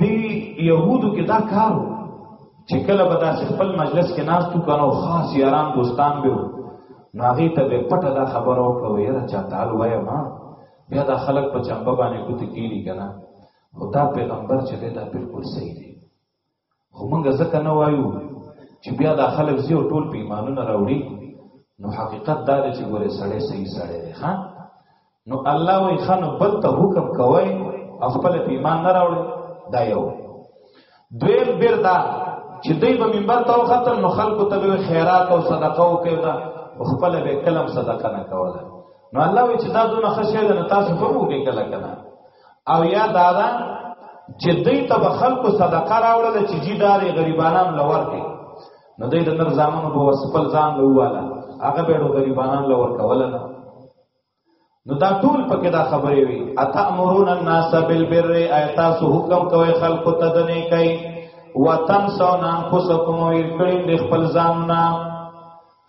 دی یهودو کې دا کارو چې کله به داسې خپل مجلس کې ناست و کنو خاص یاران دوستان به و نو هغې ته به پټه دا خبره وکړه و یاره چا تعال وایه ما بیا دا خلک په چمبه باندې ګوتې کېږي که نه خو دا پیغمبر چې دی دا بلکل صحیح دی خو موږ ځکه نه وایو چې بیا دا خلک زیو ټول په ایمانونه راوړي نو حقیقت دا دی چې ګوره سړی صحیح سړی دی ها نو الله وی خانو بل ته حکم کوي خپل په ایمان نه راوړي دا یو دویم بیر دا چې دوی به منبر ته وختل نو خلکو ته به خیرات او صدقه وکړي دا خپل به کلم صدقه نه کوله نو الله وی چې دا دونه خشه ده نو تاسو په موږ کې کله کنه او یا دا ده چې دوی ته به خلکو صدقه راوړل چې جی دارې غریبانان لور کې نو دوی د نر ځامنو په وسپل ځان لواله هغه به ډو غریبانان لور کول نه نو دا ټول پکې دا خبرې وي اتامرون الناس بالبر ایتا سو حکم کوي خلکو ته د نیکي وتنسون انفسکم ویل کړي د خپل ځان نه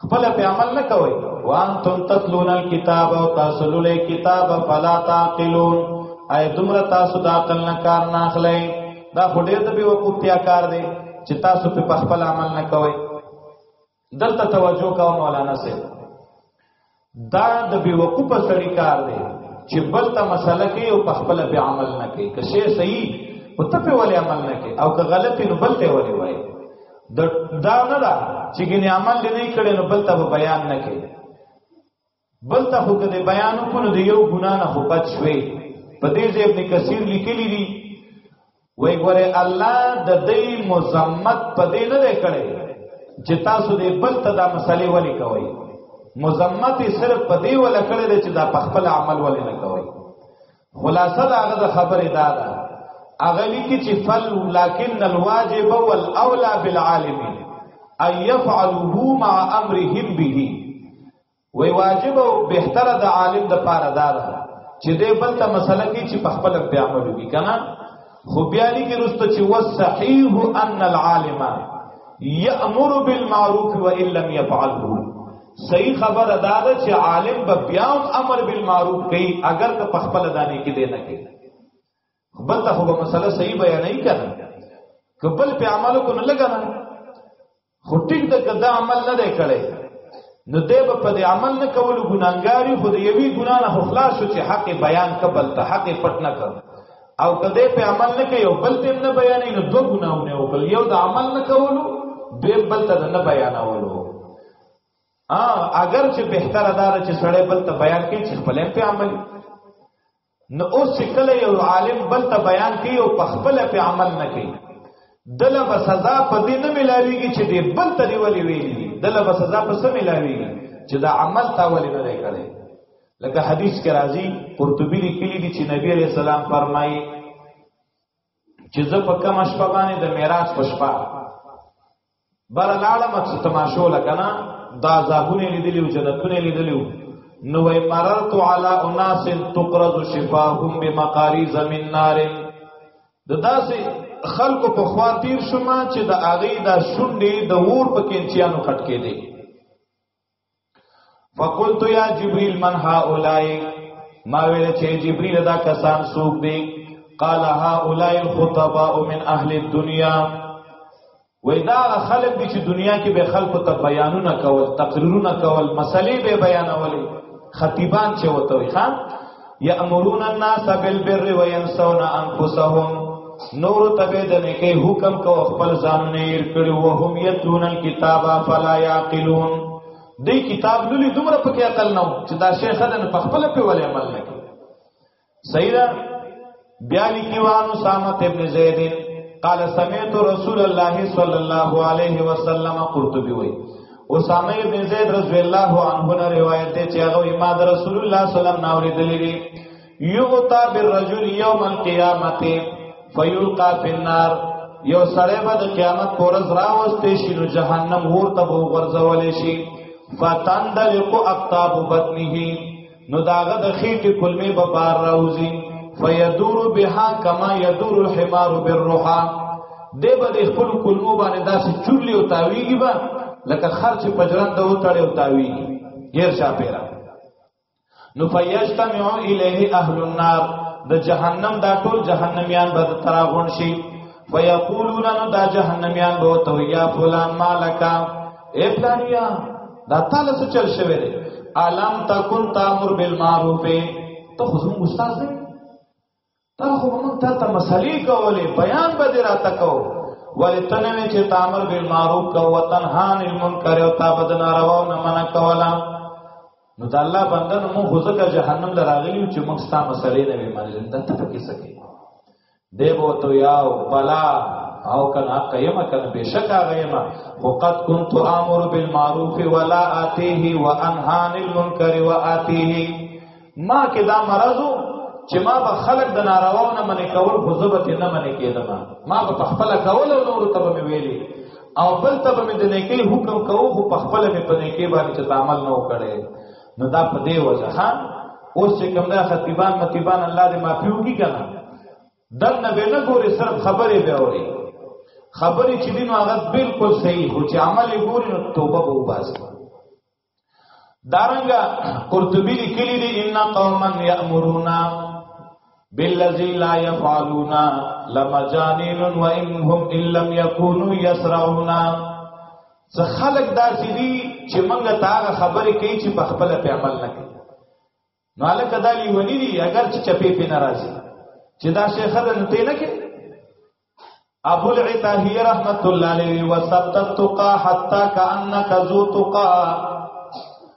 خپل په عمل نه کوي وانتم تتلون الكتاب او تاسو لولې کتاب فلا تعقلون اي دومره تاسو د عقل نه کار نه اخلي دا خډیر د بي وقوفتیا کار دی چې تاسو په خپل عمل نه کوي دلته توجه کوم مولانا سي دا د بیوقوف سړی کار دی چې بل ته مسله کوي او په خپل به عمل نه کوي که شی صحیح او ته په ولې عمل نه کوي او که غلط نو بل ته ولې وایي د دا نه دا چې ګنې عمل دې نه کړي نو بل ته بیان نه کوي بل ته خو کده بیان کو نو د یو ګنا نه خو بچ شوي په دې ځای ابن کثیر لیکلی دی وای ګوره الله د دې مزمت په دې نه دی کړی چې تاسو دې بل ته دا مسلې ولې کوي مزمت صرف په دې ولا کړی دی چې دا په خپل عمل ولې نه کوي خلاصه دا هغه د خبرې دا ده هغه لیکي چې فل لكن الواجب والاولى بالعالم ان يفعلوه مع امرهم به وی واجب او بهتره د عالم د پاره دا ده چې دې بل ته مسله کې چې په خپل په عمل وکړي کنه خو بیا لګي رسته چې وصحیح ان العالم یامر بالمعروف وان لم يفعله صحیح خبر ادا ده چې عالم به بیا امر بالمعروف کوي اگر که په خپل دانه کې دی نه کوي بل ته خو به مسله صحیح بیانې کړه کبل په عملو کو نه لګا خو ټیک د کدا عمل نه دی کړي نو دی به په دې عمل نه کول ګناګاری خو د یوی ګنا نه خلاص شو چې حق بیان کبل ته حق پټ نه کړ او کده په عمل نه کوي او بل تم نه بیانې نو دوه ګناونه وکړ یو د عمل نه کولو به بل ته نه بیانولو ا اگر چې بهتره دار چې سړی بل ته بیان کوي چې خپل په عمل نو اوس چې کله یو عالم بل ته بیان کوي او په خپل په عمل نه کوي دله به سزا په دې نه ملاويږي چې دې بل ته دی ولي ویلي دي دله به سزا په څه ملاويږي چې دا عمل تا ولي نه دی کړی لکه حدیث کې راځي قرطبي لیکلي دي چې نبی عليه السلام فرمایي چې زه په کوم شپه باندې د معراج په شپه بل لاړه مڅ تماشو لکنه دا زابونه لیدلی او جنتونه لیدلی نو وای مررت علی اناس تقرض شفاهم بمقاریز من نار د داسې خلکو په خوا تیر شوم چې د اغې د شونډې د ور په کینچیانو خټ کېدی فقلت یا جبريل من هؤلاء ما ویل چې جبريل دا کسان سوق دي قال هؤلاء الخطباء من اهل الدنيا وای دا خلک دي چې دنیا کې به خلکو ته بیانونه کول تقریرونه کول مسلې به بیانولې خطیبان چې وته وي خان یامرون الناس بالبر وینسون انفسهم نور تبه د نیکه حکم کو خپل ځان نه ير کړو او هم یتون الكتاب فلا یاقلون دې کتاب لولي دومره پکې عقل نه چې دا شیخ دن په خپل په ولې عمل نه کوي صحیح ده بیا لیکي وان اسامه ابن زید قال سمعت رسول الله صلی الله علیه وسلم قرطبی وای اسامه ابن زید رضی الله عنه نه روایت دی چې هغه امام رسول الله صلی الله علیه وسلم ناوړي دلی یغتا بالرجل یوم القیامت فیلقا فی النار یو سړی به د قیامت پورز راوستې شي نو جهنم ورته وغورځول شي فتندلق اقطاب بطنه نو داغه د خېټې کلمې به بار راوځي فیدور بها کما یدور الحمار بالروحا دې به د خپل کلمو باندې داسې چولې او تاویږي به لکه خرچ پجران ته وتړي او تاویږي غیر شا پیرا نو فیجتمع الیه اهل النار د جهنم دا ټول جهنميان به تراغون شي فیقولون نو دا جهنميان به تو یا فلان مالکا اے پلانیا دا تعالی څه چل شوی دی الم تکون تامر بالمعروف ته خو زموږ استاد دی تا خو موږ ته ته مسلې کولې بیان به دې راته کو ولې تنوي چې تامر بالمعروف کو وتنها عن المنکر او تا بدن راو نه منع کولا نو د الله بندن مو خو ځکه جهنم لراغلی چې موږ ستا مسلې نه وي منل دا ته پکې سکے دیبو تو یاو بلا او کنا قیما کنا بشک غیما وقد كنت امر بالمعروف ولا اتيه وانها عن المنكر واتيه ما کې دا مرزو چې ما به خلق د نارواو نه منې کول خو زبت نه منې کېدم ما به خپل کول او نور ته به ویلي او بل ته به د نیکی حکم کوو خو په خپل مې په نیکی باندې چې عمل نه وکړي نو دا په دې وجه ها اوس چې کوم دا خطیبان متیبان الله دې معافیو کی کنه دن نه به نه ګوري صرف خبرې به اوري خبرې چې دین هغه بالکل صحیح خو چې عمل یې ګوري نو توبه به وباسي دارنګه قرطبی لیکلی دی ان قوما یامرون بالذی لا یفعلون لمجانین و انهم ان لم یکونوا یسرعون ځه خلک داسې دي چې موږ ته هغه خبرې کوي چې په خپل په عمل نه کوي نو الکه دا لیونی دي اگر چې چپې په ناراضي چې دا شیخ ده نو ته نه کې ابو العتاهی رحمت الله علیه وسبت تقا حتا کانک ذو تقا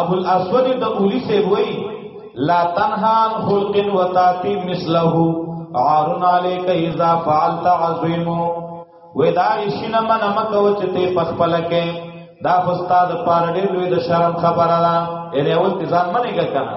ابو الاسود د اولی سے وی لا تنهان خلق و تاتی مثله عارن علیک اذا فعلت عظیم و دا شین من مکو چې ته پخپل کې دا استاد پار ډېر لوی د شرم خبره ده یې اول ځان منې کنه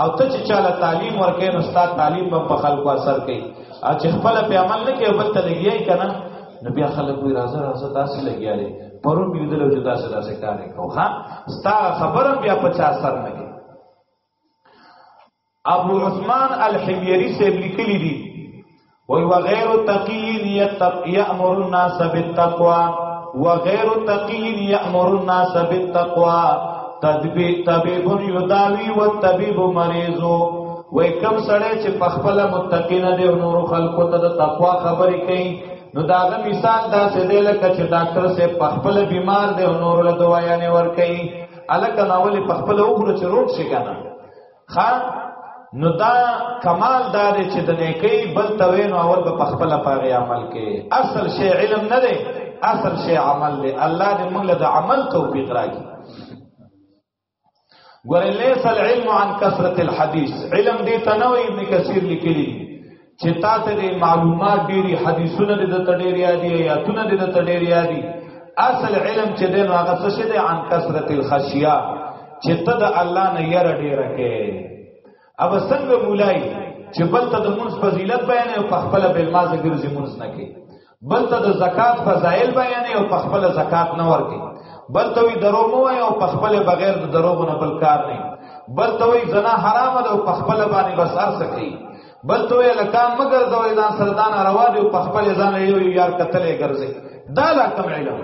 او ته چې چاله تعلیم ورکې نو ستاسو تعلیم به په خلکو اثر کوي او چې خپل په عمل نه کې بل ته لګیای کنه نو بیا خلک وی راځه راځه داسې لګیا دي پرون بیا دلو چې داسې داسې کار وکاو ها ستا خبره بیا په چا اثر نه کوي ابو عثمان الحمیری سے لیکلی دي وی وغیر تقین یأمر الناس بالتقوی وغیر تقین یأمر الناس بالتقوی تدبی طبیب یداوی و طبیب مریضو وی کم سړی چې په خپل متقین دی او نور خلکو ته د تقوا خبرې کوي نو دا غو مثال دا چې دی لکه چې ډاکټر سه په خپل بیمار دی او نور له دوايانې ور کوي الکه ناول په خپل وګړو چې روغ شي کنه خا نو دا کمال دار چې د نیکی بل توین او اول په خپل پاره عمل کې اصل شی علم نه دی اصل شی عمل دی الله دې موږ له عمل توفیق راکړي ګور لیس العلم عن کثرت الحديث علم دې تنوي ابن کثیر لیکلی چې تا ته دې معلومات ډېری حدیثونه دې د تډېر یادي یا تونه دې د تډېر یادي اصل علم چې دې نو هغه څه شه دې عن کثرت الخشیا چې ته د الله نه یې ډېر کې اب څنګه مولای چې بل ته د مونږ فضیلت بیان او په خپل بل مازه ګرځي مونږ نه کې بل ته د زکات فضایل بیانې او په خپل زکات نه ورکي بل ته وی درو مو او په خپل بغیر د دروغ نه بل کار نه بل ته وی زنا حرام ده او په خپل باندې بس ارس کوي بل ته وی لکان مگر دوی ځان سردان روا دي او په خپل ځان یو یار قتلې ګرځي دا لا کم علم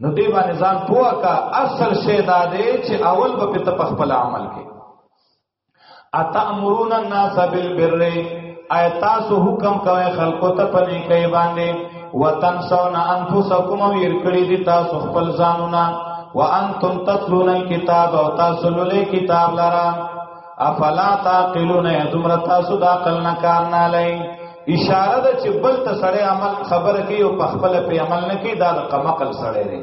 نو دی باندې ځان پوهه کا اصل شی دا دی چې اول به په خپل عمل کې اتامرون الناس بالبر اي تاسو حکم کوي خلکو ته پني کوي باندې وتنسون انفسکم وير کړی دي تاسو خپل ځانونه وانتم تتلون الكتاب او تاسو لولې کتاب لرا افلا تعقلون ذمر تاسو د عقل نه کار نه لای اشاره ده چې بل ته سړی عمل خبره کوي او په خپل په عمل نه کوي دا د قمقل سړی دی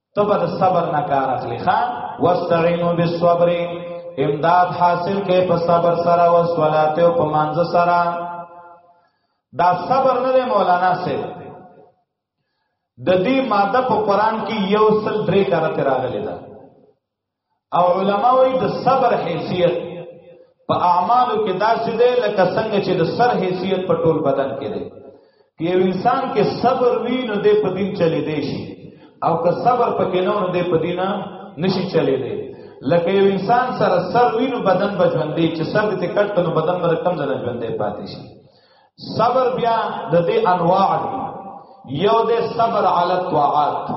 ته به د صبر نه کار اخلي ښا واستعینوا بالصبر امداد حاصل کې په صبر سره او صلات او په مانځ سره دا صبر نه دی مولانا سي د دې ماده په قران کې یو سل درې کرته راغلي ده او علما وایي د صبر حیثیت په اعمالو کې داسې دی لکه څنګه چې د سر حیثیت په ټول بدن کې دی که یو انسان کې صبر وي نو دی په دین چلی دی شي او که صبر پکې نه نو دی په دین نشي چلی دی لکه یو انسان سره سر وي نو بدن به ژوندې چې سر دې کټ نو بدن به کم ځای ژوندې پاتې شي صبر بیا د دې انواع دی یو د صبر علی الطاعات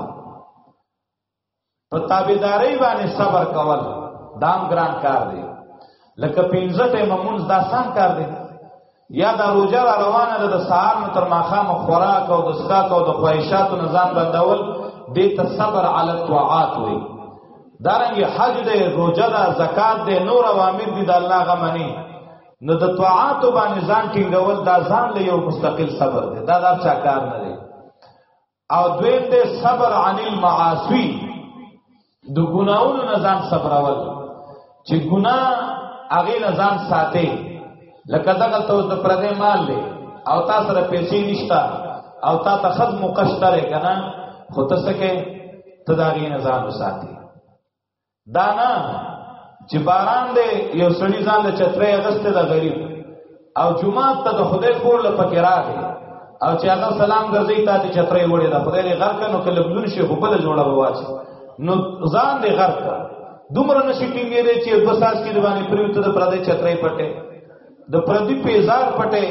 په تابعداري باندې صبر کول دا ګران کار دی لکه پنځه ته ممونز دا سان کار دی یا دا روزه را روانه ده د سهار نه تر ماښام خوراک او د سکاک او د خواهشاتو نه ځان بندول دې ته صبر علی الطاعات وي دارنګ حج دې روزه ده زکات دې نور اوامر دي د الله غمنی نو د طاعات باندې ځان ټینګول دا ځان له یو مستقل صبر دی دا دا چا کار نه دی او دویم دې صبر عن المعاصی د ګناونو نه ځان صبرول چې ګنا هغه نه ځان ساتي لکه دغه ته د پردې مال لې او تا سره پیسې نشتا او تا ته خد مقشتره کنه خو ته سکه تداغی نه ځان وساتي دا نه چې باران دی یو سړی ځان له چترې اغسته د غریب او جمعه ته د خدای کور له پکې راغی او چې هغه سلام ګرځي ته چې چترې وړي دا خدای دې غرق نو کله بلون شي په بل جوړه وواچ نو ځان دې غرق دومره نشي ټینګې دې چې بس اس کې باندې پریوت د پردې چترې پټه د پردې پیزار پټه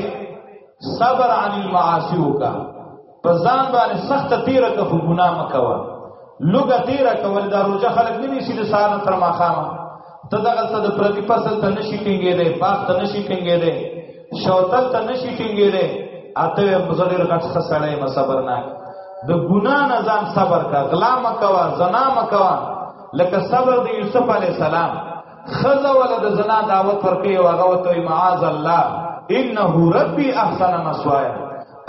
صبر عن المعاصی وکړه په ځان باندې سخت تیره که خو ګناه مکوه لوګه تیره کول دا روزه خلک نه نشي د سهار تر ماښامه ته دغه څه د پردي فصل ته نشي ټینګې دی باغ ته نشي ټینګې دی شوتل ته نشي ټینګې دی اته مزدور غټ څه سړی ما صبر نه د ګنا نه ځان صبر کا غلا مکوا زنا مکوا لکه صبر د یوسف علی السلام خزه ول د زنا دعوت ورکي او هغه ته معاذ الله انه ربي احسن مسوایا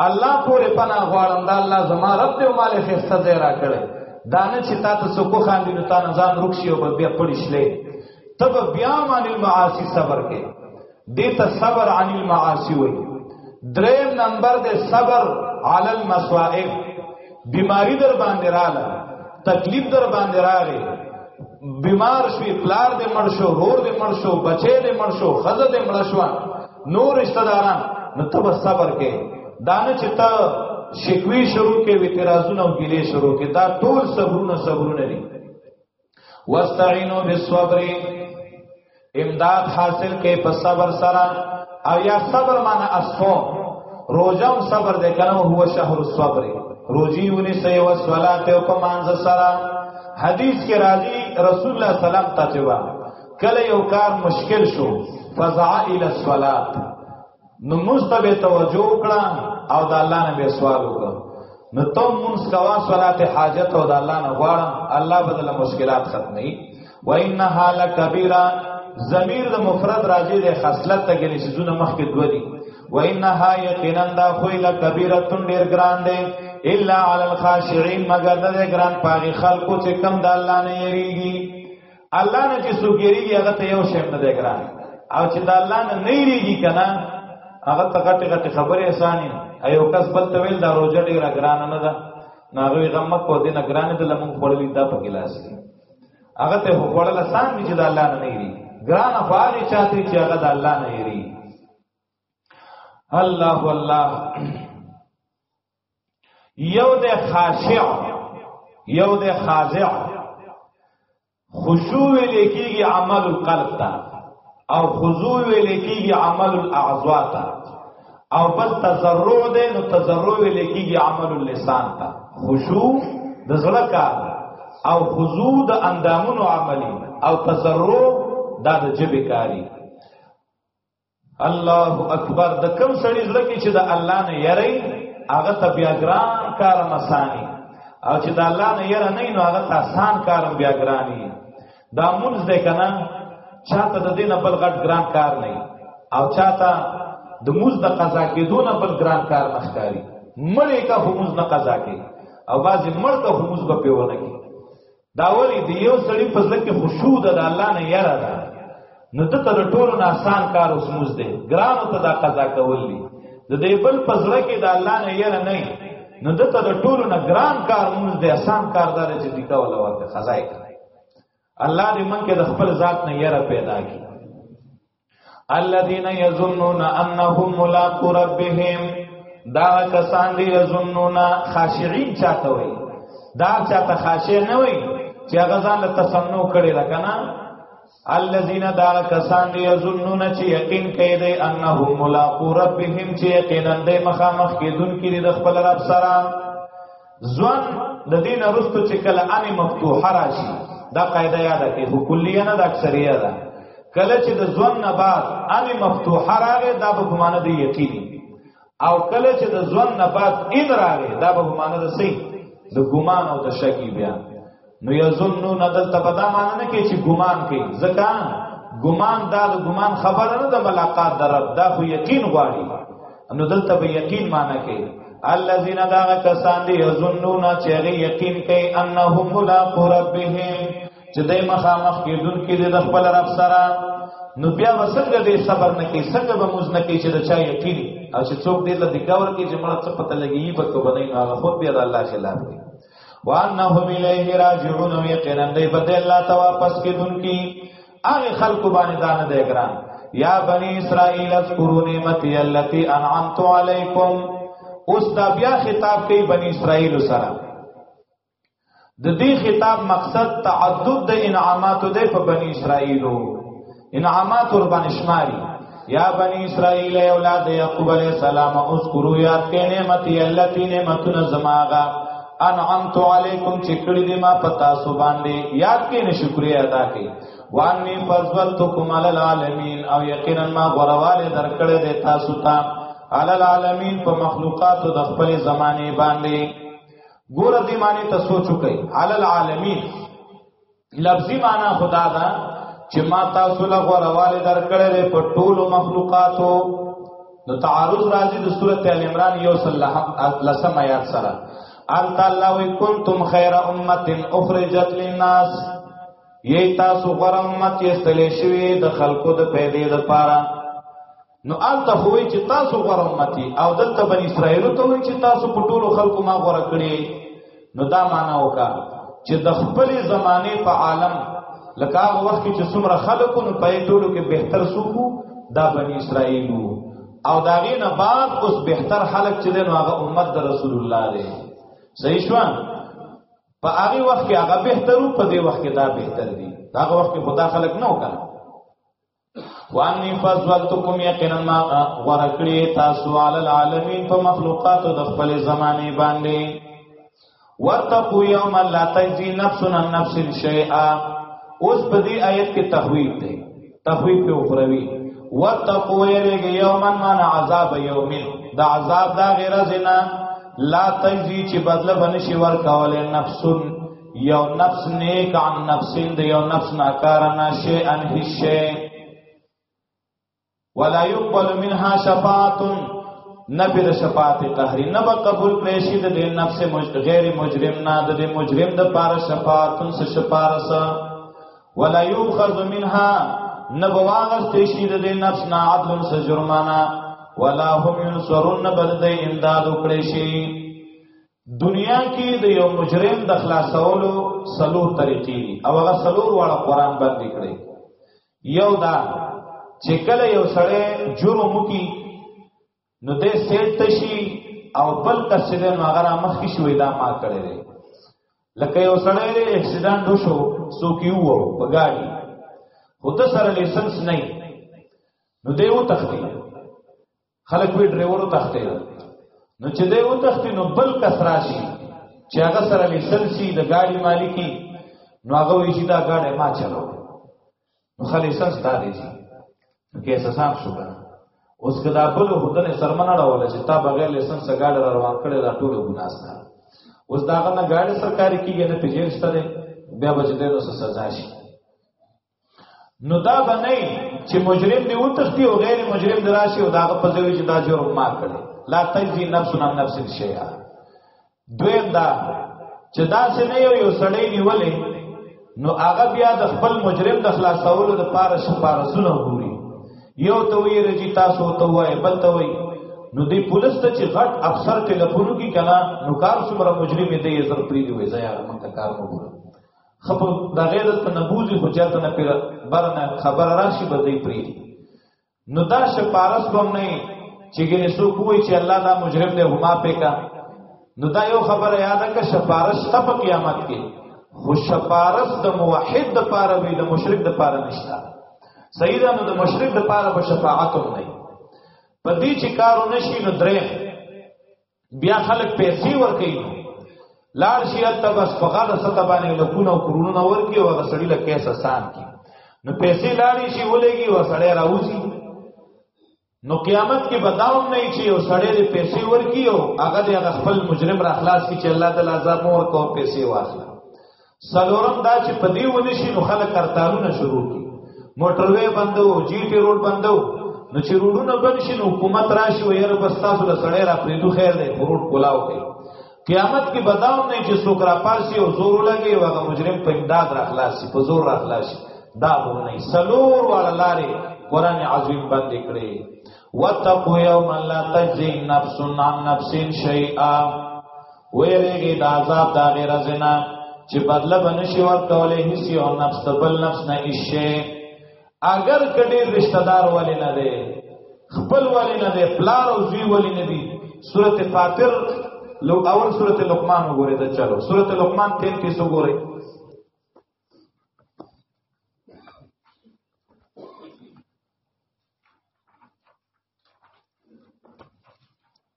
الله پورې پناه غواړم دا الله زما رب دې مال خسته ځای را کړی دا نه چې تا ته څوک خاندي نو تا نه ځان رکشي او بیا پړی شلې تب بیا مان المعاصی صبر کې دې ته صبر عن المعاصی وایي دریم نمبر دې صبر علی المصائب بیماری در باندې رااله تکلیف در باندې راغی بیمار شوی پلار دې مړ شو رور دې مړ شو بچی دې مړ شو خزه دې مړ شو نور رشتہ داران نو تب صبر کې دانه چې ته شکوی شروع کې وی ترازونه او ګیلې شروع کې دا ټول صبرونه صبرونه دي واستعینوا بالصبر امداد حاصل کې په صبر سره او یا صبر معنی اصفو روزم صبر دې کنه هو شهر الصبر روزي ونی سي او صلات او پمانځ سره حدیث کې راځي رسول الله سلام ته کله یو کار مشکل شو فزع الى الصلاه نو مستب توجه وکړه او د الله نه به سوال وکړه نو تم منس کوا صلات حاجت او د الله نه غواړه الله بدل مشکلات ختمي و انها لکبیره ضمیر د مفرد راځي د خصلت ته ګلی سيزونه مخکې دوه دي و انها یقینا دا خو لکبیره تون ډیر ګران دی الا علی الخاشعين مگر د ګران پاغي خلکو چې کم د الله نه یریږي الله نه چې څوک یریږي هغه ته یو شی نه دی ګران او چې د الله نه نه یریږي کنه هغه ته غټه غټه خبره اساني ایو کس بل ته ویل دا روزه ډیره ګران نه ده ناغوی غم کو دینه ګران ده لمون خړلې دا په ګلاس کې هغه ته خړل آسان دي چې د الله نه نه یری ګران فاري چاته چې هغه د الله نه یری الله الله یو د خاشع یو د خاضع خشوع لیکيږي عمل القلب ته او خضوع لیکيږي عمل الاعضاء ته او بل تزرع ده نو تزرع لیکيږي عمل اللسان ته خشوع د زړه کار او خضوع د اندامونو عملي او تزرع دا د جبه کاری الله اکبر د کم سړي زړه کې چې د الله نه یری هغه ته بیا ګران کار مسانی او چې د الله نه یره نه نو هغه ته آسان کار بیا ګرانی دا مونږ دې کنه چاته د دینه بل غټ ګران کار نه او چاته د موز د قضا کېدو نه بل ګران کار مخکاري مړې کا هموز نه قضا کې او بعضې مړ ته هموز به پیونه کې دا ولی دی یو سړی په ځکه خشوع ده د الله نه یره ده نو ته تر ټولو نه آسان کار اوس موز دی ګران ته دا قضا کول دي د دې بل په ځړه کې د الله نه یره نه نو د تر ټولو نه ګران کار موز دی آسان کار دار چې دی کول ورته قضا یې الله دې من کې د خپل ذات نه یره پیدا کړي الذين يظنون انهم ملاقات ربهم دا کسان دی یظنون خاشعين چاته وي دا چاته خاشع نه وي چې هغه ځان له تسنو کړي لکه نه الذين دا کسان دی یظنون چې یقین کوي دی انهم ملاقات ربهم چې یقینا د مخامخ کېدون کې د خپل رب سره ځوان د دې نه رستو چې کله ان مفتوحه راشي دا قاعده یاده کې خو کلیه نه د اکثریه ده کله چې د ځوان نه بعد ان مفتوحه راغې دا به ګمانه دی یقیني او کله چې د ځوان نه بعد ان راغې دا به ګمانه ده سي د ګمان او د شکی بیا نو یظنون دلته په دا معنی نه کې چې ګمان کوي ځکه ګمان دا د ګمان خبره نه د ملاقات در دا خو یقین غواړي نو دلته به یقین معنی کې الذين دا کسان دي یظنون چې یقین کوي انهم ملاقات ربهم چې دای مخامخ کېدون کې د خپل رب سره نو بیا وسنګ دې صبر نه کې څنګه به موز نه کې چې د چا یقین او چې څوک دې له دګاور کې چې مړ څه پته لګي به کو بنې هغه خود بیا د الله خلاف دی وانهم الیه راجعون یقینا دی بده الله ته واپس کیدونکي هغه خلق باندې دانه دی ګران یا بنی اسرائیل اذکروا نعمتي التي انعمت علیکم اوس دا بیا خطاب کوي بنی اسرائیل سره د دې خطاب مقصد تعدد د انعاماتو دی په بنی اسرائیلو انعامات ور باندې شماري یا بنی اسرائیل اولاد یعقوب علیہ السلام اذکروا یاد کئ نعمتي التي نعمتنا زماغا انعمت علیکم چې کړي دې ما پتا سو باندې یاد کئ نه شکریا ادا کئ وانی فضلتکم علی العالمین او یقینا ما غرواله درکړې دې تاسو ته علی العالمین په مخلوقات د خپل زمانه باندې ګور دې معنی ته سوچو کئ علی العالمین لفظي معنا خدا دا چې ما تاسو له غوړواله درکړې په ټول مخلوقاتو نو تعارض راځي د سورته ال عمران یو صلی الله لسم آیات سره ان تعالی وی کنتم خیر امه اخرجت للناس یی تاسو غره امت یې استلې شوی د خلقو د پیدې لپاره نو آل ته خوې چې تاسو غوړ امتی او دلته بن اسرائیل ته وې چې تاسو په ټولو خلکو ما غوړ کړی نو دا معنا وکا چې د خپل زمانه په عالم لکه هغه وخت چې څومره خلکو نو په ټولو کې بهتر سوکو دا بن اسرائیل او دا غي نه بعد اوس بهتر خلک چې نو هغه امت د رسول الله دی صحیح شو په هغه وخت کې هغه بهترو په دې وخت کې دا بهتر دی دا هغه وخت کې خدا خلک نه وکړ وانی فضلتکم یقینا ما ورکړی تاسو علی العالمین په مخلوقات د خپل زمانه باندې وتقو یوم لا تجزی نفس عن نفس شیئا اوس په دې آیت کې تخویب دی تخویب په اخروی وتقو یریږي یوم من عذاب یوم دا عذاب دا غیر زنا لا تجزی چې بدله بنشي ورکول نفسن یو نفس نیک عن نفسین د یو نفس ناکار نه شی ان هیڅ شی ولا يقبل منها شفاعت نبی د شفاعت قهری نه به قبول کړي شي د دې نفس غیر مجرم نه د دې مجرم د پاره شفاعت سره شفارس ولا يؤخذ منها نه به واغستې شي د دې نفس نه عدل سره جرمانه ولا هم ينصرون نه بد دې امداد وکړي شي دنیا کې د یو مجرم د خلاصولو سلور طریقې دي او هغه سلور واړه قران باندې کړی یو دا چې کله یو سړی جرم وکي نو دې سیټ تشي او بل کس چې نو هغه را مخ کې شوې دا ما کړی دی لکه یو سړی دې اکسیډنټ وشو سو کیو وو په ګاډي خود سره لایسنس نه نو دې و تختی خلک وی ډرایور تخته نو چې دی و تخته نو بل کس راشي چې هغه سره لیسنسي د ګاډي مالکی نو هغه وی چې دا ګاډي ما چلو نو خلک سنس دا دی چې کې سسام شو کنه اوس کدا بل هدن سرمنه راول چې تا بغیر لیسنس ګاډي روان کړي دا ټول ګناسته اوس داغه نه ګاډي سرکاري کیږي نه پیژنسته بیا بچ دې نو سزا شي نو دا به نه چې مجرم دی وتښتي او غیر مجرم دراشي او دا په ځای چې دا جرم ما کړی لا تجزي نفس عن نفس شيئا دویم دا چې دا څه نه یو سړی نیولې نو هغه بیا د خپل مجرم د خلاصولو د پاره شپارسونه وګوري یو ته وی رجی تاسو ته وای بل ته وی نو دی پولیس ته چې غټ افسر ټلیفون کی کنا نو کار څومره مجرم دی یې زر پری دی وای زیا مونږ کار وګورو خبر دا غیر ته نبوزي خو چاته نه پیدا برنه خبر راشي به دی پری نو دا شپارس بم نه چې ګنې سو کوی چې الله دا مجرم دی هما پېکا نو دا یو خبره یاده که شپارس تپ قیامت کې خو شپارس د موحد د پاره وی د مشرک د پاره نشتا سیدا نو د مشرک د پاره به شفاعت هم نه پدې چې کارو نشي نو درې بیا خلک پیسې ورکوي لار شي ته بس په غاړه ستا باندې لکونه او کرونه ورکي او سړی له کیسه سان کی نو پیسې لاري شي ولېږي او سړی راوځي نو قیامت کې بداوم نه چې یو سړی دې پیسې ورکي او هغه دې خپل مجرم را خلاص کی چې الله تعالی عذاب ورکو پیسې واخلي سلورم دا چې په دې ونی شي نو خلک کرتالونه شروع کی موټروي بندو جی ټی روډ بندو نو چې روډونه بند شي نو حکومت راشي وير بس تاسو له سړی را پریدو خیر دی روډ کولاو کوي قیامت کې بداو نه چې څوک را پارسي او زور لګي وغه مجرم په امداد را خلاصي په زور را خلاصي دا ونه سلور ولا لاري قران عظیم باندې کړي وتقوا یوما لا تجزی نفس عن نفس شیئا ویریږي د عذاب د غیر زنا چې بدله بنشي ورکولې هیڅ یو نفس ته بل نفس نه ایشه اگر کډې رشتہ دار ولې نه دی خپل ولې نه دی پلار او زوی ولې نه دی سورته فاطر لو اول سورته لقمان وګورئ دا چلو سورته لقمان 33 وګورئ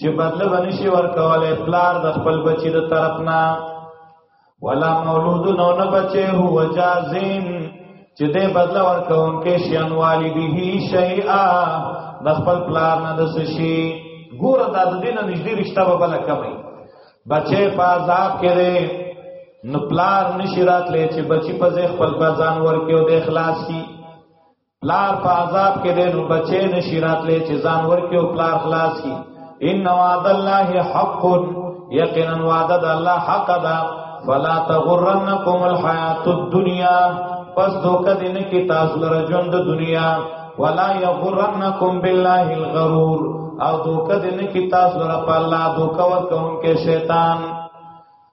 چې بدل باندې شي ورکواله پلار د خپل بچی د طرف نه ولا مولود نو نه بچي هو جازین چې دې بدل ورکون کې شیان والده شیئا د خپل پلار نه د سشي ګور د دې نه نږدې رشتہ به بل کمي بچي په عذاب کې دې نو پلار نشی راتلې چې بچي په ځای خپل ځان ورکیو د اخلاص کی پلار په عذاب کې دی نو بچی نشي راتلی چې ځان ورکړي او پلار خلاص کړي ان وعد الله حق یقینا وعد الله حق ده فلا تغرنکم الحیات الدنیا پس دوکه دین کی تاسو لره ژوند دنیا ولا یغرنکم بالله الغرور او دوکه دین کی تاسو لره په الله دوکه ورکون کې شیطان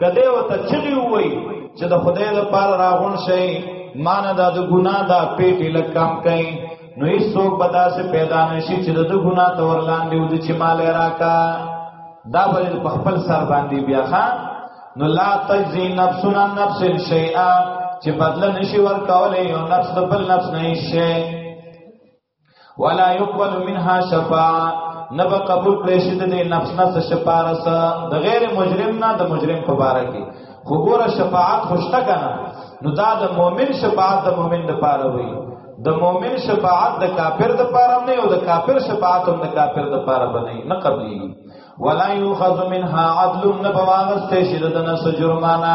کله وته چلی وای چې د خدای لپاره راغون شي مان دا د ګنا دا پیټی لکم کئ نو هیڅ څوک به داسې پیدا نشي چې د ګنا تور لاندې ودی چې مال راکا دا بل په خپل سر باندې بیا ښا نو لا تجزی نفس عن نفس شیئا چې بدل نشي ورکولې او نفس د بل نفس نه شي ولا يقبل منها شفاعه نبا قبول کړی شي د نفس نه څه شفارس د غیر مجرم نه د مجرم په باره کې خو ګوره شفاعت خوشته کنه نو دا د مؤمن شفاعت د مؤمن د پاره وي د مؤمن شفاعت د کافر د پاره نه او د کافر شفاعت هم د کافر د پاره بنئ نه قبلي ولا يؤخذ منها عدل نبواغسته شي د نفس جرمانه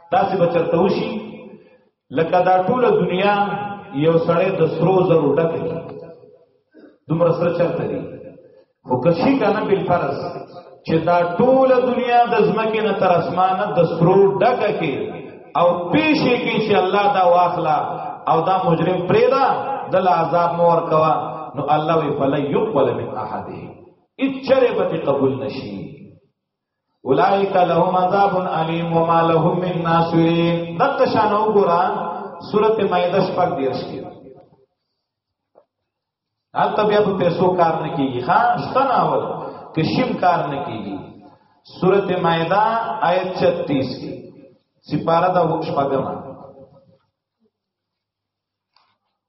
داسې به چرته وشي لکه دا ټوله دنیا یو سړی د سرو زرو ډک دی دومره سره چرته دی خو کشي کنه بل فرض چې دا ټوله دنیا د زمکه نه تر اسمانه د سرو ډک کې او پیشې کې چې الله دا واخلا او دا مجرم پرېدا د عذاب مور کوا نو الله وی فلا يقبل من احد اچره به قبول نشي اولائک لهم عذاب علیم وما لهم من ناصرین دغه شان وګورا سورته مائده شپږ دیرش کې حتی بیا په پیسو کار نه کیږي ها شتنه اول کې شیم کار نه کیږي سورته مائده آیت 36 کې سپاره د شپږم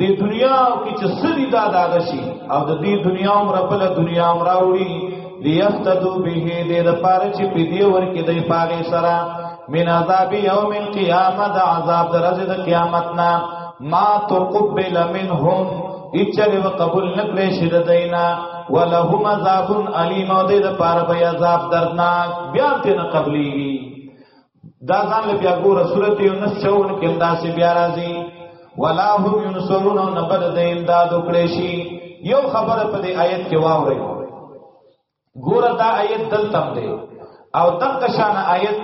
د دنیا او کې چې سړي دا داغه شي او د دې دنیا او ربل دنیا او راوړي لیفتدو به دې د پاره چې په دې ور کې دې پاره سره من عذاب یوم القیامه د عذاب درځ د قیامت نه ما تقبل منهم اچره و قبول نکړې شي د دینا ولهم عذاب الیم او دې د پاره به عذاب دردناک بیا ته نه قبليږي دا ځان له بیا ګوره سورته یونس 54 کې دا سی بیا راځي ولا هم ينصرون او نبر د امداد وکړي شي یو خبره په دې آیت کې واوري ګوره دا آیت دلته دی او دغه شان آیت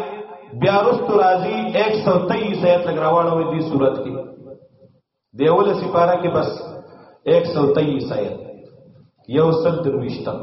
بیا رستو راځي 123 آیت لګراواله وي دې صورت کې دیول سپاره کې بس 123 آیت یو سل درويشتم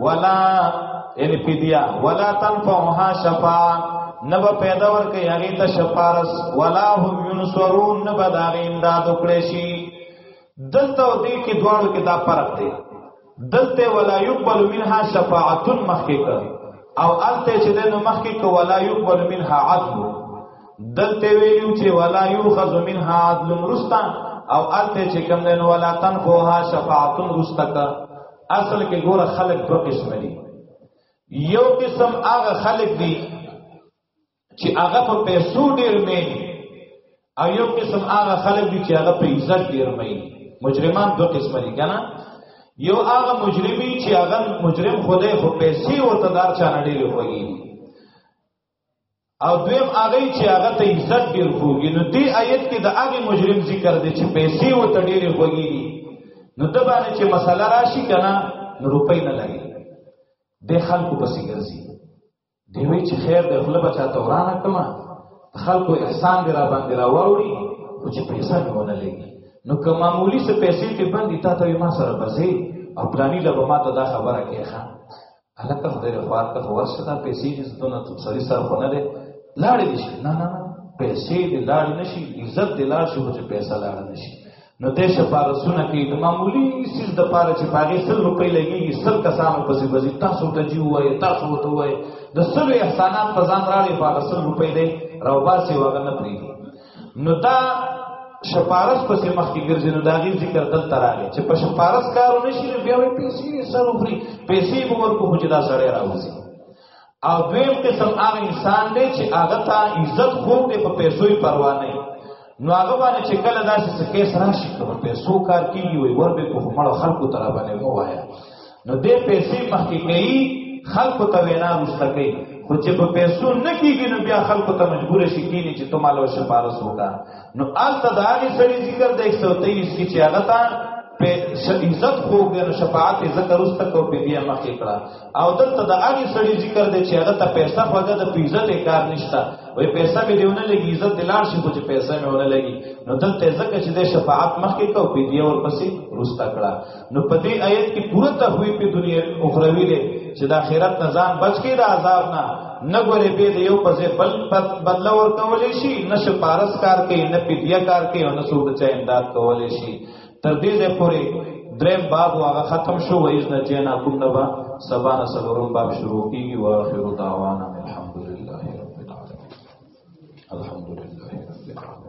ولا یعنی فدیه ولا تنفعها شفاعه نبا پیدا ورکه یغی ته شفارس ولا هم ينصرون نبا داغه امداد وکړي شي دلته او دې کې دواړو کې دا فرق دی دلته ولا يقبل منها شفاعت مخکې کړ او الته چې دنو مخکې کو ولا يقبل منها عدل دلته ویلو چې ولا يؤخذ منها عدل مرستا او الته چې کوم دنو ولا تنفوها شفاعت مرستا اصل کې ګوره خلک دوه قسم دي یو قسم هغه خلک دي چې هغه په پیسو ډیر مې او یو قسم هغه خلک دي چې هغه په عزت ډیر مې مجرمان دوه قسم دي کنه یو هغه مجرمي چې هغه مجرم خدای خو پیسې ورته دار چانه ډیر وږي او دویم هغه چې هغه ته عزت ډیر خوږي نو دې آیت کې د هغه مجرم ذکر دی چې پیسې و ته ډیر خوږي دي نو د باندې چې مسله راشي کنه نو روپۍ نه لګي د خلکو پسې ګرځي دی وی چې خیر د خپل بچا ته ورانه کما خلکو احسان دی را باندې را ووري او چې پیسې نه ونه لګي نو که معمولی څه پیسې ته باندې تا ته ما سره بځي او پلاني له ما ته دا خبره کوي ښا هلکه خدای دې خوار کړه خو ورشه دا پیسې دې دونه سړي سر خو نه دی لاړې دې شي نه نه نه پیسې دې لاړې نه شي عزت دې لاړ شي خو چې پیسه لاړه نه شي نو دې سپارښتنه کوي د معمولی سیس د پاره چې پاره سل روپۍ لګيږي سل کسانو پسې بزي تاسو ته جی وای تاسو ته وای د سل احسانات په ځان راړي په سل روپۍ دې راوباسي وغه نه پریږي نو دا شپارس پسې مخکې ګرځي نو دا غي ذکر دلته راغی چې په شپارس کار نشي نو بیا وي پیسې سر وفري پیسې به ورکو خو چې دا سره راوځي او دویم قسم هغه انسان دی چې هغه ته عزت خوب دی په پیسو یې پروا نه نو هغه باندې چې کله داسې څه کیس راشي په پیسو کار کیږي وي ور به په مړو خلکو تر باندې مو وایا نو دې پیسې مخکې کوي خلکو ته وینا وروسته کوي خو چې په پیسو نه کیږي نو بیا خلکو ته مجبور شي کینی چې ته مالو شپارس وکا نو آلته د هغې سړي ذکر د 123 کې چې هغه ته په عزت خو غنو شفاعت ذکر است کو په بیا مخې کړه او دلته د هغې سړي ذکر دی چې هغه ته پیسې خوګه د پیزه له کار نشته وې پیسې به دیونه لګي عزت دلار شي خو چې پیسې مې ونه لګي نو دلته ځکه چې د شفاعت مخې کو په بیا ورپسې روستا کړه نو په دې آیت کې پوره تخویف په دنیا اخروی دی چې د آخرت نه ځان بچ کې د عذاب نه نه ګورې به د یو پځې بل بدل ورکولې شي نه شپارس کار کوي نه پیډیا کار کوي او نه څوک چا امداد کولې شي تر دې ځې پورې دریم باب هغه ختم شو وایز نه جنا کوم نه با سبا نه سلورم باب شروع کیږي واخر دعوانا الحمدلله رب العالمین الحمدلله رب العالمین